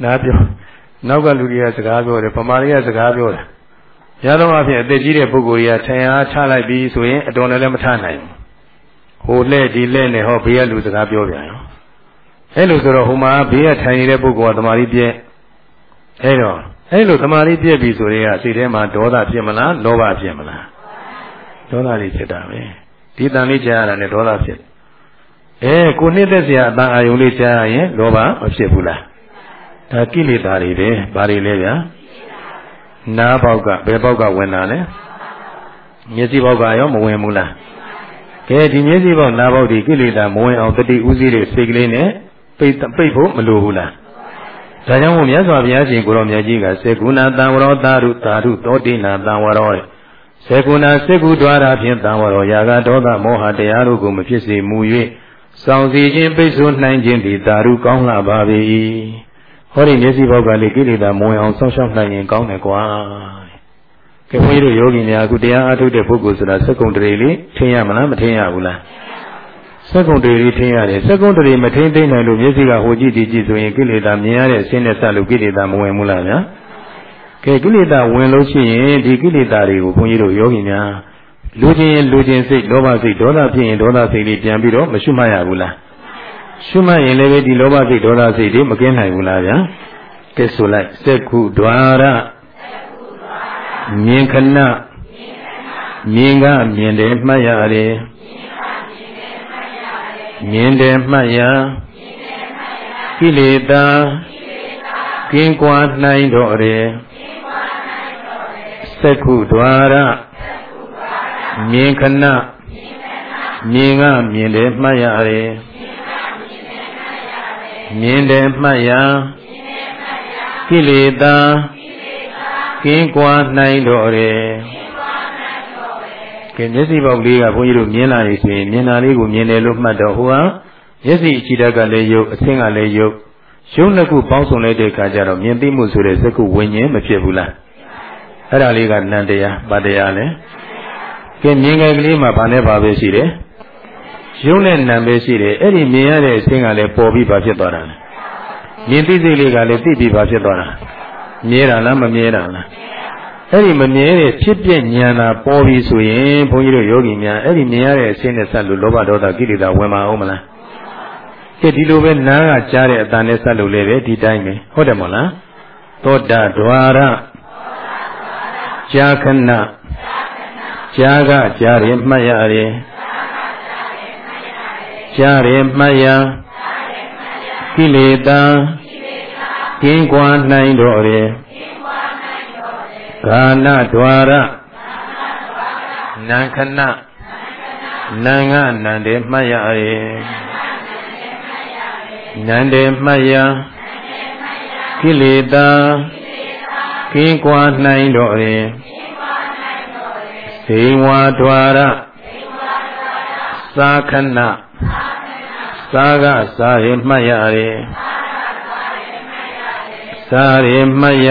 နားပြောနောက်ကလူတွေကစကားပြောတယ်ပမာတွေကစကားပြောတယ်ရသောအဖြစ်အသက်ကြီးတဲ့ပုဂ္ဂိုလ်ကြီးကထိုင်အားထားလိုက်ပြီးဆိုရင်အတော်နဲ့လည်းမထားနိုင်ဘူးဟိုလှဲ့ဒီလှဲ့နဲ့ဟောဘေးကလူစကားပြောပြန်ရောအဲ့လိုဆိုတော့ဟိုမှာဘေးကထိုင်နေတဲ့ပုဂ္ဂိုလ်ကတမာရီပြည့် အဲ့တော့အဲ့လိုတမာရီပြည့်ပြီဆိုရင်ကစိတ်ထဲမှာဒေါသဖြစ်မလားလောဘဖြစ်မလားဒေါသလေးဖြစ်တာပဲဒီတန်လေးကြားရတာနဲ့ဒေါသဖြစ်အဲကိုနှစ်သက်စရာအတန်အာယုံလေးကြားရရင်လောဘမဖြစ်ဘူးလားဒါကိလေသာတွေပဲဘာတွေလဲဗျာနားပေါက်ကဘယ်ပေါက်ကဝင်လာလဲမျက်စိပေါက်ကရောမဝင်ဘူးလားကဲဒီမျက်စိပေါက်နားပေါက်ဒီကိလေသာမဝင်အောင်တတိဥစည်းတွေစိတ်ကလေးနဲ့ပိတ်ပိတ်ဖို့မလိုဘူးလား ဒါကြောင့်မို့မြတ်စွာဘုရားရှင်ကိုရောမြတ်ကြီးကစေကုဏတံဝရောတာရုတာရုသောတိနာတံဝရောစေကုဏစေကုဒွါရာဖြင့်တံဝရောယာကဒေါသမောဟတရားတို့ကိုမဖြစ်စေမူ၍စောင့်စီခြင်းပိတ်ဆို့နိုင်ခြင်းသည်တာရုကောင်းလာပါ၏ဟောဒီမျက်စိဘောက်ကလေးကိလေသာမဝင်အောင်ဆောင်းရှောက်နိုင်ရင်ကောင်းတယ်ကွာကဲဘုန်းကြီးတို့ယောဂီများအခုတရားအားထုတ်တဲ့ပုဂ္ဂိုလ်ဆိုတာစက္ကုံတရေလေးထင်ရမလားမထင်ရဘူးလား စက္ကုံတရေလေးထင်ရတယ်စက္ကုံတရေမထင်သိနိုင်လို့မျက်စိကဟိုကြည့်ဒီကြည့်ဆိုရင်ကိလေသာမြင်ရတဲ့အရှင်းနဲ့ဆက်လို့ကိလေသာမဝင်ဘူးလားဗျာကဲကိလေသာဝင်လို့ရှိရင်ဒီကိလေသာတွေကိုဘုန်းကြီးတို့ယောဂီများလူချင်းလူချင်းစိတ်လောဘစိတ်ဒေါသဖြစ်ရင်ဒေါသစိတ်လေးပြန်ပြီးတော့မရှုမှတ်ရဘူးလားရှုမှတ်ရင်လည်းဒီလောဘစိတ်ဒေါသစိတ်တွေမကင်းနိုင်ဘူးလားဗျာကဲဆိုလိုက်စက္ခု द्वार မြင်ခဏမြင်ကမြင်တယ်မှတ်ရတယ် မြင်တယ်မှတ်ရကိလေသာကင်းကွာနိုင်တော့တယ်စက္ခု द्वार မြင်ခဏမြင်ကမြင်တယ်မှတ်ရတယ်မြင်တယ်မှတ်ရကိလေသာကင်းကွာနိုင်တော့တယ် ကဲမျက်စိပေါက်လေးကဘုန်းကြီးတို့မြင်လာပြီဆိုရင်မြင်တာလေးကိုမြင်တယ်လို့မှတ်တော့ဟိုကမျက်စိအကြည့်တက်ကလည်းယုတ်အဆင်းကလည်းယုတ်ရုပ်နှစ်ခုပေါင်းစုံလိုက်တဲ့အခါကျတော့မြင်သိမှုဆိုတဲ့စက္ခုဝิญဉ်မဖြစ်ဘူးလားအဲ့ဒါလေးကနန္တရားဗတရားလဲကဲမြင်ငယ်ကလေးမှာဘာနဲ့ဘာပဲရှိတယ်ရုပ်နဲ့နာမ်ပဲရှိတယ်အဲ့ဒီမြင်ရတဲ့အခြင်းကလည်းပေါ်ပြီးပါဖြစ်သွားတာလေမြင်သိစိတ်လေးကလည်းသိပြီးပါဖြစ်သွားတာမြဲတာလားမမြဲတာလား အဲ့ဒီမမြဲတဲ့ဖြစ်ပြဉာဏ်သာပေါ်ပြီးဆိုရင်ဘုန်းကြီးတို့ယောဂီများအဲ့ဒီမြင်ရတဲ့အခြင်းနဲ့ဆက်လို့လောဘဒေါသကိလေသာဝင်ပါအောင်မလားကဲဒီလိုပဲနားကကြားတဲ့အတန်နဲ့ဆက်လို့လည်းပဲဒီတိုင်းပဲဟုတ်တယ်မို့လားသောတာဒွါရကြာခဏကြာကကြားရင်မှတ်ရတယ်ကြားရမှတ်ရကိလေသာကင်းကွာနိုင်တော်ရ ကာဏဒွါရနံခဏနံငနန္တေမှတ်ရရေနန္တေမှတ်ရကိလေသာကင်းကွာနိုင်တော်ရဇေဝဒွါရသာခဏသာကစားရမှတ်ရတယ်စားရမှတ်ရ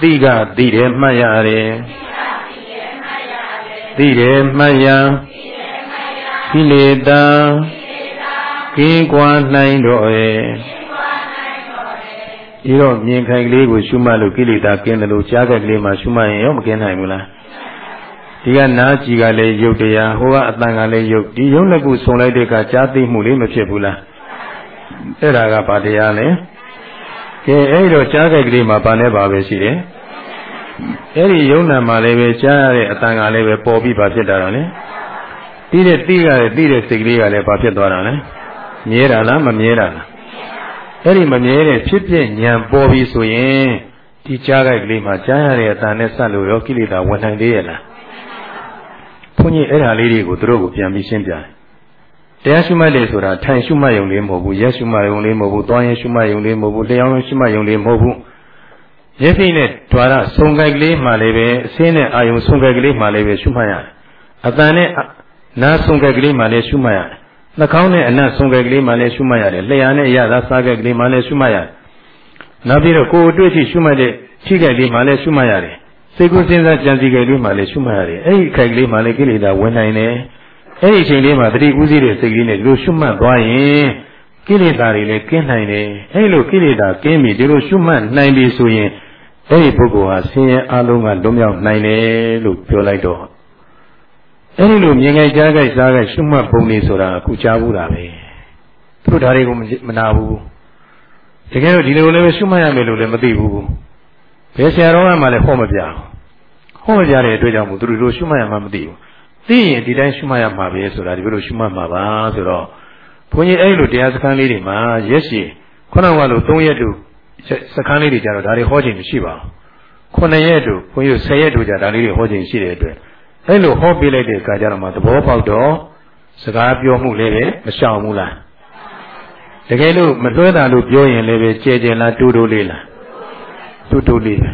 သိကသိတယ်မှတ်ရတယ်သိတယ်မှတ်ရကိလေသာကင်းကွာနိုင်တော့ရဲ့ဒီတော့မြင်ခိုင်ကလေးကိုရှုမှတ်လို့ကိလေသာကင်းတယ်လို့ကြားတဲ့ကလေးမှာရှုမှတ်ရင်ရောမကင်းနိုင်ဘူးလားဒီကနားကြည်ကလည်းယုတ်တရားဟိုကအတန်ကလည်းယုတ်ဒီယုတ်နှစ်ခုဆုံလိုက်တဲ့အခါကြားသိမှုလေးမဖြစ်ဘူးလားအဲ့ဒါကဘာတရားလဲကဲအဲ့ဒီတော့ကြားကြိုက်ကလေးမှာဘာနဲ့ပါပဲရှိတယ် အဲ့ဒီယုံနာမှာလည်းပဲကြားရတဲ့အတန်ကလည်းပဲပေါ်ပြီးပါဖြစ်တာတော့လေတီးတဲ့တီးကလည်းတီးတဲ့စိတ်ကလေးကလည်းဘာဖြစ်သွားတာလဲမြဲတာလားမမြဲတာလားအဲ့ဒီမမြဲတဲ့ဖြစ်ဖြစ်ဉာဏ်ပေါ်ပြီးဆိုရင်ဒီကြားကြိုက်ကလေးမှာကြားရတဲ့အတန်နဲ့ဆက်လို့ရောကိလေသာဝင်နိုင်သေးရဲ့လားဘုန်းကြီးအဲ့ဒါလေးတွေကိုသူတို့ကိုပြန်ပြီးရှင်းပြတယ်တရားရှုမှတ်လေဆိုတာထိုင်ရှုမှတ်ရုံလေးမဟုတ်ဘူးရက်ရှုမှတ်ရုံလေးမဟုတ်ဘူးသွားရင်ရှုမှတ်ရုံလေးမဟုတ်ဘူးလျှောင်းရှုမှတ်ရုံလေးမဟုတ်ဘူး မျက်စိနဲ့ဓွာရဆုံကြိုက်ကလေးမှလည်းပဲအစင်းနဲ့အာယုံဆုံကြိုက်ကလေးမှလည်းပဲရှုမှတ်ရတယ်အတန်နဲ့နားဆုံကြိုက်ကလေးမှလည်းရှုမှတ်ရတယ်နှာခေါင်းနဲ့အနံ့ဆုံကြိုက်ကလေးမှလည်းရှုမှတ်ရတယ်လျှာနဲ့အရသာစားကြိုက်ကလေးမှလည်းရှုမှတ်ရတယ်နောက်ပြီးတော့ကိုယ်အတွေ့အထိရှုမှတ်တဲ့ထိကြိုက်လေးမှလည်းရှုမှတ်ရတယ်စိတ်ကူးစဉ်းစားကြံစည်ကြိုက်လေးမှလည်းရှုမှတ်ရတယ်အဲ့ဒီခိုက်ကလေးမှလည်းကိလေသာဝင်နိုင်တယ်အဲ့ဒီအချိန်လေးမှာတတိကူးစီးတဲ့စိတ်ကလေးနဲ့ဒီလိုရှုမှတ်သွားရင်ကိလေသာတွေလည်းကင်းနိုင်တယ်အဲ့လိုကိလေသာကင်းပြီဒီလိုရှုမှတ်နိုင်ပြီဆိုရင် အဲ့ဒီပုဂ္ဂိုလ်ဟာဆင်းရဲအလုံးကလွတ်မြောက်နိုင်တယ်လို့ပြောလိုက်တော့အဲ့ဒီလိုမြင်ကြိုက်ကြားကြိုက်စားကြိုက်ရှုမှတ်ပုံနေဆိုတာအခုကြားဘူးတာပဲသူတို့ဒါတွေကိုမနာဘူးတကယ်တော့ဒီလိုလည်းပဲရှုမှတ်ရမယ်လို့လည်းမသိဘူးဘယ်ဆရာတော်ကမှလည်းဟောမပြဟောမပြတဲ့အတွက်ကြောင့်မို့သူတို့လိုရှုမှတ်ရမှမသိဘူးသိရင်ဒီတိုင်းရှုမှတ်ရမှာပဲဆိုတာဒီလိုရှုမှတ်မှာပါဆိုတော့ဘုန်းကြီးအဲ့လိုတရားစခန်းလေးတွေမှာရက်ရှည်ခုနကလို3ရက်တူ စခန်းလေးတွေကြတော့ဒါတွေဟောခြင်းမရှိပါဘူး9ရက်တူဘုန်းကြီး10ရက်တူကြဒါလေးတွေဟောခြင်းရှိတဲ့အတွက်အဲ့လိုဟောပေးလိုက်တဲ့အခါကျတော့မှသဘောပေါက်တော့စကားပြောမှုလည်းပဲမရှောင်ဘူးလားတကယ်လို့မလွှဲတာလို့ပြောရင်လည်းပဲကြဲကြဲလားတူတူလေးလားတူတူလေးပဲ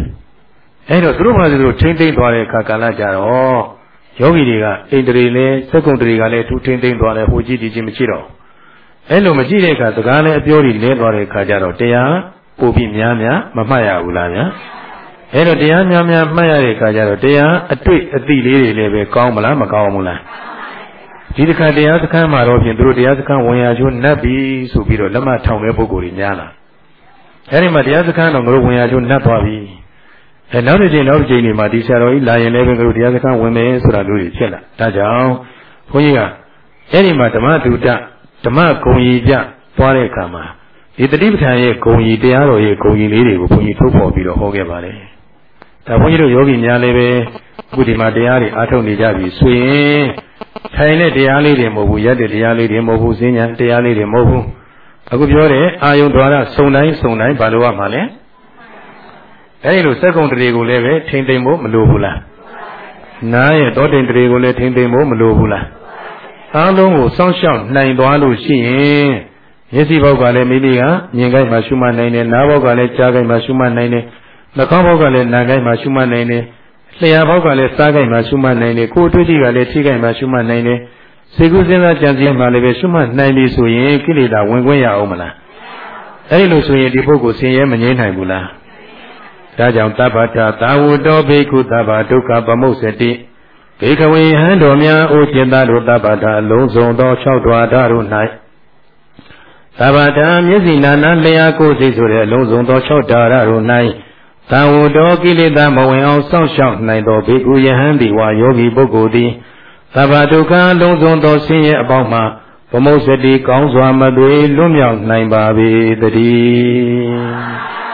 အဲ့တော့သူတို့ဘာလို့သူတို့ထိမ့်သိမ့်သွားတဲ့အခါကာလကြတော့ယောဂီတွေကအိန္ဒြေလဲစက္ကုံတတွေကလည်းသူထိမ့်သိမ့်သွားတယ်ဟိုကြည့်ဒီကြည့်မကြည့်တော့အဲ့လိုမကြည့်တဲ့အခါစကားလည်းအပြောတွေလဲသွားတဲ့အခါကျတော့တရား ပို့ပြီးများများမမှတ်ရဘူးလားဗျာအဲ့တော့တရားများများမှတ်ရတဲ့အခါကျတော့တရားအတွေ့အသိလေးတွေလည်းပဲကောင်းမလားမကောင်းဘူးလားဒီတစ်ခါတရားစခန်းမှာတော့ဖြင့်သူတို့တရားစခန်းဝင်ရချိုးနှက်ပြီဆိုပြီးတော့လက်မထောင်တဲ့ပုဂ္ဂိုလ်တွေများလာအဲ့ဒီမှာတရားစခန်းတော့ငါတို့ဝင်ရချိုးနှက်သွားပြီအဲနောက်တစ်ချိန်နောက်တစ်ချိန်တွေမှာဒီဆရာတော်ကြီးလာရင်လည်းပဲငါတို့တရားစခန်းဝင်မယ်ဆိုတာမျိုးတွေဖြစ်လာဒါကြောင့်ဘုန်းကြီးကအဲ့ဒီမှာဓမ္မတုတဓမ္မဂုံကြီးပြသွားတဲ့အခါမှာ ဒီတတိပဋ္ဌာန်ရဲ့ဂုံကြီးတရားတော်ရဲ့ဂုံကြီးလေးတွေကိုဘုန်းကြီးထုတ်ဖော်ပြီးတော့ဟောခဲ့ပါတယ်ဒါဘုန်းကြီးတို့ယောဂီများလည်းပဲအခုဒီမှာတရားတွေအားထုတ်နေကြပြီဆိုရင်ထိုင်တဲ့တရားလေးတွေမဟုတ်ဘူးရက်တဲ့တရားလေးတွေမဟုတ်ဘူးဈဉ္ညာတရားလေးတွေမဟုတ်ဘူးအခုပြောတဲ့အာယုံဒွါရစုံတိုင်းစုံတိုင်းဘာလို့ရမှာလဲအဲဒီလိုစက်ကုံတရေကိုလည်းပဲထိမ့်သိမ့်ဖို့မလိုဘူးလားနားရဲ့တောတင်တရေကိုလည်းထိမ့်သိမ့်ဖို့မလိုဘူးလားအားလုံးကိုစောင့်ရှောက်နိုင်သွားလို့ရှိရင် မျက်စိဘောက်ကလည်းမိမိကမြင်ကြိုက်မှရှုမှတ်နိုင်တယ်နားဘောက်ကလည်းကြားကြိုက်မှရှုမှတ်နိုင်တယ်နှာခေါင်းဘောက်ကလည်းနားကြိုက်မှရှုမှတ်နိုင်တယ်လျှာဘောက်ကလည်းစားကြိုက်မှရှုမှတ်နိုင်တယ်ကိုယ်တွေ့ကြည့်ကလည်းထိကြိုက်မှရှုမှတ်နိုင်တယ်စေကုစဉ်းစားကြံစည်မှလည်းပဲရှုမှတ်နိုင်ပြီဆိုရင်ကိလေသာဝင်ခွင့်ရအောင်မလားအဲဒီလိုဆိုရင်ဒီပုဂ္ဂိုလ်ဆင်းရဲမငြိမ်းနိုင်ဘူးလားဒါကြောင့်တပ္ပတာသာဝတောဘိက္ခုတပ္ပဒုက္ခပမုစ္ဆတိဘေခဝေဟံတော်များအိုจิตတို့တပ္ပတာအလုံးစုံသော၆ဓာတ်တို့၌ သဗ္ဗတံမျက်စိနာနာလျာကိုယ်စိတ်ဆိုတဲ့အလုံးစုံသော၆ဓာတ်တို့၌သံဝတောကိလေသာမဝင်အောင်စောင့်ရှောက်နိုင်သောဘေကုယဟံတိဝါယောဂီပုဂ္ဂိုလ်သည်သဗ္ဗဒုက္ခအလုံးစုံသောဆင်းရဲအပေါင်းမှဗမုစ္စတိကောင်းစွာမသွေလွတ်မြောက်နိုင်ပါ၏တည်း